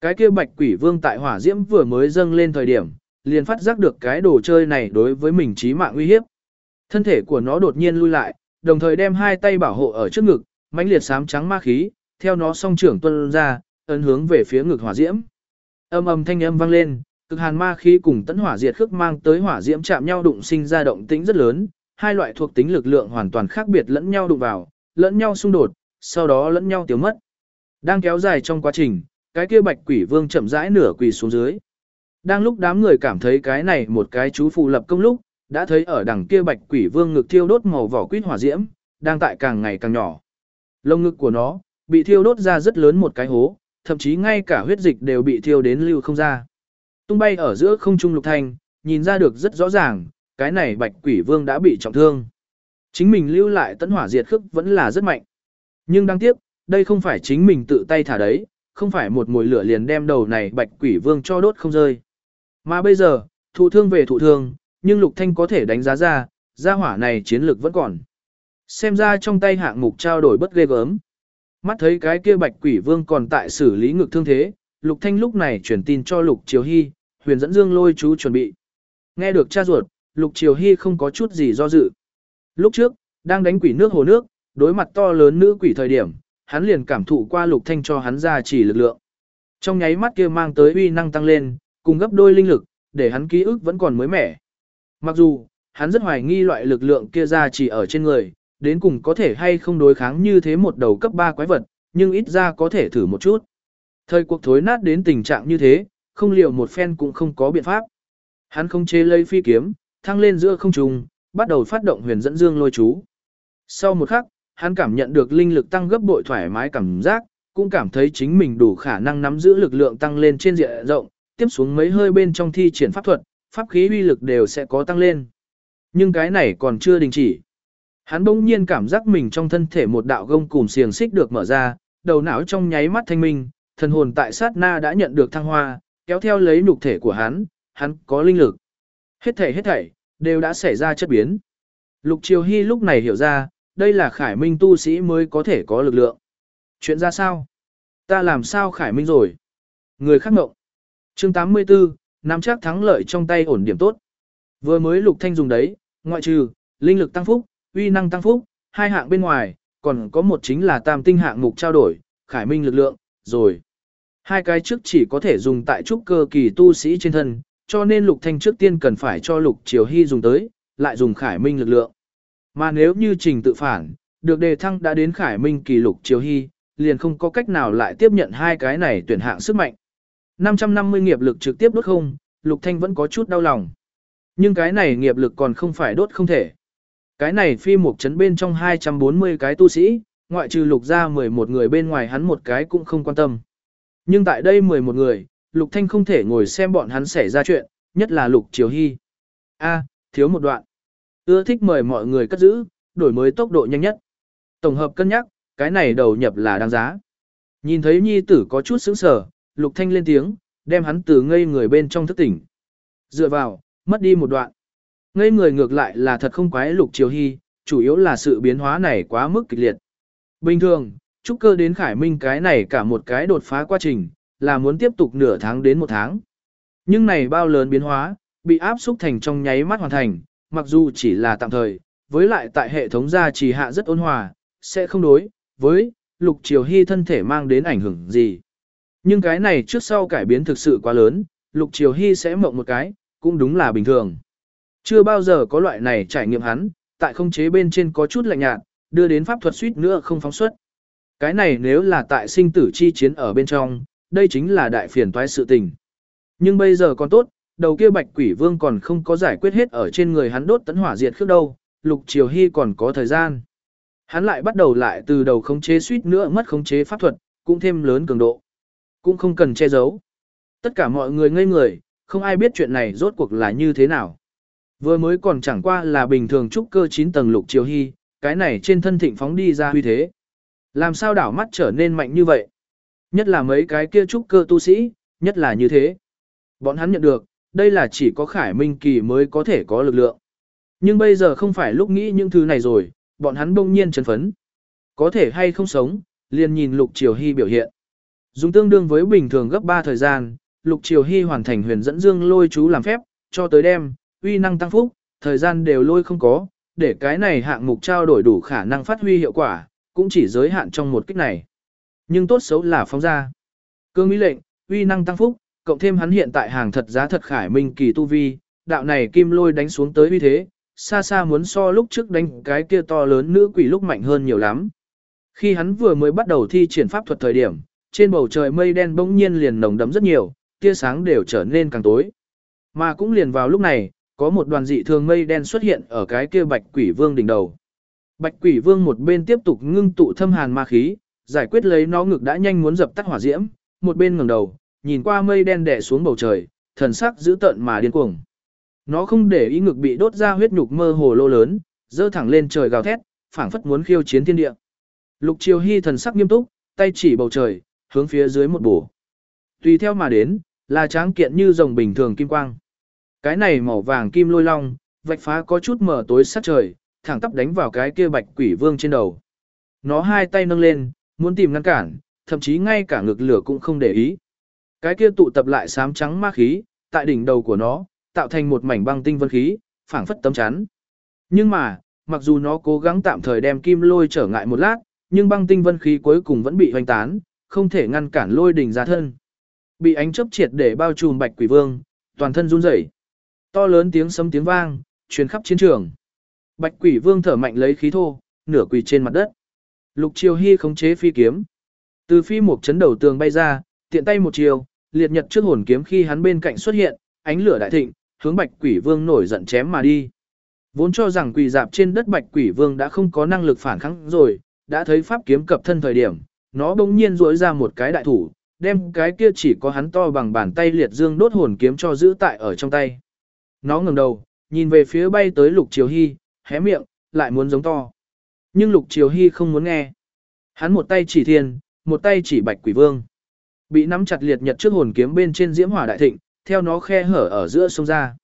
A: Cái kia bạch quỷ vương tại hỏa diễm vừa mới dâng lên thời điểm, liền phát giác được cái đồ chơi này đối với mình chí mạng uy hiếp. Thân thể của nó đột nhiên lui lại, đồng thời đem hai tay bảo hộ ở trước ngực, mãnh liệt sám trắng ma khí, theo nó song trưởng tuân ra, ấn hướng về phía ngực hỏa diễm. Âm âm thanh âm vang lên, cực hàn ma khí cùng tấn hỏa diệt khước mang tới hỏa diễm chạm nhau đụng sinh ra động tĩnh rất lớn, hai loại thuộc tính lực lượng hoàn toàn khác biệt lẫn nhau đụng vào, lẫn nhau xung đột, sau đó lẫn nhau tiêu mất. Đang kéo dài trong quá trình, cái kia bạch quỷ vương chậm rãi nửa quỳ xuống dưới. Đang lúc đám người cảm thấy cái này một cái chú phụ lập công lúc, đã thấy ở đằng kia bạch quỷ vương ngực thiêu đốt màu vỏ quýt hỏa diễm, đang tại càng ngày càng nhỏ. Lông ngực của nó, bị thiêu đốt ra rất lớn một cái hố, thậm chí ngay cả huyết dịch đều bị thiêu đến lưu không ra. Tung bay ở giữa không trung lục thanh, nhìn ra được rất rõ ràng, cái này bạch quỷ vương đã bị trọng thương. Chính mình lưu lại tấn hỏa diệt khức vẫn là rất mạnh. Nhưng đáng tiếc, đây không phải chính mình tự tay thả đấy, không phải một mùi lửa liền đem đầu này bạch quỷ vương cho đốt không rơi. Mà bây giờ, thụ thương về thụ thương, nhưng Lục Thanh có thể đánh giá ra, gia hỏa này chiến lược vẫn còn. Xem ra trong tay hạng mục trao đổi bất ghê gớm. Mắt thấy cái kia bạch quỷ vương còn tại xử lý ngực thương thế, Lục Thanh lúc này truyền tin cho Lục Triều Hy, huyền dẫn dương lôi chú chuẩn bị. Nghe được cha ruột, Lục Triều Hy không có chút gì do dự. Lúc trước, đang đánh quỷ nước hồ nước, đối mặt to lớn nữ quỷ thời điểm, hắn liền cảm thụ qua Lục Thanh cho hắn ra chỉ lực lượng. Trong nháy mắt kia mang tới uy năng tăng lên, cùng gấp đôi linh lực, để hắn ký ức vẫn còn mới mẻ. Mặc dù, hắn rất hoài nghi loại lực lượng kia ra chỉ ở trên người, đến cùng có thể hay không đối kháng như thế một đầu cấp 3 quái vật, nhưng ít ra có thể thử một chút. Thời cuộc thối nát đến tình trạng như thế, không liệu một phen cũng không có biện pháp. Hắn không chế lấy phi kiếm, thăng lên giữa không trung, bắt đầu phát động huyền dẫn dương lôi chú. Sau một khắc, hắn cảm nhận được linh lực tăng gấp bội thoải mái cảm giác, cũng cảm thấy chính mình đủ khả năng nắm giữ lực lượng tăng lên trên diện rộng, tiếp xuống mấy hơi bên trong thi triển pháp thuật, pháp khí uy lực đều sẽ có tăng lên. Nhưng cái này còn chưa đình chỉ. Hắn bỗng nhiên cảm giác mình trong thân thể một đạo gông cùm xiềng xích được mở ra, đầu não trong nháy mắt thanh minh, thần hồn tại sát na đã nhận được thăng hoa, kéo theo lấy nhục thể của hắn, hắn có linh lực. Hết thảy hết thảy đều đã xảy ra chất biến. Lục Triều Hy lúc này hiểu ra, đây là Khải Minh tu sĩ mới có thể có lực lượng. Chuyện ra sao? Ta làm sao Khải Minh rồi? Người khác ngộng. Chương 84, nắm chắc thắng lợi trong tay ổn điểm tốt. Vừa mới Lục Thanh dùng đấy, ngoại trừ linh lực tăng phúc, uy năng tăng phúc, hai hạng bên ngoài, còn có một chính là tam tinh hạng mục trao đổi, Khải Minh lực lượng, rồi. Hai cái trước chỉ có thể dùng tại trúc cơ kỳ tu sĩ trên thân, cho nên Lục Thanh trước tiên cần phải cho Lục Triều Hy dùng tới, lại dùng Khải Minh lực lượng. Mà nếu như trình tự phản, được đề thăng đã đến Khải Minh kỳ Lục Triều Hy, liền không có cách nào lại tiếp nhận hai cái này tuyển hạng sức mạnh. 550 nghiệp lực trực tiếp đốt không, Lục Thanh vẫn có chút đau lòng. Nhưng cái này nghiệp lực còn không phải đốt không thể. Cái này phi một chấn bên trong 240 cái tu sĩ, ngoại trừ lục ra 11 người bên ngoài hắn một cái cũng không quan tâm. Nhưng tại đây 11 người, Lục Thanh không thể ngồi xem bọn hắn xảy ra chuyện, nhất là Lục Triều Hy. A, thiếu một đoạn. Ưa thích mời mọi người cất giữ, đổi mới tốc độ nhanh nhất. Tổng hợp cân nhắc, cái này đầu nhập là đáng giá. Nhìn thấy nhi tử có chút sững sờ, Lục Thanh lên tiếng, đem hắn từ ngây người bên trong thức tỉnh. Dựa vào, mất đi một đoạn. Ngây người ngược lại là thật không quái Lục Triều Hy, chủ yếu là sự biến hóa này quá mức kịch liệt. Bình thường, trúc cơ đến Khải Minh cái này cả một cái đột phá quá trình, là muốn tiếp tục nửa tháng đến một tháng. Nhưng này bao lớn biến hóa, bị áp xúc thành trong nháy mắt hoàn thành, mặc dù chỉ là tạm thời, với lại tại hệ thống gia trì hạ rất ôn hòa, sẽ không đối với lục triều hy thân thể mang đến ảnh hưởng gì. Nhưng cái này trước sau cải biến thực sự quá lớn, lục triều hy sẽ mộng một cái, cũng đúng là bình thường. Chưa bao giờ có loại này trải nghiệm hắn, tại không chế bên trên có chút lạnh nhạt, đưa đến pháp thuật suýt nữa không phóng xuất. Cái này nếu là tại sinh tử chi chiến ở bên trong, đây chính là đại phiền toái sự tình. Nhưng bây giờ còn tốt, đầu kia bạch quỷ vương còn không có giải quyết hết ở trên người hắn đốt tấn hỏa diệt khước đâu, lục triều hy còn có thời gian. Hắn lại bắt đầu lại từ đầu khống chế suýt nữa mất khống chế pháp thuật, cũng thêm lớn cường độ. Cũng không cần che giấu. Tất cả mọi người ngây người, không ai biết chuyện này rốt cuộc là như thế nào. Vừa mới còn chẳng qua là bình thường trúc cơ 9 tầng lục triều hy, cái này trên thân thịnh phóng đi ra huy thế. Làm sao đảo mắt trở nên mạnh như vậy? Nhất là mấy cái kia trúc cơ tu sĩ, nhất là như thế. Bọn hắn nhận được, đây là chỉ có Khải Minh Kỳ mới có thể có lực lượng. Nhưng bây giờ không phải lúc nghĩ những thứ này rồi, bọn hắn bỗng nhiên chấn phấn. Có thể hay không sống, liền nhìn Lục Triều Hy biểu hiện. Dùng tương đương với bình thường gấp 3 thời gian, Lục Triều Hy hoàn thành huyền dẫn dương lôi chú làm phép, cho tới đêm, uy năng tăng phúc, thời gian đều lôi không có, để cái này hạng mục trao đổi đủ khả năng phát huy hiệu quả, cũng chỉ giới hạn trong một kích này. Nhưng tốt xấu là phóng ra. Cương mỹ lệnh, uy năng tăng phúc, cộng thêm hắn hiện tại hàng thật giá thật khải minh kỳ tu vi, đạo này kim lôi đánh xuống tới uy thế, xa xa muốn so lúc trước đánh cái kia to lớn nữ quỷ lúc mạnh hơn nhiều lắm. Khi hắn vừa mới bắt đầu thi triển pháp thuật thời điểm, trên bầu trời mây đen bỗng nhiên liền nồng đấm rất nhiều, tia sáng đều trở nên càng tối. Mà cũng liền vào lúc này, có một đoàn dị thường mây đen xuất hiện ở cái kia bạch quỷ vương đỉnh đầu. Bạch quỷ vương một bên tiếp tục ngưng tụ thâm hàn ma khí, giải quyết lấy nó ngực đã nhanh muốn dập tắt hỏa diễm, một bên ngẩng đầu, nhìn qua mây đen đè xuống bầu trời, thần sắc dữ tợn mà điên cuồng. Nó không để ý ngực bị đốt ra huyết nhục mơ hồ lô lớn, dơ thẳng lên trời gào thét, phảng phất muốn khiêu chiến thiên địa. Lục Triều Hy thần sắc nghiêm túc, tay chỉ bầu trời, hướng phía dưới một bổ. Tùy theo mà đến, là tráng kiện như rồng bình thường kim quang. Cái này màu vàng kim lôi long, vạch phá có chút mở tối sát trời, thẳng tắp đánh vào cái kia bạch quỷ vương trên đầu. Nó hai tay nâng lên, muốn tìm ngăn cản, thậm chí ngay cả ngực lửa cũng không để ý. Cái kia tụ tập lại sám trắng ma khí, tại đỉnh đầu của nó, tạo thành một mảnh băng tinh vân khí, phảng phất tấm chắn. Nhưng mà, mặc dù nó cố gắng tạm thời đem kim lôi trở ngại một lát, nhưng băng tinh vân khí cuối cùng vẫn bị hoành tán, không thể ngăn cản lôi đỉnh ra thân. Bị ánh chớp triệt để bao trùm bạch quỷ vương, toàn thân run rẩy. To lớn tiếng sấm tiếng vang, truyền khắp chiến trường. Bạch quỷ vương thở mạnh lấy khí thô, nửa quỳ trên mặt đất. Lục Triều Hy khống chế phi kiếm. Từ phi một chấn đầu tường bay ra, tiện tay một chiều, liệt nhật trước hồn kiếm khi hắn bên cạnh xuất hiện, ánh lửa đại thịnh, hướng Bạch Quỷ Vương nổi giận chém mà đi. Vốn cho rằng quỳ dạp trên đất Bạch Quỷ Vương đã không có năng lực phản kháng rồi, đã thấy pháp kiếm cập thân thời điểm, nó bỗng nhiên duỗi ra một cái đại thủ, đem cái kia chỉ có hắn to bằng bàn tay liệt dương đốt hồn kiếm cho giữ tại ở trong tay. Nó ngẩng đầu, nhìn về phía bay tới Lục Triều Hy, hé miệng, lại muốn giống to. Nhưng Lục Triều Hy không muốn nghe. Hắn một tay chỉ thiên, một tay chỉ Bạch Quỷ Vương. Bị nắm chặt liệt nhật trước hồn kiếm bên trên diễm hỏa đại thịnh, theo nó khe hở ở giữa sông ra.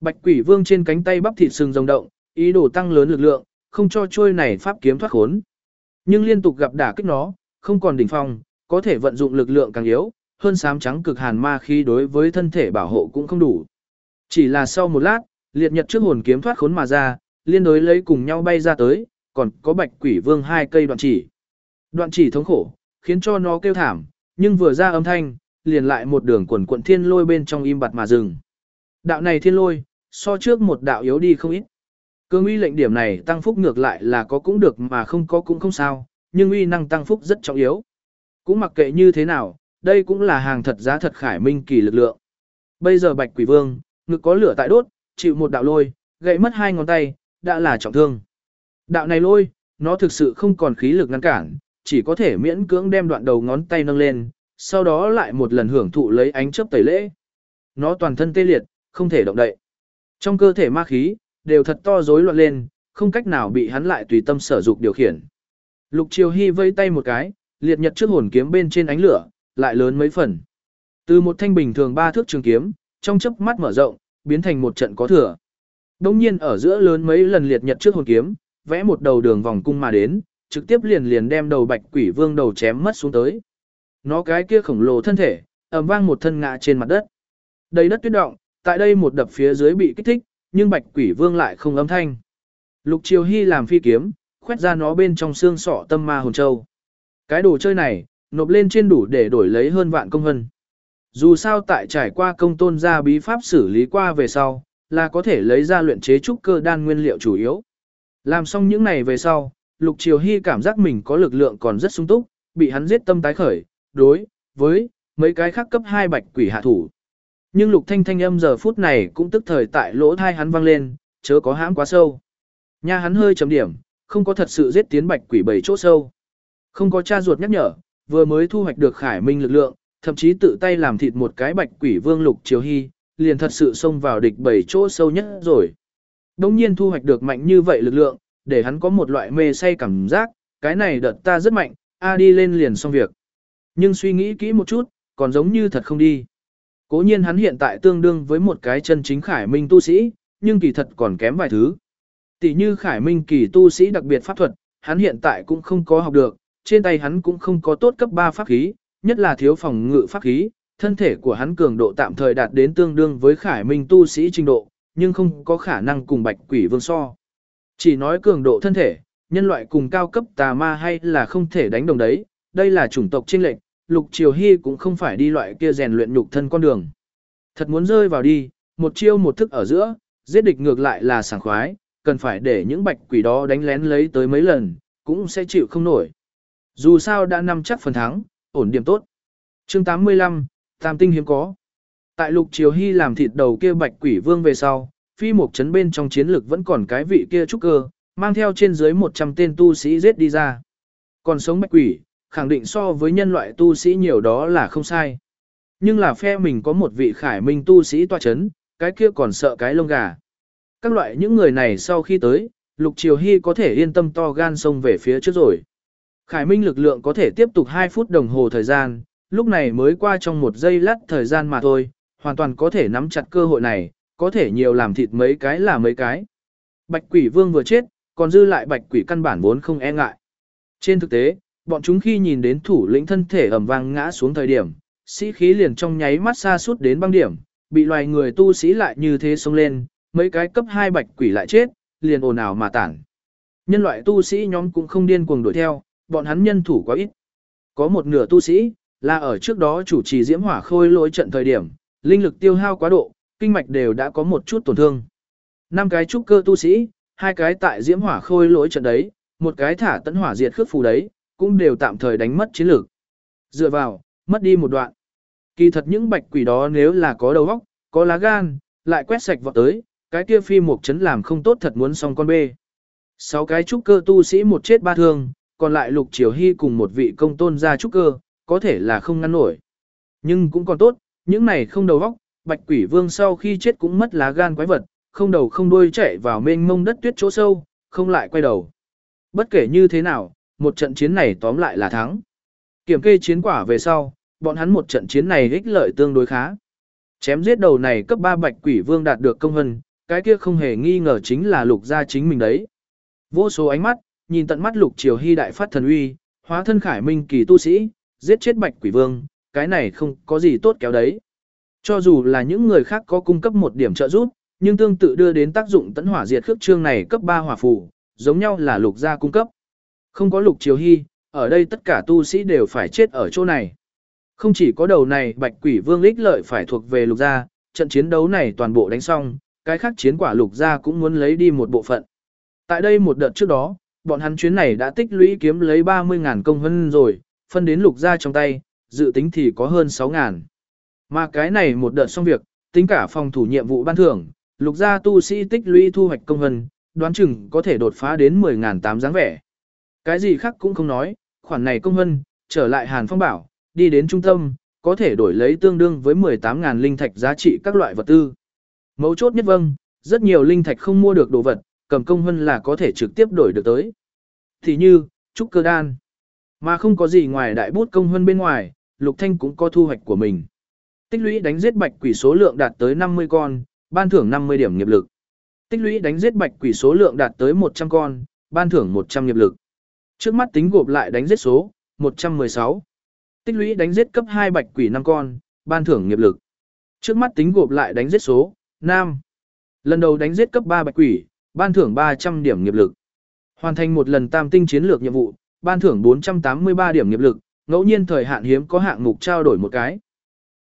A: Bạch Quỷ Vương trên cánh tay bắp thịt sừng rồng động, ý đồ tăng lớn lực lượng, không cho trôi này pháp kiếm thoát khốn. Nhưng liên tục gặp đả kích nó, không còn đỉnh phong, có thể vận dụng lực lượng càng yếu, hơn sám trắng cực hàn ma khí đối với thân thể bảo hộ cũng không đủ. Chỉ là sau một lát, liệt nhật trước hồn kiếm thoát khốn mà ra, liên đối lấy cùng nhau bay ra tới, còn có bạch quỷ vương hai cây đoạn chỉ. Đoạn chỉ thống khổ, khiến cho nó kêu thảm, nhưng vừa ra âm thanh, liền lại một đường quần quận thiên lôi bên trong im bặt mà dừng. Đạo này thiên lôi, so trước một đạo yếu đi không ít. Cương uy lệnh điểm này tăng phúc ngược lại là có cũng được mà không có cũng không sao, nhưng uy năng tăng phúc rất trọng yếu. Cũng mặc kệ như thế nào, đây cũng là hàng thật giá thật khải minh kỳ lực lượng. Bây giờ Bạch Quỷ Vương, ngực có lửa tại đốt, chịu một đạo lôi, gãy mất hai ngón tay, đã là trọng thương. Đạo này lôi, nó thực sự không còn khí lực ngăn cản, chỉ có thể miễn cưỡng đem đoạn đầu ngón tay nâng lên, sau đó lại một lần hưởng thụ lấy ánh chớp tẩy lễ. Nó toàn thân tê liệt, không thể động đậy. Trong cơ thể ma khí, đều thật to rối loạn lên, không cách nào bị hắn lại tùy tâm sở dục điều khiển. Lục Triều Hy vây tay một cái, liệt nhật trước hồn kiếm bên trên ánh lửa, lại lớn mấy phần. Từ một thanh bình thường ba thước trường kiếm, trong chớp mắt mở rộng, biến thành một trận có thừa. Đông nhiên ở giữa lớn mấy lần liệt nhật trước hồn kiếm, vẽ một đầu đường vòng cung mà đến, trực tiếp liền liền đem đầu bạch quỷ vương đầu chém mất xuống tới. Nó cái kia khổng lồ thân thể, ầm vang một thân ngã trên mặt đất. Đầy đất tuyết động, tại đây một đập phía dưới bị kích thích, nhưng bạch quỷ vương lại không âm thanh. Lục Triều Hy làm phi kiếm, khoét ra nó bên trong xương sọ tâm ma hồn châu. Cái đồ chơi này, nộp lên trên đủ để đổi lấy hơn vạn công hân. Dù sao tại trải qua công tôn gia bí pháp xử lý qua về sau, là có thể lấy ra luyện chế trúc cơ đan nguyên liệu chủ yếu. Làm xong những này về sau, Lục Triều Hy cảm giác mình có lực lượng còn rất sung túc, bị hắn giết tâm tái khởi, đối với mấy cái khác cấp 2 bạch quỷ hạ thủ. Nhưng Lục Thanh thanh âm giờ phút này cũng tức thời tại lỗ thai hắn vang lên, chớ có hãm quá sâu. Nha hắn hơi chấm điểm, không có thật sự giết tiến bạch quỷ bảy chỗ sâu. Không có cha ruột nhắc nhở, vừa mới thu hoạch được khải minh lực lượng, thậm chí tự tay làm thịt một cái bạch quỷ vương Lục Triều Hy, liền thật sự xông vào địch bảy chỗ sâu nhất rồi. đống nhiên thu hoạch được mạnh như vậy lực lượng, để hắn có một loại mê say cảm giác, cái này đợt ta rất mạnh, a đi lên liền xong việc. Nhưng suy nghĩ kỹ một chút, còn giống như thật không đi. Cố nhiên hắn hiện tại tương đương với một cái chân chính khải minh tu sĩ, nhưng kỳ thật còn kém vài thứ. Tỷ như khải minh kỳ tu sĩ đặc biệt pháp thuật, hắn hiện tại cũng không có học được, trên tay hắn cũng không có tốt cấp 3 pháp khí, nhất là thiếu phòng ngự pháp khí, thân thể của hắn cường độ tạm thời đạt đến tương đương với khải minh tu sĩ trình độ, nhưng không có khả năng cùng bạch quỷ vương so. Chỉ nói cường độ thân thể, nhân loại cùng cao cấp tà ma hay là không thể đánh đồng đấy, đây là chủng tộc chênh lệch, Lục Triều Hy cũng không phải đi loại kia rèn luyện nhục thân con đường. Thật muốn rơi vào đi, một chiêu một thức ở giữa, giết địch ngược lại là sảng khoái, cần phải để những bạch quỷ đó đánh lén lấy tới mấy lần, cũng sẽ chịu không nổi. Dù sao đã nắm chắc phần thắng, ổn điểm tốt. chương 85, Tam Tinh hiếm có. Tại Lục Triều Hy làm thịt đầu kia bạch quỷ vương về sau, phi mục chấn bên trong chiến lực vẫn còn cái vị kia trúc cơ, mang theo trên dưới 100 tên tu sĩ giết đi ra. Còn sống bạch quỷ, khẳng định so với nhân loại tu sĩ nhiều đó là không sai. Nhưng là phe mình có một vị khải minh tu sĩ tòa chấn, cái kia còn sợ cái lông gà. Các loại những người này sau khi tới, Lục Triều Hy có thể yên tâm to gan sông về phía trước rồi. Khải minh lực lượng có thể tiếp tục 2 phút đồng hồ thời gian, lúc này mới qua trong một giây lát thời gian mà thôi, hoàn toàn có thể nắm chặt cơ hội này, có thể nhiều làm thịt mấy cái là mấy cái. Bạch quỷ vương vừa chết, còn dư lại bạch quỷ căn bản vốn không e ngại. Trên thực tế, bọn chúng khi nhìn đến thủ lĩnh thân thể ẩm vang ngã xuống thời điểm, sĩ khí liền trong nháy mắt xa suốt đến băng điểm, bị loài người tu sĩ lại như thế xông lên, mấy cái cấp 2 bạch quỷ lại chết, liền ồn ào mà tản. Nhân loại tu sĩ nhóm cũng không điên cuồng đuổi theo, bọn hắn nhân thủ quá ít. Có một nửa tu sĩ, là ở trước đó chủ trì diễm hỏa khôi lỗi trận thời điểm, linh lực tiêu hao quá độ, kinh mạch đều đã có một chút tổn thương. Năm cái trúc cơ tu sĩ, hai cái tại diễm hỏa khôi lỗi trận đấy, một cái thả tấn hỏa diệt khước phù đấy, cũng đều tạm thời đánh mất chiến lược. Dựa vào, mất đi một đoạn. Kỳ thật những bạch quỷ đó nếu là có đầu óc, có lá gan, lại quét sạch vọt tới, cái kia phi một chấn làm không tốt thật muốn xong con bê. Sáu cái trúc cơ tu sĩ một chết ba thương, còn lại lục triều hy cùng một vị công tôn gia trúc cơ, có thể là không ngăn nổi. Nhưng cũng còn tốt, những này không đầu óc, bạch quỷ vương sau khi chết cũng mất lá gan quái vật, không đầu không đuôi chạy vào mênh mông đất tuyết chỗ sâu, không lại quay đầu. Bất kể như thế nào, một trận chiến này tóm lại là thắng. Kiểm kê chiến quả về sau, bọn hắn một trận chiến này ích lợi tương đối khá. Chém giết đầu này cấp 3 bạch quỷ vương đạt được công hân, cái kia không hề nghi ngờ chính là lục gia chính mình đấy. Vô số ánh mắt, nhìn tận mắt lục triều hy đại phát thần uy, hóa thân khải minh kỳ tu sĩ, giết chết bạch quỷ vương, cái này không có gì tốt kéo đấy. Cho dù là những người khác có cung cấp một điểm trợ giúp, nhưng tương tự đưa đến tác dụng tấn hỏa diệt khước trương này cấp 3 hỏa phù, giống nhau là lục gia cung cấp. Không có lục triều hy, ở đây tất cả tu sĩ đều phải chết ở chỗ này. Không chỉ có đầu này bạch quỷ vương lích lợi phải thuộc về lục gia, trận chiến đấu này toàn bộ đánh xong, cái khác chiến quả lục gia cũng muốn lấy đi một bộ phận. Tại đây một đợt trước đó, bọn hắn chuyến này đã tích lũy kiếm lấy 30.000 công hân rồi, phân đến lục gia trong tay, dự tính thì có hơn 6.000. Mà cái này một đợt xong việc, tính cả phòng thủ nhiệm vụ ban thưởng, lục gia tu sĩ tích lũy thu hoạch công hân, đoán chừng có thể đột phá đến 10.000 tám dáng vẻ. Cái gì khác cũng không nói, khoản này công hân, trở lại Hàn Phong bảo, đi đến trung tâm, có thể đổi lấy tương đương với 18.000 linh thạch giá trị các loại vật tư. Mấu chốt nhất vâng, rất nhiều linh thạch không mua được đồ vật, cầm công hơn là có thể trực tiếp đổi được tới. Thì như, trúc cơ đan. Mà không có gì ngoài đại bút công hơn bên ngoài, Lục Thanh cũng có thu hoạch của mình. Tích lũy đánh giết bạch quỷ số lượng đạt tới 50 con, ban thưởng 50 điểm nghiệp lực. Tích lũy đánh giết bạch quỷ số lượng đạt tới 100 con, ban thưởng 100 nghiệp lực. Trước mắt tính gộp lại đánh giết số, 116. Tích lũy đánh giết cấp 2 bạch quỷ 5 con, ban thưởng nghiệp lực. Trước mắt tính gộp lại đánh giết số, nam. Lần đầu đánh giết cấp 3 bạch quỷ, ban thưởng 300 điểm nghiệp lực. Hoàn thành một lần tam tinh chiến lược nhiệm vụ, ban thưởng 483 điểm nghiệp lực, ngẫu nhiên thời hạn hiếm có hạng mục trao đổi một cái,